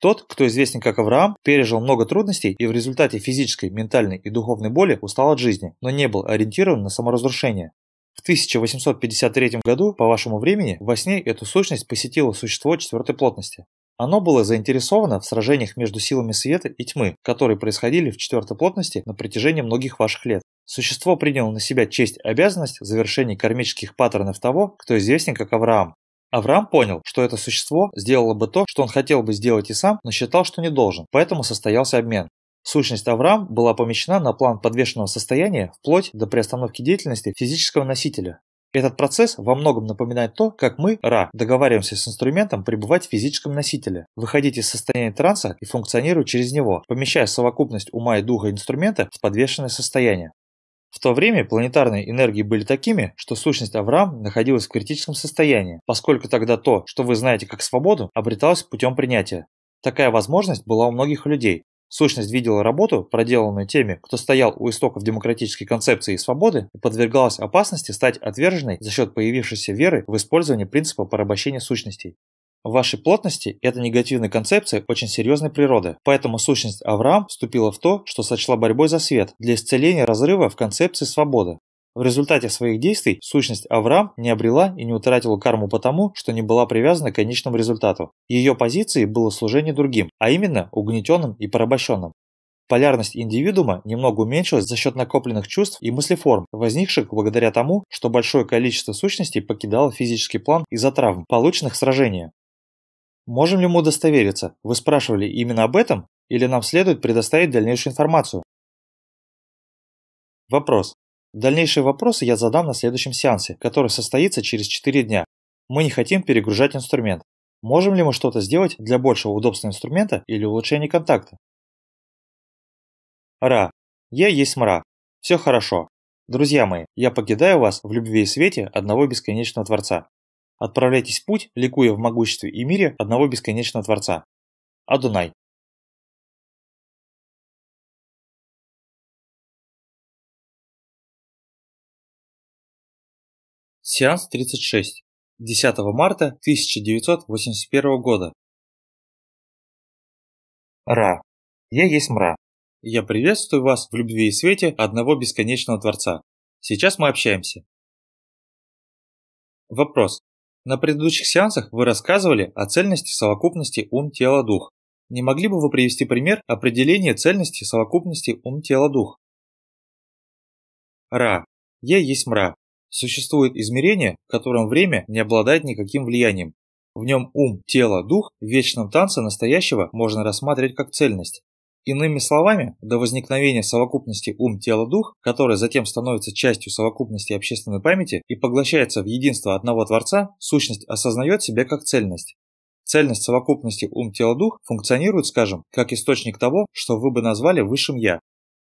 Тот, кто известен как Авраам, пережил много трудностей и в результате физической, ментальной и духовной боли устал от жизни, но не был ориентирован на саморазрушение. В 1853 году, по вашему времени, во сне эту сущность посетило существо четвертой плотности. Оно было заинтересовано в сражениях между силами света и тьмы, которые происходили в четвертой плотности на протяжении многих ваших лет. Существо приняло на себя честь и обязанность завершения кармических паттернов того, кто известен как Авраам. Авраам понял, что это существо сделало бы то, что он хотел бы сделать и сам, но считал, что не должен, поэтому состоялся обмен. Сущность Авраам была помещена на план подвешенного состояния вплоть до приостановки деятельности физического носителя. Этот процесс во многом напоминает то, как мы, Ра, договариваемся с инструментом пребывать в физическом носителе, выходить из состояния транса и функционировать через него, помещая совокупность ума и духа инструмента в подвешенное состояние. В то время планетарные энергии были такими, что сущность Авраам находилась в критическом состоянии, поскольку тогда то, что вы знаете как свободу, обреталось путем принятия. Такая возможность была у многих людей, Сущность видела работу, проделанную теми, кто стоял у истоков демократической концепции и свободы, и подвергалась опасности стать отверженной за счет появившейся веры в использование принципа порабощения сущностей. В вашей плотности эта негативная концепция очень серьезной природы, поэтому сущность Авраам вступила в то, что сочла борьбой за свет для исцеления разрыва в концепции свободы. В результате своих действий сущность Авраам не обрела и не утратила карму потому, что не была привязана к конечному результату. Ее позицией было служение другим, а именно угнетенным и порабощенным. Полярность индивидуума немного уменьшилась за счет накопленных чувств и мыслеформ, возникших благодаря тому, что большое количество сущностей покидало физический план из-за травм, полученных в сражении. Можем ли мы удостовериться? Вы спрашивали именно об этом? Или нам следует предоставить дальнейшую информацию? Вопрос. Дальнейшие вопросы я задам на следующем сеансе, который состоится через 4 дня. Мы не хотим перегружать инструмент. Можем ли мы что-то сделать для большего удобства инструмента или улучшения контакта? Ра. Я есть мра. Все хорошо. Друзья мои, я покидаю вас в любви и свете одного бесконечного Творца. Отправляйтесь в путь, ликуя в могуществе и мире одного бесконечного Творца. Адунай. Сеанс 36. 10 марта 1981 года. Ра. Я есть мра. Я приветствую вас в любви и свете одного бесконечного Творца. Сейчас мы общаемся. Вопрос. На предыдущих сеансах вы рассказывали о цельности совокупности ум-тело-дух. Не могли бы вы привести пример определения цельности совокупности ум-тело-дух? Ра. Я есть мра. Существует измерение, в котором время не обладает никаким влиянием. В нем ум, тело, дух в вечном танце настоящего можно рассматривать как цельность. Иными словами, до возникновения совокупности ум-тело-дух, которая затем становится частью совокупности общественной памяти и поглощается в единство одного Творца, сущность осознает себя как цельность. Цельность совокупности ум-тело-дух функционирует, скажем, как источник того, что вы бы назвали высшим «я».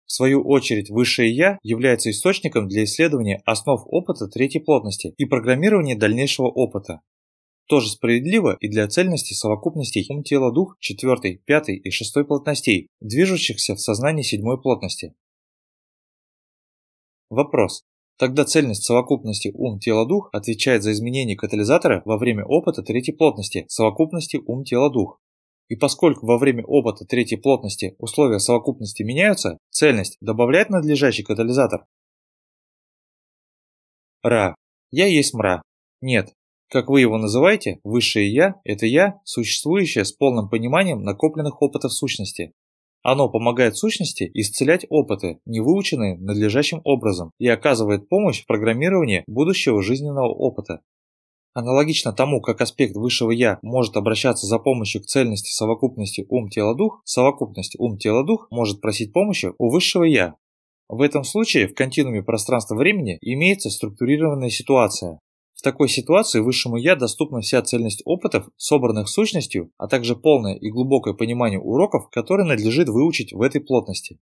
В свою очередь, высшее «я» является источником для исследования основ опыта третьей плотности и программирования дальнейшего опыта. Тоже справедливо и для цельности совокупностей ум, тело, дух четвертой, пятой и шестой плотностей, движущихся в сознании седьмой плотности. Вопрос. Тогда цельность совокупности ум, тело, дух отвечает за изменение катализатора во время опыта третьей плотности совокупности ум, тело, дух. И поскольку во время опыта третьей плотности условия совокупности меняются, цельность добавляет надлежащий катализатор. Ра. Я есть мра. Нет, как вы его называете, высшее «я» – это «я», существующее с полным пониманием накопленных опытов сущности. Оно помогает сущности исцелять опыты, не выученные надлежащим образом, и оказывает помощь в программировании будущего жизненного опыта. Аналогично тому, как аспект высшего «я» может обращаться за помощью к цельности совокупности ум-тело-дух, совокупность ум-тело-дух может просить помощи у высшего «я». В этом случае в континууме пространства-времени имеется структурированная ситуация, в такой ситуации высшему «я» доступна вся цельность опытов, собранных сущностью, а также полное и глубокое понимание уроков, которые надлежит выучить в этой плотности.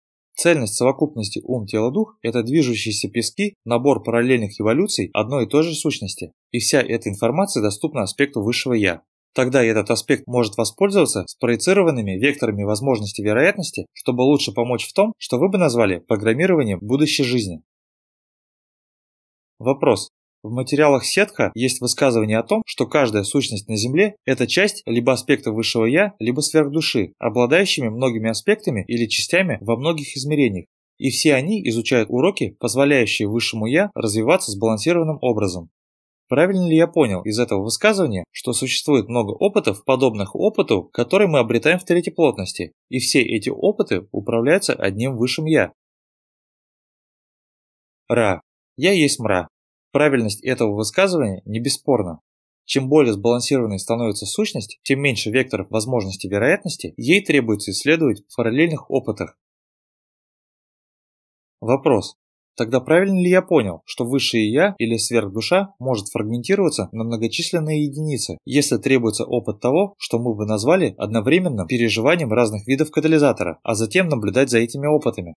Цельность совокупности ум-тело-дух – это движущиеся пески, набор параллельных эволюций одной и той же сущности. И вся эта информация доступна аспекту высшего «я». Тогда этот аспект может воспользоваться спроецированными векторами возможности вероятности, чтобы лучше помочь в том, что вы бы назвали программированием будущей жизни. Вопрос. В материалах Сетха есть высказывание о том, что каждая сущность на Земле – это часть либо аспекта высшего Я, либо сверхдуши, обладающими многими аспектами или частями во многих измерениях. И все они изучают уроки, позволяющие высшему Я развиваться сбалансированным образом. Правильно ли я понял из этого высказывания, что существует много опытов, подобных опыту, который мы обретаем в третьей плотности, и все эти опыты управляются одним высшим Я? Ра. Я есть мра. Правильность этого высказывания не бесспорна. Чем более сбалансированной становится сущность, тем меньше векторов возможности вероятности ей требуется исследовать в параллельных опытах. Вопрос. Тогда правильно ли я понял, что высшее «я» или сверхдуша может фрагментироваться на многочисленные единицы, если требуется опыт того, что мы бы назвали одновременным переживанием разных видов катализатора, а затем наблюдать за этими опытами?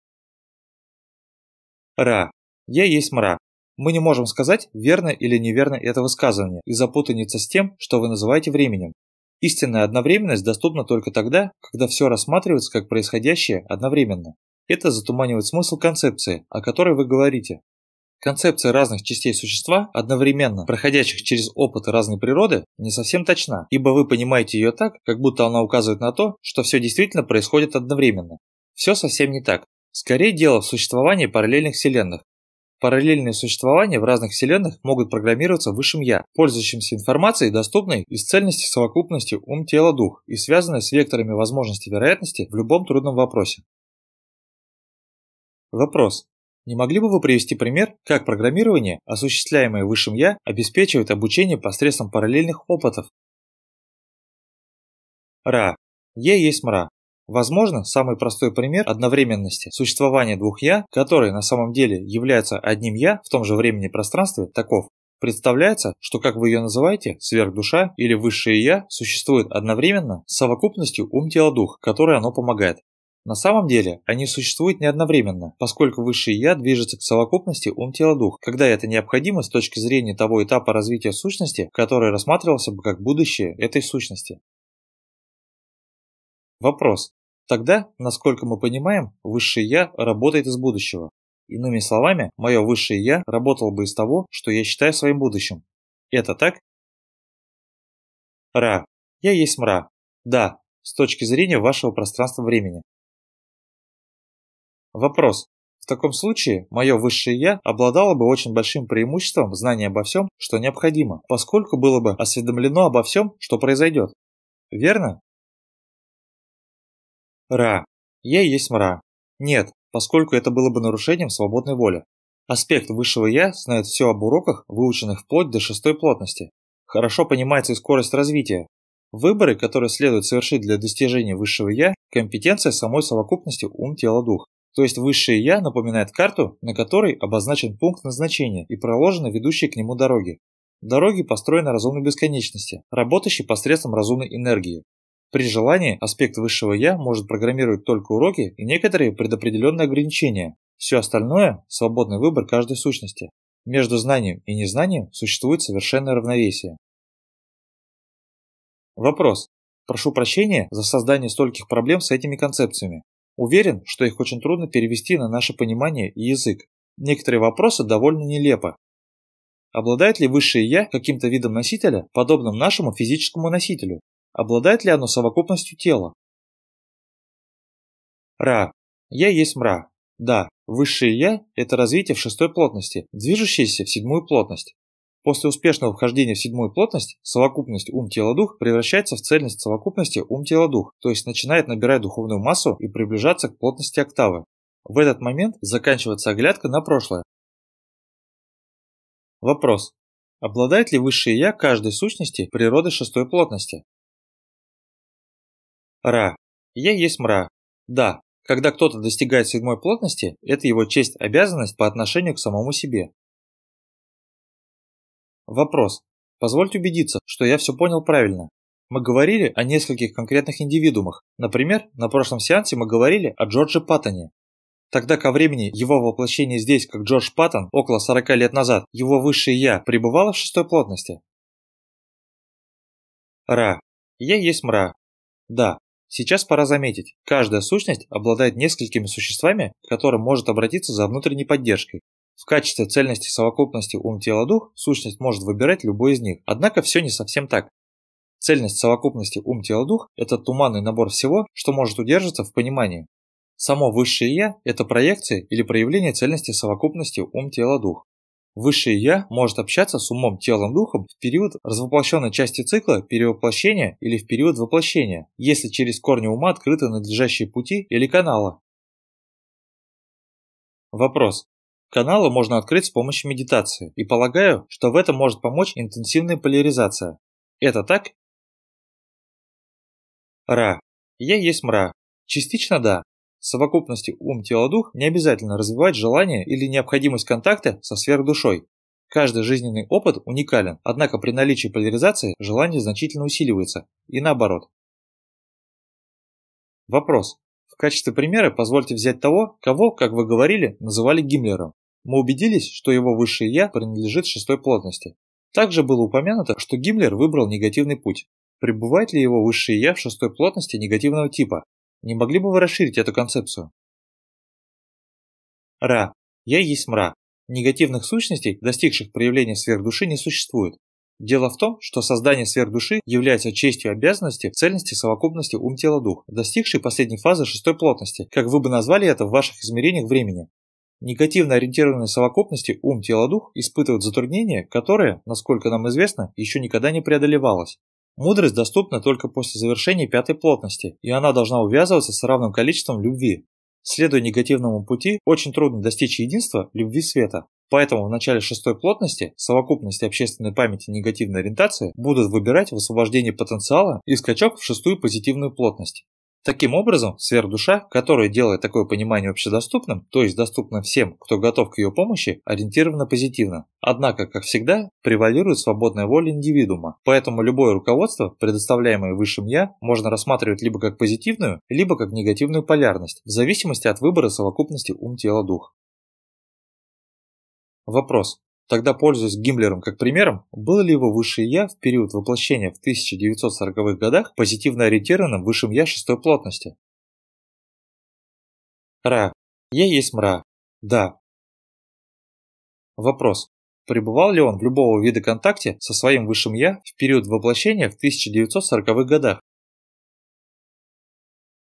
Ра. Я есть мра, мы не можем сказать, верно или неверно это высказывание из-за путаницы с тем, что вы называете временем. Истинная одновременность доступна только тогда, когда все рассматривается как происходящее одновременно. Это затуманивает смысл концепции, о которой вы говорите. Концепция разных частей существа, одновременно проходящих через опыты разной природы, не совсем точна, ибо вы понимаете ее так, как будто она указывает на то, что все действительно происходит одновременно. Все совсем не так. Скорее дело в существовании параллельных вселенных, Параллельные существования в разных вселенных могут программироваться высшим Я, пользующимся информацией, доступной из цельности совокупности ум-тело-дух и связанной с векторами возможности вероятности в любом трудном вопросе. Вопрос. Не могли бы вы привести пример, как программирование, осуществляемое высшим Я, обеспечивает обучение посредством параллельных опытов? Ра. Е есть мра. Возможно, самый простой пример одновременности существования двух «я», которые на самом деле являются одним «я» в том же времени и пространстве, таков. Представляется, что, как вы ее называете, сверхдуша или высшее «я» существует одновременно с совокупностью ум-тело-дух, которой оно помогает. На самом деле, они существуют не одновременно, поскольку высшее «я» движется к совокупности ум-тело-дух, когда это необходимо с точки зрения того этапа развития сущности, который рассматривался бы как будущее этой сущности. Вопрос. Тогда, насколько мы понимаем, высшее Я работает из будущего. Иными словами, мое высшее Я работало бы из того, что я считаю своим будущим. Это так? Ра. Я есть мра. Да, с точки зрения вашего пространства-времени. Вопрос. В таком случае, мое высшее «я» обладало бы очень большим преимуществом знания обо всем, что необходимо, поскольку было бы осведомлено обо всем, что произойдет. Верно? Ра. Я есть мра. Нет, поскольку это было бы нарушением свободной воли. Аспект высшего «я» знает все об уроках, выученных вплоть до шестой плотности. Хорошо понимается и скорость развития. Выборы, которые следует совершить для достижения высшего «я» – компетенция самой совокупности ум-тело-дух. То есть высшее «я» напоминает карту, на которой обозначен пункт назначения и проложены ведущие к нему дороги. Дороги построены разумной бесконечности, работающей посредством разумной энергии. При желании аспект высшего «я» может программировать только уроки и некоторые предопределенные ограничения. Все остальное – свободный выбор каждой сущности. Между знанием и незнанием существует совершенное равновесие. Вопрос. Прошу прощения за создание стольких проблем с этими концепциями. Уверен, что их очень трудно перевести на наше понимание и язык. Некоторые вопросы довольно нелепо. Обладает ли высшее «я» каким-то видом носителя, подобным нашему физическому носителю? Обладает ли оно совокупностью тела? Ра. Я есть мра. Да, высшее «я» – это развитие в шестой плотности, движущееся в седьмую плотность. После успешного вхождения в седьмую плотность, совокупность ум-тело-дух превращается в цельность совокупности ум-тело-дух, то есть начинает набирать духовную массу и приближаться к плотности октавы. В этот момент заканчивается оглядка на прошлое. Вопрос. Обладает ли высшее Я каждой сущности природы шестой плотности? Ра. Я есть мра. Да, когда кто-то достигает седьмой плотности, это его честь обязанность по отношению к самому себе. Вопрос. Позвольте убедиться, что я все понял правильно. Мы говорили о нескольких конкретных индивидуумах. Например, на прошлом сеансе мы говорили о Джордже Паттоне. Тогда ко времени его воплощения здесь, как Джордж Паттон, около 40 лет назад, его высшее «я» пребывало в шестой плотности? Ра. Я есть мра. Да. Сейчас пора заметить, каждая сущность обладает несколькими существами, к которым может обратиться за внутренней поддержкой. В качестве цельности совокупности ум-тело-дух сущность может выбирать любой из них, однако все не совсем так. Цельность совокупности ум-тело-дух – это туманный набор всего, что может удержаться в понимании. Само высшее «я» – это проекция или проявление цельности совокупности ум-тело-дух. Высшее «я» может общаться с умом, телом, духом в период развоплощенной части цикла перевоплощения или в период воплощения, если через корни ума открыты надлежащие пути или каналы. Вопрос. Каналы можно открыть с помощью медитации, и полагаю, что в этом может помочь интенсивная поляризация. Это так? Ра. Я есть мра. Частично да. Совокупности ум-тело-дух не обязательно развивать желание или необходимость контакта со сверхдушой. Каждый жизненный опыт уникален, однако при наличии поляризации желание значительно усиливается, и наоборот. Вопрос. В качестве примера позвольте взять того, кого, как вы говорили, называли Гиммлером. Мы убедились, что его высшее «я» принадлежит шестой плотности. Также было упомянуто, что Гиммлер выбрал негативный путь. Пребывает ли его высшее «я» в шестой плотности негативного типа? Не могли бы вы расширить эту концепцию? Ра. Я есть мра. Негативных сущностей, достигших проявления сверхдуши, не существует. Дело в том, что создание сверхдуши является честью обязанности цельности совокупности ум-тело-дух, достигшей последней фазы шестой плотности, как вы бы назвали это в ваших измерениях времени. Негативно ориентированные совокупности ум, тело, дух испытывают затруднения, которые, насколько нам известно, еще никогда не преодолевалось. Мудрость доступна только после завершения пятой плотности, и она должна увязываться с равным количеством любви. Следуя негативному пути, очень трудно достичь единства любви света. Поэтому в начале шестой плотности совокупности общественной памяти негативной ориентации будут выбирать высвобождение потенциала и скачок в шестую позитивную плотность. Таким образом, сверхдуша, которая делает такое понимание общедоступным, то есть доступным всем, кто готов к ее помощи, ориентирована позитивно. Однако, как всегда, превалирует свободная воля индивидуума, поэтому любое руководство, предоставляемое высшим «я», можно рассматривать либо как позитивную, либо как негативную полярность, в зависимости от выбора совокупности ум-тело-дух. Вопрос. Тогда, пользуясь Гиммлером как примером, было ли его высшее «я» в период воплощения в 1940-х годах позитивно ориентированным высшим «я» шестой плотности? Ра. Я есть мра. Да. Вопрос. Пребывал ли он в любого вида контакте со своим высшим «я» в период воплощения в 1940-х годах?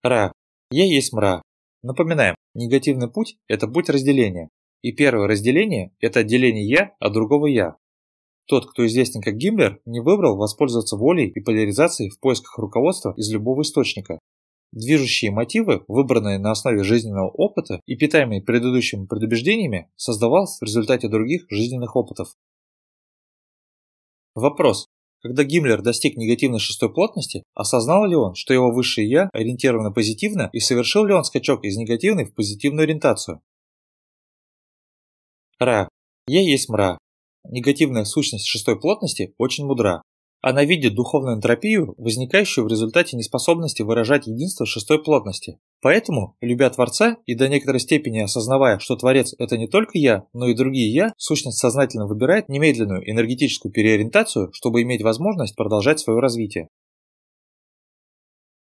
Ра. Я есть мра. Напоминаем, негативный путь – это путь разделения. И первое разделение – это отделение «я» от другого «я». Тот, кто известен как Гиммлер, не выбрал воспользоваться волей и поляризацией в поисках руководства из любого источника. Движущие мотивы, выбранные на основе жизненного опыта и питаемые предыдущими предубеждениями, создавался в результате других жизненных опытов. Вопрос. Когда Гиммлер достиг негативной шестой плотности, осознал ли он, что его высшее «я» ориентировано позитивно и совершил ли он скачок из негативной в позитивную ориентацию? Ра. Я есть мра. Негативная сущность шестой плотности очень мудра. Она видит духовную энтропию, возникающую в результате неспособности выражать единство шестой плотности. Поэтому, любя Творца и до некоторой степени осознавая, что Творец – это не только я, но и другие я, сущность сознательно выбирает немедленную энергетическую переориентацию, чтобы иметь возможность продолжать свое развитие.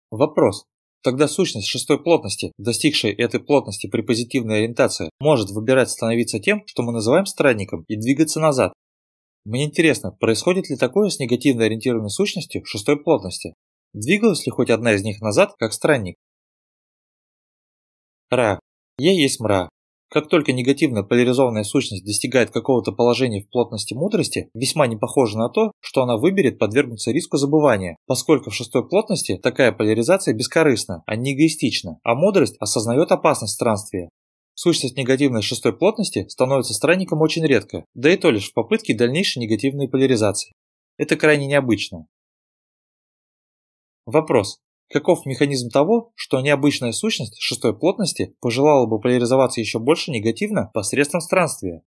Вопрос. Тогда сущность шестой плотности, достигшая этой плотности при позитивной ориентации, может выбирать становиться тем, что мы называем странником, и двигаться назад, мне интересно, происходит ли такое с негативно ориентированной сущностью шестой плотности? Двигалась ли хоть одна из них назад, как странник? Ра. Я есть мра. Как только негативно поляризованная сущность достигает какого-то положения в плотности мудрости, весьма не похоже на то, что она выберет подвергнуться риску забывания, поскольку в шестой плотности такая поляризация бескорыстна, а не эгоистична, а мудрость осознает опасность странствия. Сущность негативной шестой плотности становится странником очень редко, да и то лишь в попытке дальнейшей негативной поляризации. Это крайне необычно. Вопрос. Каков механизм того, что необычная сущность шестой плотности пожелала бы поляризоваться еще больше негативно посредством странствия?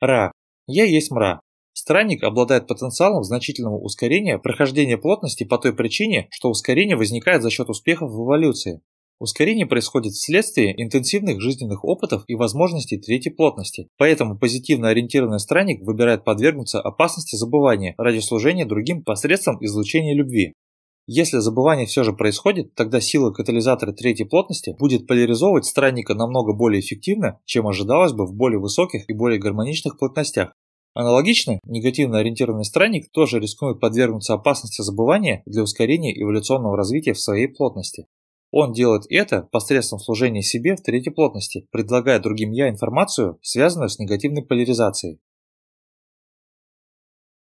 Ра. Я есть мра. Странник обладает потенциалом значительного ускорения прохождения плотности по той причине, что ускорение возникает за счет успехов в эволюции. Ускорение происходит вследствие интенсивных жизненных опытов и возможностей третьей плотности, поэтому позитивно ориентированный странник выбирает подвергнуться опасности забывания ради служения другим посредством излучения любви. Если забывание все же происходит, тогда сила катализатора третьей плотности будет поляризовывать странника намного более эффективно, чем ожидалось бы в более высоких и более гармоничных плотностях. Аналогично, негативно ориентированный странник тоже рискует подвергнуться опасности забывания для ускорения эволюционного развития в своей плотности. Он делает это посредством служения себе в третьей плотности, предлагая другим «я» информацию, связанную с негативной поляризацией.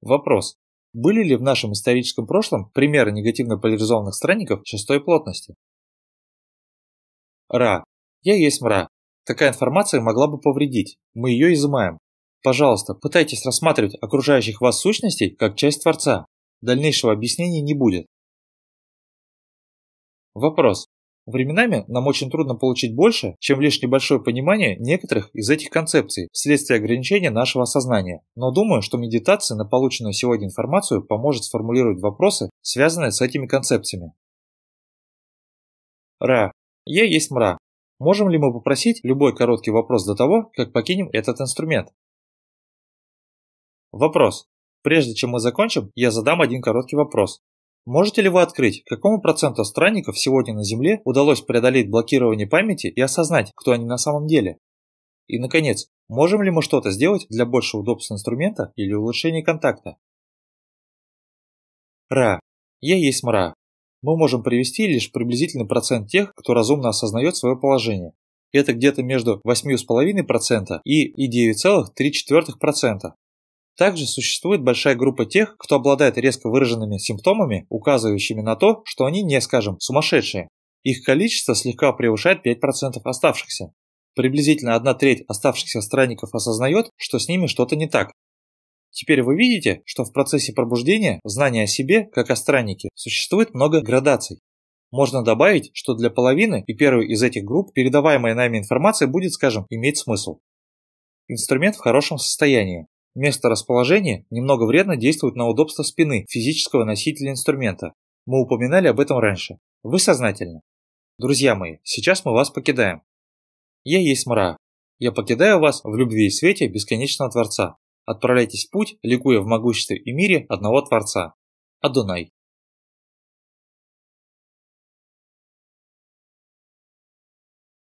Вопрос. Были ли в нашем историческом прошлом примеры негативно поляризованных странников шестой плотности? Ра. Я есть мра. Такая информация могла бы повредить. Мы ее изымаем. Пожалуйста, пытайтесь рассматривать окружающих вас сущностей как часть Творца. Дальнейшего объяснения не будет. Вопрос. Временами нам очень трудно получить больше, чем лишь небольшое понимание некоторых из этих концепций вследствие ограничения нашего сознания. Но думаю, что медитация на полученную сегодня информацию поможет сформулировать вопросы, связанные с этими концепциями. Ра. Я есть мра. Можем ли мы попросить любой короткий вопрос до того, как покинем этот инструмент? Вопрос. Прежде чем мы закончим, я задам один короткий вопрос. Можете ли вы открыть, какому проценту странников сегодня на Земле удалось преодолеть блокирование памяти и осознать, кто они на самом деле? И, наконец, можем ли мы что-то сделать для большего удобства инструмента или улучшения контакта? Ра. Я есть мра. Мы можем привести лишь приблизительный процент тех, кто разумно осознает свое положение. Это где-то между 8,5% и 9,3%. Также существует большая группа тех, кто обладает резко выраженными симптомами, указывающими на то, что они не, скажем, сумасшедшие. Их количество слегка превышает 5% оставшихся. Приблизительно одна треть оставшихся странников осознает, что с ними что-то не так. Теперь вы видите, что в процессе пробуждения знания о себе, как о страннике, существует много градаций. Можно добавить, что для половины и первой из этих групп передаваемая нами информация будет, скажем, иметь смысл. Инструмент в хорошем состоянии. Место расположения немного вредно действует на удобство спины физического носителя инструмента. Мы упоминали об этом раньше. Вы сознательны. Друзья мои, сейчас мы вас покидаем. Я есть мра. Я покидаю вас в любви и свете бесконечного Творца. Отправляйтесь в путь, ликуя в могуществе и мире одного Творца. Адонай.